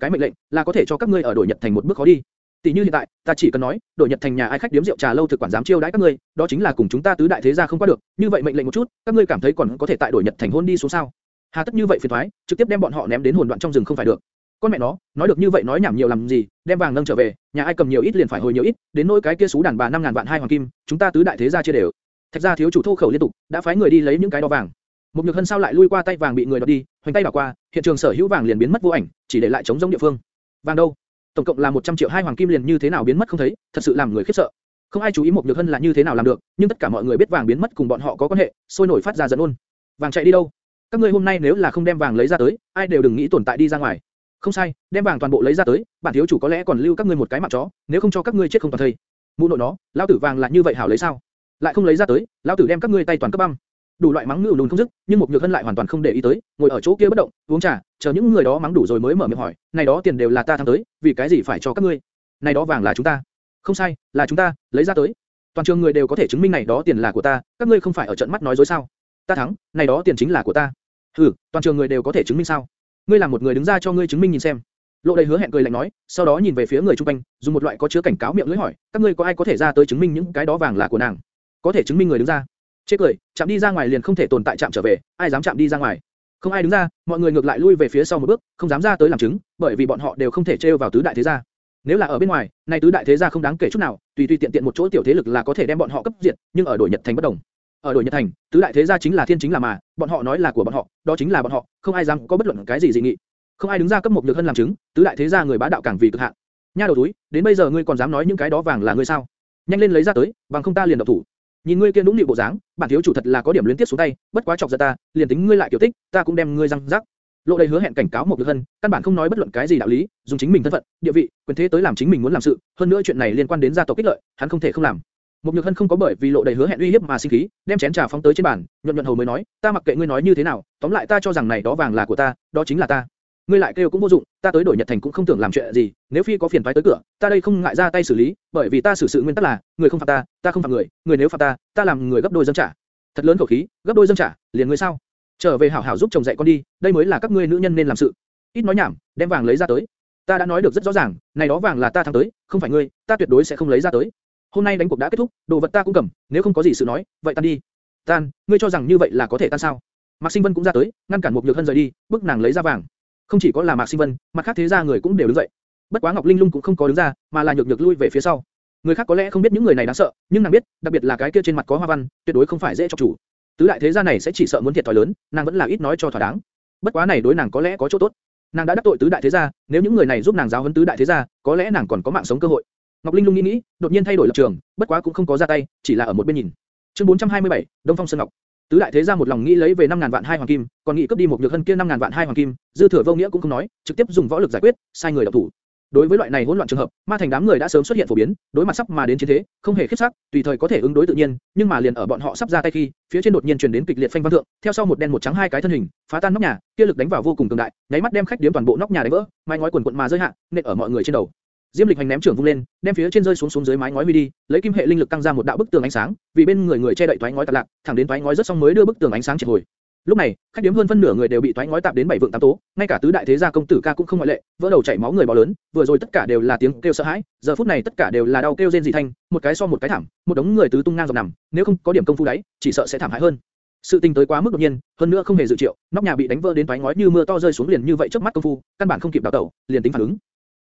cái mệnh lệnh, là có thể cho các ngươi ở đổi Nhật thành một bước khó đi. Tỷ như hiện tại, ta chỉ cần nói, đổi Nhật thành nhà ai khách điếm rượu trà lâu thực quản dám chiêu đãi các ngươi, đó chính là cùng chúng ta tứ đại thế gia không qua được. Như vậy mệnh lệnh một chút, các ngươi cảm thấy còn có thể tại đổi Nhật thành hôn đi xuống sao? Hà tất như vậy phiền toái, trực tiếp đem bọn họ ném đến hồn đoạn trong rừng không phải được. Con mẹ nó, nói được như vậy nói nhảm nhiều làm gì, đem vàng nâng trở về, nhà ai cầm nhiều ít liền phải hồi nhiều ít, đến nỗi cái kia sú đàn bà năm ngàn vạn hai hoàng kim, chúng ta tứ đại thế gia chia đều. Thạch gia thiếu chủ thô khẩu liên tục, đã phái người đi lấy những cái đó vàng. Một nhược hân sao lại lui qua tay vàng bị người đoạt đi, hoành tay bỏ qua, hiện trường sở hữu vàng liền biến mất vô ảnh, chỉ để lại trống rỗng địa phương. Vàng đâu? Tổng cộng là 100 triệu hai hoàng kim liền như thế nào biến mất không thấy, thật sự làm người khiếp sợ. Không ai chú ý một nhược hân là như thế nào làm được, nhưng tất cả mọi người biết vàng biến mất cùng bọn họ có quan hệ, sôi nổi phát ra giận ôn. Vàng chạy đi đâu? Các ngươi hôm nay nếu là không đem vàng lấy ra tới, ai đều đừng nghĩ tồn tại đi ra ngoài. Không sai, đem vàng toàn bộ lấy ra tới, bản thiếu chủ có lẽ còn lưu các ngươi một cái mạng chó, nếu không cho các ngươi chết không toàn thây. Mụ nội nó, lão tử vàng là như vậy hảo lấy sao? Lại không lấy ra tới, lão tử đem các ngươi tay toàn cấp băng đủ loại mắng ngữ lùn không dứt, nhưng một nhược hân lại hoàn toàn không để ý tới, ngồi ở chỗ kia bất động, uống trà, chờ những người đó mắng đủ rồi mới mở miệng hỏi, này đó tiền đều là ta thắng tới, vì cái gì phải cho các ngươi? Này đó vàng là chúng ta. Không sai, là chúng ta, lấy ra tới. Toàn trường người đều có thể chứng minh này đó tiền là của ta, các ngươi không phải ở trận mắt nói dối sao? Ta thắng, này đó tiền chính là của ta. Hừ, toàn trường người đều có thể chứng minh sao? Ngươi làm một người đứng ra cho ngươi chứng minh nhìn xem. Lộ đầy hứa hẹn cười lạnh nói, sau đó nhìn về phía người chung quanh, dùng một loại có chứa cảnh cáo miệng lưỡi hỏi, các ngươi có ai có thể ra tới chứng minh những cái đó vàng là của nàng? Có thể chứng minh người đứng ra. Chết cười, chạm đi ra ngoài liền không thể tồn tại chạm trở về, ai dám chạm đi ra ngoài? Không ai đứng ra, mọi người ngược lại lui về phía sau một bước, không dám ra tới làm chứng, bởi vì bọn họ đều không thể treo vào tứ đại thế gia. Nếu là ở bên ngoài, này tứ đại thế gia không đáng kể chút nào, tùy tùy tiện tiện một chỗ tiểu thế lực là có thể đem bọn họ cấp diệt, nhưng ở đổi Nhật thành bất đồng. Ở đổi Nhật thành, tứ đại thế gia chính là thiên chính là mà, bọn họ nói là của bọn họ, đó chính là bọn họ, không ai dám có bất luận cái gì dị nghị. Không ai đứng ra cấp một nhược hơn làm chứng, tứ đại thế gia người bá đạo càng vì cực hạn. Nha đầu túi, đến bây giờ ngươi còn dám nói những cái đó vàng là ngươi sao? Nhanh lên lấy ra tới, bằng không ta liền động thủ. Nhìn ngươi kia nũng nịu bộ dáng, bản thiếu chủ thật là có điểm luyến tiếc xuống tay, bất quá chọc giận ta, liền tính ngươi lại kiểu tích, ta cũng đem ngươi răng rắc. Lộ đầy hứa hẹn cảnh cáo một Nhược Hân, căn bản không nói bất luận cái gì đạo lý, dùng chính mình thân phận, địa vị, quyền thế tới làm chính mình muốn làm sự, hơn nữa chuyện này liên quan đến gia tộc kích lợi, hắn không thể không làm. Một Nhược Hân không có bởi vì lộ đầy hứa hẹn uy hiếp mà sinh khí, đem chén trà phóng tới trên bàn, nhuận nhuận hầu mới nói, ta mặc kệ ngươi nói như thế nào, tóm lại ta cho rằng này đó vàng là của ta, đó chính là ta. Ngươi lại kêu cũng vô dụng, ta tới đổi Nhật Thành cũng không tưởng làm chuyện gì, nếu phi có phiền toái tới cửa, ta đây không ngại ra tay xử lý, bởi vì ta xử sự nguyên tắc là, người không phạm ta, ta không phạm người, người nếu phạm ta, ta làm người gấp đôi dâng trả. Thật lớn khẩu khí, gấp đôi dâng trả, liền ngươi sao? Trở về hảo hảo giúp chồng dạy con đi, đây mới là các ngươi nữ nhân nên làm sự. Ít nói nhảm, đem vàng lấy ra tới. Ta đã nói được rất rõ ràng, này đó vàng là ta thắng tới, không phải ngươi, ta tuyệt đối sẽ không lấy ra tới. Hôm nay đánh cuộc đã kết thúc, đồ vật ta cũng cầm, nếu không có gì sự nói, vậy tan đi. Tan, ngươi cho rằng như vậy là có thể tan sao? Mạc Sinh Vân cũng ra tới, ngăn cản một nhược hân rời đi, bức nàng lấy ra vàng. Không chỉ có là Mạc Sinh Vân, mặt khác thế gia người cũng đều đứng dậy. Bất quá Ngọc Linh Lung cũng không có đứng ra, mà là nhược nhược lui về phía sau. Người khác có lẽ không biết những người này đáng sợ, nhưng nàng biết, đặc biệt là cái kia trên mặt có hoa văn, tuyệt đối không phải dễ cho chủ. Tứ đại thế gia này sẽ chỉ sợ muốn thiệt thòi lớn, nàng vẫn là ít nói cho thỏa đáng. Bất quá này đối nàng có lẽ có chỗ tốt. Nàng đã đắc tội tứ đại thế gia, nếu những người này giúp nàng giáo huấn tứ đại thế gia, có lẽ nàng còn có mạng sống cơ hội. Ngọc Linh Lung nghĩ nghĩ, đột nhiên thay đổi lập trường, bất quá cũng không có ra tay, chỉ là ở một bên nhìn. Chương 427, Đông Phong Sơn Ngọc. Tứ đại thế gia một lòng nghĩ lấy về 5000 vạn hai hoàng kim, còn nghĩ cướp đi một nhược hân kia 5000 vạn hai hoàng kim, dư thừa vô nghĩa cũng không nói, trực tiếp dùng võ lực giải quyết, sai người động thủ. Đối với loại này hỗn loạn trường hợp, ma thành đám người đã sớm xuất hiện phổ biến, đối mặt sắp mà đến chiến thế, không hề khiếp sắc, tùy thời có thể ứng đối tự nhiên, nhưng mà liền ở bọn họ sắp ra tay khi, phía trên đột nhiên truyền đến kịch liệt phanh vang thượng, theo sau một đen một trắng hai cái thân hình, phá tan nóc nhà, kia lực đánh vào vô cùng cường đại, nháy mắt đem khách điếm toàn bộ nóc nhà đánh vỡ, mái ngói quần quần mà rơi hạ, nện ở mọi người trên đầu. Diêm Lịch hành ném trưởng vung lên, đem phía trên rơi xuống xuống dưới mái ngói huy đi, lấy kim hệ linh lực tăng ra một đạo bức tường ánh sáng, vì bên người người che đậy toái ngói tạp lạc, thẳng đến toái ngói rất xong mới đưa bức tường ánh sáng triệt hồi. Lúc này, khách điếm hơn phân nửa người đều bị toái ngói tạp đến bảy vượng tám tố, ngay cả tứ đại thế gia công tử ca cũng không ngoại lệ, vỡ đầu chảy máu người bò lớn, vừa rồi tất cả đều là tiếng kêu sợ hãi, giờ phút này tất cả đều là đau kêu rên dị thanh, một cái so một cái thảm, một đống người tứ tung ngang dọc nằm, nếu không có điểm công phu đấy, chỉ sợ sẽ thảm hại hơn. Sự tình tới quá mức đột nhiên, hơn nữa không hề dự triệu, nóc nhà bị đánh vỡ đến toái ngói như mưa to rơi xuống liền như vậy trước mắt công phu, căn bản không kịp đào tẩu, liền tính phản ứng,